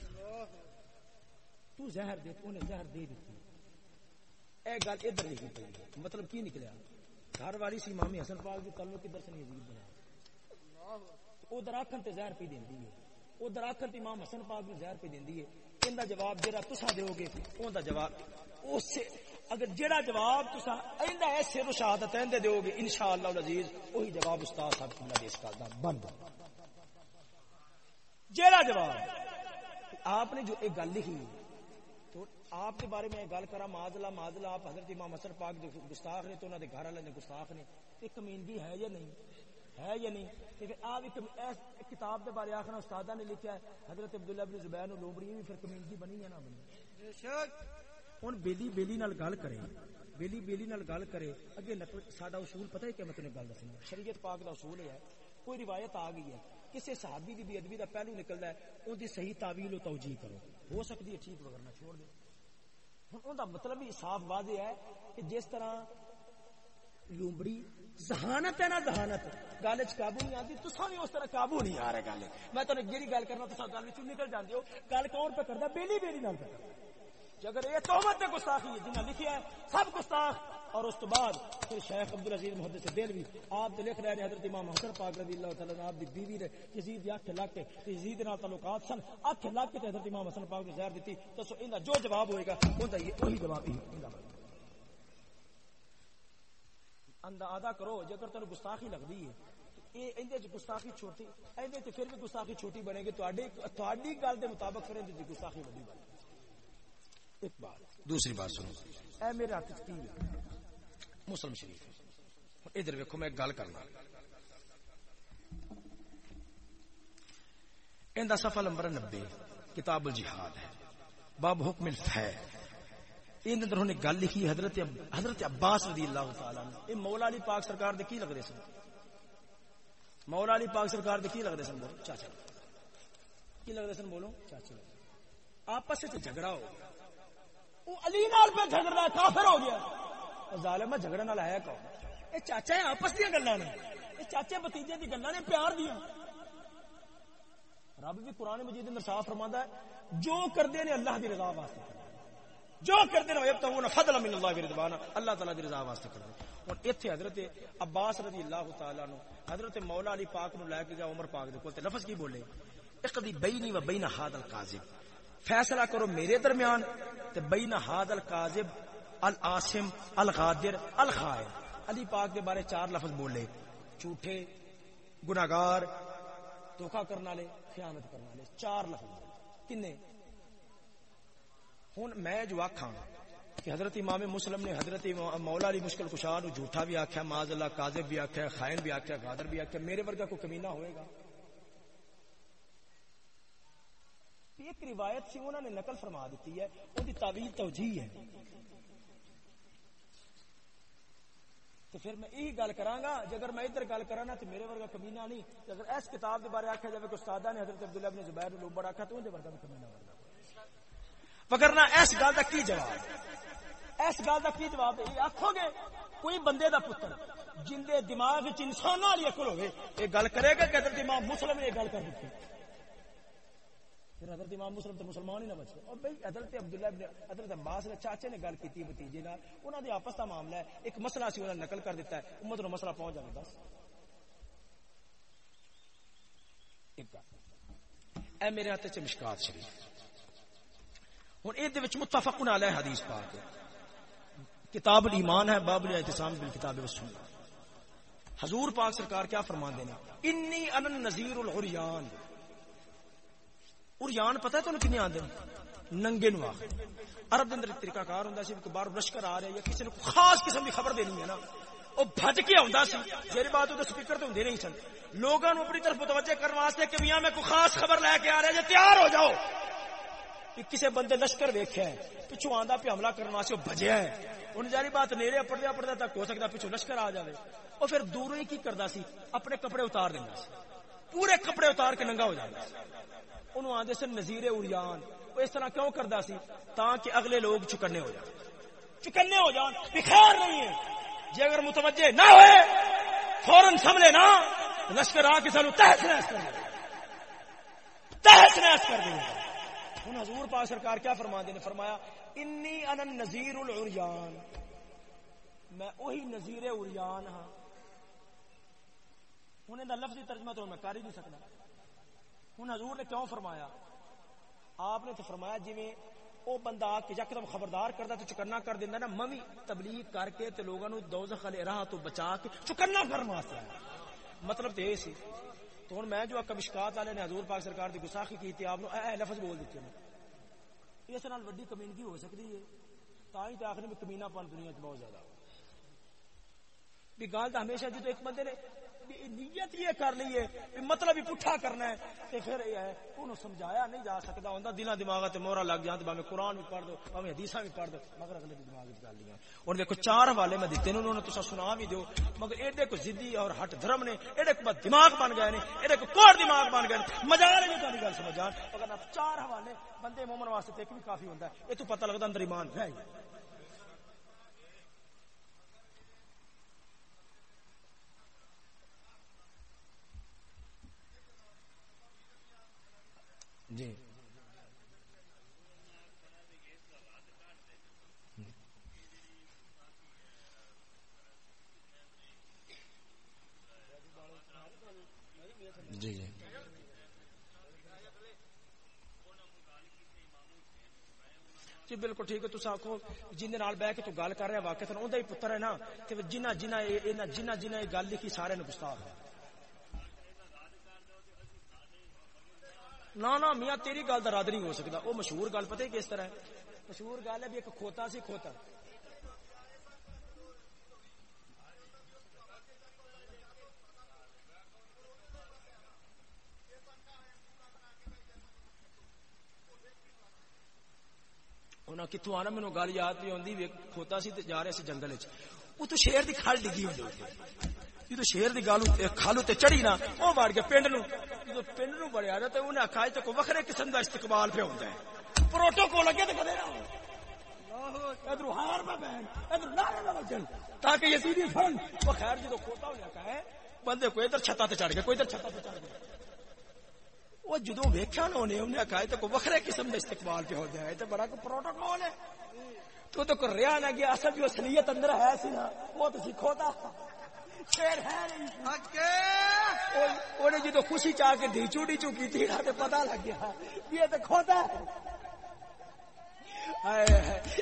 تو زہر دے تو نے زہر دے دتی اے گل ادھر لکھی پئی مطلب کی نکلیا گھر والی سی امام حسن پاک دی تعلق کدھر سے یزید بنا ادھر آکھن تے زہر پی دیندی ہے ادھر آکھن تے امام حسن پاک نو زہر پی دیندی ہے ان جواب جڑا تسا دیو گے اون جواب اس سے اگر جڑا جواب تسا ایندا ایسے رو شہادت ایندے دیو گے، انشاءاللہ العزیز وہی جواب استاد صاحب کی دیس کا دا بند۔ جڑا جواب۔ آپ نے جو ایک گل لکھی، تو آپ کے بارے میں گل کرا معذلہ معذلہ، آپ حضرت امام حسن پاک دے گستاخ نے تو انہوں دے گھر والے نے گستاخ نے۔ ایک کمینگی ہے یا نہیں؟ ہے یا نہیں؟ کہ آپ ایک کتاب دے بارے آخنا استادہ نے لکھا ہے، حضرت عبداللہ بن زبیر نو لوبڑی بھی پھر کمینگی بنی یا نہ بنی؟ بے شک۔ ہن بیلی بیلی نال گل کرے بیلی بیلی نال گل کرے اگے نقل ساڈا اصول پتہ ہے کہ میں تمہیں گل دسنا شریعت پاک دا اصول ہے کوئی روایت آ گئی ہے کسی صحابی دی بے ادبی دا پہلو نکلدا ہے اون دی صحیح تعویل و توجیہ کرو ہو سکتی ہے ٹھیک وغیرہ چھوڑ دو ہن اون دا مطلب بھی صاف واضح ہے کہ جس طرح لومبڑی ذہانت ہے نا ذہانت گل وچ قابو نہیں آندی تساں بھی اس طرح قابو نہیں آ رہا گل میں تانوں جیڑی گل کرنا تساں گل وچ نکل جاندے ہو گل کون پہ کردا بیلی بیلی نال پہ کردا جے اگر یہ تہمت تے گستاخی ہے جنہاں لکھیا ہے، سب گستاخ۔ اور اس تو بعد پھر شیخ عبد العزیز محدث دہلوی، آپ تے لکھ رہے ہیں، حضرت امام حسن پاک رضی اللہ تعالی عنہ، آپ دی بیوی نے یزید دی اکھ لگ کے تے یزید نال تعلقات سن، اکھ لگ کے تے حضرت امام حسن پاک نے زہر دتی تو سو ایندا جو جواب ہوئے گا اوندا یہ وہی جواب ہی ایندا اندازہ کرو جے اگر تینوں گستاخی لگدی ہے اے ایندے چ گستاخی چھوٹی ایندے تے پھر بھی گستاخی چھوٹی بنے گی تواڈی تواڈی گل دے مطابق پھر ایندے گستاخی وڈی بنے ایک بات دوسری بات سنو۔ اے میرے ہاتھ کی مسلم شریف۔ ادھر ویکھو میں گل کرنا۔ صفحہ نمبر 90 کتاب الجہاد ہے۔ باب حکم اندر انہوں نے گل لکھی حضرت حضرت عباس رضی اللہ تعالی عنہ۔ اے مولا علی پاک سرکار دے کی لگدے سن؟ مولا علی پاک سرکار دے کی لگدے سن بولو؟ چاچا۔ کی لگدے سن بولو؟ چاچا۔ آپس وچ جھگڑا ہو گیا۔ وہ علی نال پہ جھگڑ رہا کافر ہو گیا۔ ظالم جھگڑن والا ہے کون؟ اے چاچا ہے، آپس دیا گلاں نے۔ اے چاچے بتیجے دی گلاں نے، پیار دیا۔ رب بھی قرآن مجید اندر صاف فرماندا ہے، جو کردے نے اللہ دی رضا واسطے جو کرتے ہیں یبتغون فضل من اللہ ورضوانا اللہ تعالی دی رضا واسطے کرتے ہن ایتھے حضرت عباس رضی اللہ تعالی عنہ، حضرت مولا علی پاک نو لے کے گیا عمر پاک دے کول تے، لفظ کی بولے؟ اقضی بینی و بین ھذا القاذب فیصلہ کرو میرے درمیان تے بین ھذا القاذب العاصم، الغادر، الخائن۔ علی پاک کے بارے چار لفظ بولے۔ جھوٹے، گناہگار دھوکا کرنے والے، خیانت کرنے والے۔ چار لفظ بولے۔ کنے؟ ہوں میں جو آخا کہ حضرت امام مسلم نے حضرت مولا علی مشکل کشا نو جھوٹا بھی آخیا معاذ اللہ کاذب بھی آخیا خائن بھی آخیا غادر بھی آخیا میرے ورگا کوئی کمینہ ہوئے گا؟ ایک روایت سی انہوں نے نقل فرما دیتی ہے ان کی تعویل توجیہ ہے۔ تو پھر میں یہی گل کراں گا اگر میں ادھر گل کراں نا تو میرے ورگا کمینہ نہیں۔ اگر اس کتاب دے بارے آکھیا جاوے کہ استادہ نے حضرت عبداللہ بن زبیر نو لوبڑ آکھیا تو اون دے ورگا کمینہ ورگا۔ وگرنہ اس گل کا کی جواب؟ اس گل کا کی جواب؟ یہ آخو گے، کوئی بندے دا پتر جن دے دماغ وچ انسان والی عقل ہوے یہ گل کرے گا کہ حضرت امام مسلم نے یہ گل کر دیتی پھر حضرت امام مسلم تو مسلمان ہی نہ بچے۔ اور بھائی حضرت عبداللہ ابن حضرت عباس نے چاچے نے گل کی بتیجے نال۔ انہاں دے آپس دا معاملہ ہے۔ ایک مسئلہ سی انہاں نقل کر دیتا ہے۔ امت نو مسئلہ پہنچ جائے بس۔ ایک اے میرے ہاتھ چ مشکات شریف۔ ہوں یہ متفق علیہ حدیث پاک ہے۔ کتاب الایمان ہے، باب الاعتصام بالکتاب والسنہ۔ حضور پاک سرکار کیا فرما دینا انی ان نذیر العریان. عریان پتہ ہے تانوں کنے آندے ننگے نو آخ عرب دے اندر طریقہ کار ہوندا سی کہ باہر لشکر آ رہا ہے یا کسی نے خاص قسم دی خبر دینی ہے نا، او بھج کے آوندا سی۔ جڑی بات او سپیکر تے ہوندے نہیں سن۔ لوگاں نو اپنی طرف متوجہ کرنے واسطے کہ میاں میں کوئی خاص خبر لے کے آ رہا ہے جی تیار ہو جاؤ۔ کسی بندے لشکر ویخیا ہے پچھو آدھا پہ حملہ کرنے واسطے بجیا ہے۔ ان جاری بات نیڑے پڑھدیا پڑھدیا تک ہو سکتا پچھو لشکر آ جائے اور پھر دوروں ہی کی کرتا سی؟ اپنے کپڑے اتار دینا سی۔ پورے کپڑے اتار کے ننگا ہو جاتا انہوں آدھے سن نظیر اریان وہ اس طرح کیوں کرتا سی؟ تاکہ اگلے لوگ چکنے ہو جائیں چکنے ہو جان بخیر نہیں ہے۔ جی اگر متوجہ نہ ہوئے، فوراً سمجھے نا لشکر آ کے سانو تحس نحس کر دیں تحس نحس کر دیں ہوں حضور پاک سرکار کیا فرما دے نے؟ فرمایا، انی ان نذیر العریان میں وہی نذیر اریان ہاں۔ ہوں دا لفظی ترجمہ تو میں کر ہی نہیں سکتا۔ ہوں حضور نے کیوں فرمایا؟ آپ نے تو فرمایا جی میں او بندہ کہ یکدم خبردار کردا تو چکنا کر دیندا نا ممی تبلیغ کر کے تے لوگاں نو دوزخ والے راہ تو بچا کے چکنا کرن واسطے مطلب تے سی، تو ہوں میں جو کمشکات والے نے حضور پاک سرکار کی گساخی کی تھی آپ نے اے لفظ بول دیتے ہیں۔ اس نال وڈی کمینگی ہو سکتی ہے تا ہی تو آخری میں کمینہ پن دنیا بہت زیادہ۔ بھی گال تو ہمیشہ جی تو ایک بندے نے نیت یہ کر لیے مطلب ہی پٹھا کرنا ہے۔ تے پھر یہ ہے انہوں سمجھایا نہیں جا سکتا ہوندا دلاں دماغ تے مورا لگ جاندے باویں قرآن بھی پڑھ دو باویں حدیثاں بھی پڑھ دو، مگر اگلے دی دماغ وچ گل نہیں اور دیکھو چار حوالے میں دتے انہوں نے تسا سنا بھی دیو مگر ایڈے کو ضدی اور ہٹ دھرم نے، ایڈے کو دماغ بن گئے نے، ایڈے کو کوڑ دماغ بن گئے مزہ نہیں تہاڈی گل سمجھان اگر چار حوالے بندے مومن واسطے تے بھی کافی ہوندا ہے اے تو پتہ لگدا اندر ایمان ہے جی۔ جی جی۔ جی بالکل ٹھیک ہے۔ تو آخو جن بہ کے تو گل کر رہا واقع انہیں ہی پتر ہے نا جنہ جنہ جنہ جنہ یہ گل لکھی سارے گستاخ ہے۔ نہ نہ، میاں، تیری گل کا رد نہیں ہو سکتا۔ وہ مشہور گل پتہ کس طرح ہے؟ مشہور گل ہے بھی ایک کھوتا سی کھوتا۔ انہیں کتوں آنا؟ مینو گل یاد بھی آتی کھوتا سی جا رہے سی جنگل وہ تو شیر کی کھل ڈگی ہوئی جدو شیر کی گل چڑھی نا وہ وڑ گیا پنڈ نو جدو پنڈ نو بڑیا تو انہیں آخا تو قسم کا استقبال پہ ہوتا ہے پروٹوکول اگے تو کدے ادھر ہار میں بہن ادھر نہ تاکہ یزیدی وہ خیر جدو کھوتا ہو جاتا ہے بندے کوئی ادھر چھتا تے چڑھ گیا کوئی ادھر چھتا تے چڑھ گیا وہ جدو ویکھیا نا قسم کا استقبال پہ ہو جائے تو بڑا پروٹوکول ہے تو تو کر رہا نہ گیا اصل جو اصلیت اندر ہے سی نا وہ تو سیکھو تھا جدو خوشی چاہ کے ڈیچو ڈیچو کی تھی پتا لگ گیا یہ تو کھوتا ہے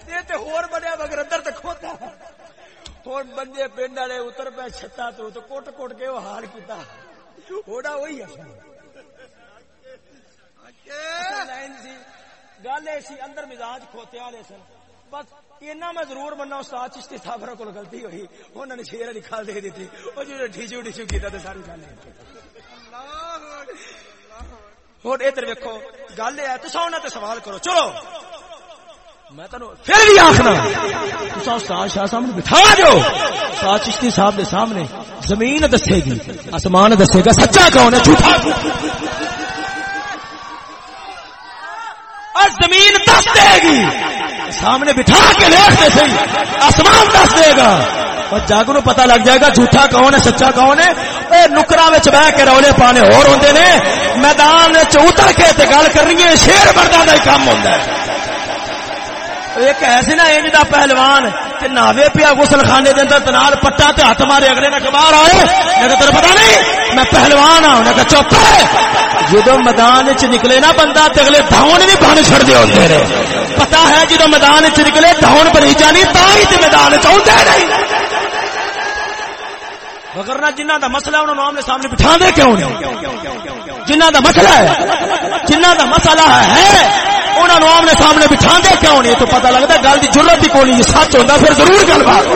یہ تو ہور بنیا مگر تو کھوتا ہے ہوں بندے پنڈ والے اتر پہ چھتا تو تو کوٹ کوٹ کے وہ ہار کیتا ہونا وہی ہے گل ایسی اندر مزاج کھوتے والے سن بس اینا میں ضرور مننا استاد چشتی صاحب کو غلطی ہوئی۔ انہوں نے شیر نکال دے دی تھی وہ جو ڈھیچو ڈھیچو کیتا تے ساری گل ہوں ادھر ویکو گل ہے تو انہوں تے سوال کرو۔ چلو۔ میں تینوں پھر بھی آخنا تسا استاد شاہ سامنے بٹھا دو استاد چشتی صاحب دے سامنے زمین دسے گی، آسمان دسے گا، سچا کون ہے، جھوٹا؟ زمین دس دے گی۔ سامنے بٹھا کے دیکھتے سی آسمان دس دے گا۔ اور جگ نو پتا لگ جائے گا جھوٹا کون ہے، سچا کون ہے۔ اے نکرا بہ کے رولے پانے اور ہوندے نے۔ میدان اتر کے گل کرنی ہے، شیر مردہ کا ہی کام ہوتا ہے۔ ایک ایسے نا انج دا پہلوان کہ ناوے پیا غسل خانے دے اندر تنال پٹا تے ہاتھ مارے اگلے نے کبار آئے میں تیرے پتہ نہیں، میں پہلوان ہوں نے کہ چپ ہے جدو میدان وچ نکلے نا بندہ تے اگلے دھون نہیں بن چھڑ دے ہوندے نے پتہ ہے جدو میدان وچ نکلے، دھون بنی جانی، تا ہی تے میدان وچ اوندے نہیں مگر نہ جنہ دا مسئلہ انہوں نے آمنے سامنے بٹھا دے کیوں نہیں؟ جنہ دا مسئلہ ہے جنہ دا مسئلہ ہے انہوں نے آمنے سامنے بٹھا دے کیوں نہیں؟ تو پتہ لگتا ہے گل کی ضرورت ہی کون نہیں سچ ہوتا پھر ضرور گل بات۔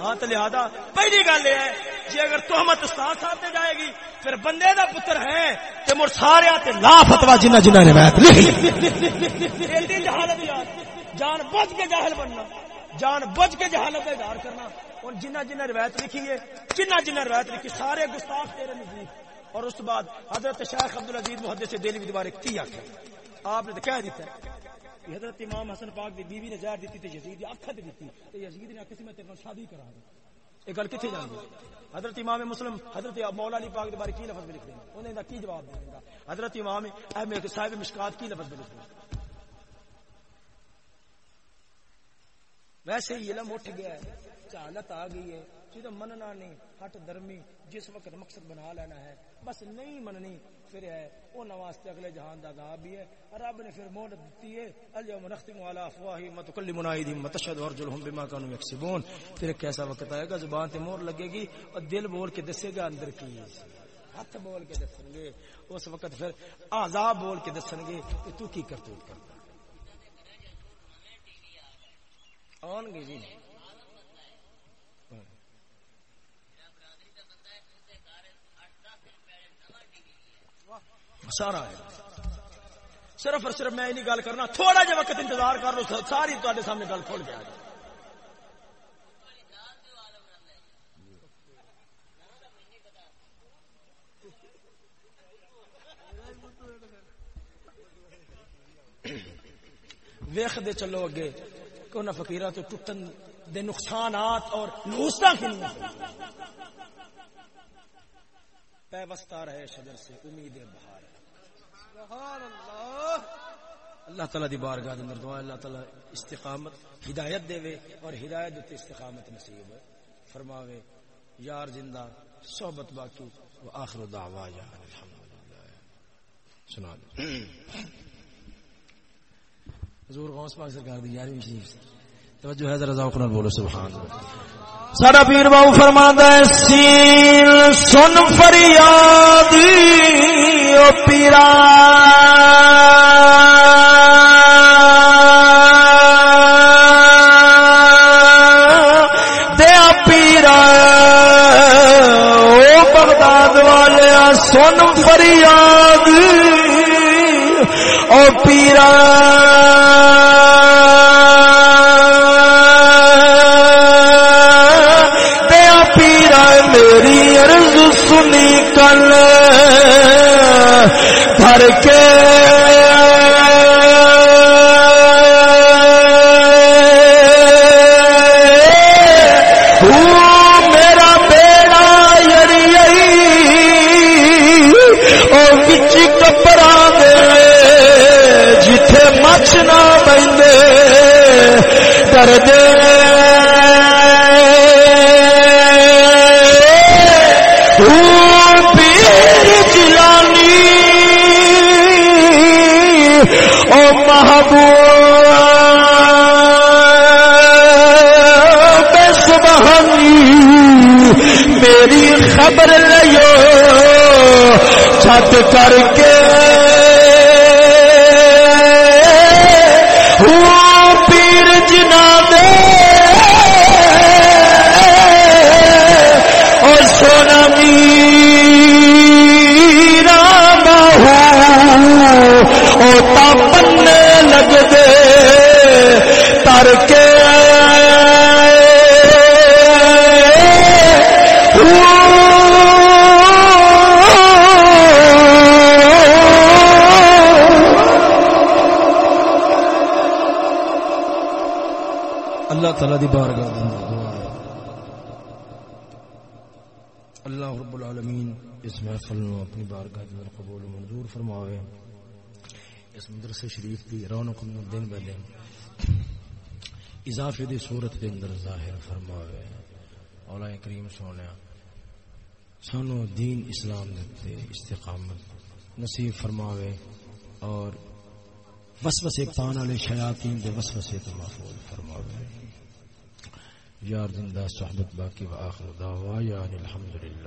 ہاں تو لہذا پہلی گل یہ ہے جی اگر تہمت استاد صاحب سے جائے گی، پھر بندے دا پتر ہے کہ مر سارے تے لا فتوا جنہ جنہ روایت لکھی۔ جان بچ کے جاہل بننا، جان بچ کے جہالت اظہار کرنا۔ اور جنہ جنہ روایت لکھی ہے، جنہ جنہ روایت لکھی، سارے گستاخ تیرے نزدیک۔ اور اس بعد حضرت شیخ عبد العزیز محدث سے دہلی دوبارہ کی آخر آپ نے تو کہہ دیتا ہے۔ حضرت امام حسن پاک دی بیوی نے زہر دیتی تے یزید دی اکھ دیتی۔ تے یزید نے کسی میں تیرے شادی کرا دی۔ یہ گل کتنے جان گی حضرت امام مسلم حضرت مولا علی پاک بارے کی لفظ میں لکھ دیں؟ انہیں کی جواب دیں گا؟ حضرت امام احمد صاحب مشکات کی لفظ میں لکھ دیں ویسے ہی علم اٹھ گیا ہے۔ چالت آ گئی ہے۔ جدو مننا نہیں ہٹ درمی جس وقت مقصد بنا لینا ہے، بس نہیں مننی، پھر ہے وہ نواستے اگلے جہان دا عذاب بھی ہے۔ رب نے پھر مہلت دیتی ہے، اليوم نختم على افواههم وتكلمنا ايديهم وتشهد ارجلهم بما كانوا يكسبون پھر ایک ایسا وقت آئے گا؟ زبان تے مہر لگے گی اور دل بول کے دسے گا اندر کی۔ ہاتھ بول کے دسن گے۔ اس وقت پھر عذاب بول کے دسن گے کہ تو کی کرتوت کرتا آن گے جی۔ نہیں سارا ہے۔ صرف اور صرف میں نہیں گل کرنا، تھوڑا جا وقت انتظار کر لو ساری تے سامنے گل کھول کے آ جائے۔ ویخ دے چلو اگے، کہ انہاں فقیراں تو ٹوٹن دے نقصانات اور نوستا کنی پیوستہ رہے شجر سے، امید بہار۔ اللہ۔ تعالیٰ دی بارگاہ اندر دعا اللہ تعالیٰ استقامت، ہدایت دے وے اور ہدایت دیتے استقامت نصیب فرماوے، یار زندہ، صحبت باقی، و آخر دعوا یا الحمدللہ۔ سنا دے حضور غوث پاک سرکار دی یارویں شریف سے۔ توجہ ہے، ذرا ذوق نال بولو، سبحان اللہ۔ ساڈا پیر باو فرماندا ہے سین سن فریاد او پیرا۔ دیا پیرا۔ او بغداد والے سن مدرسے دی رونق نو دن بہ دن اضافے دی صورت دے اندر ظاہر فرماوے۔ اولا کریم سونے سانو دین اسلام دے استقامت نصیب فرماوے اور وسوسے پان والے شیاطین دے وسوسے تو محفوظ فرماوے۔ یار زندہ صحبت باقی و آخر دعوا یعنی الحمدللہ۔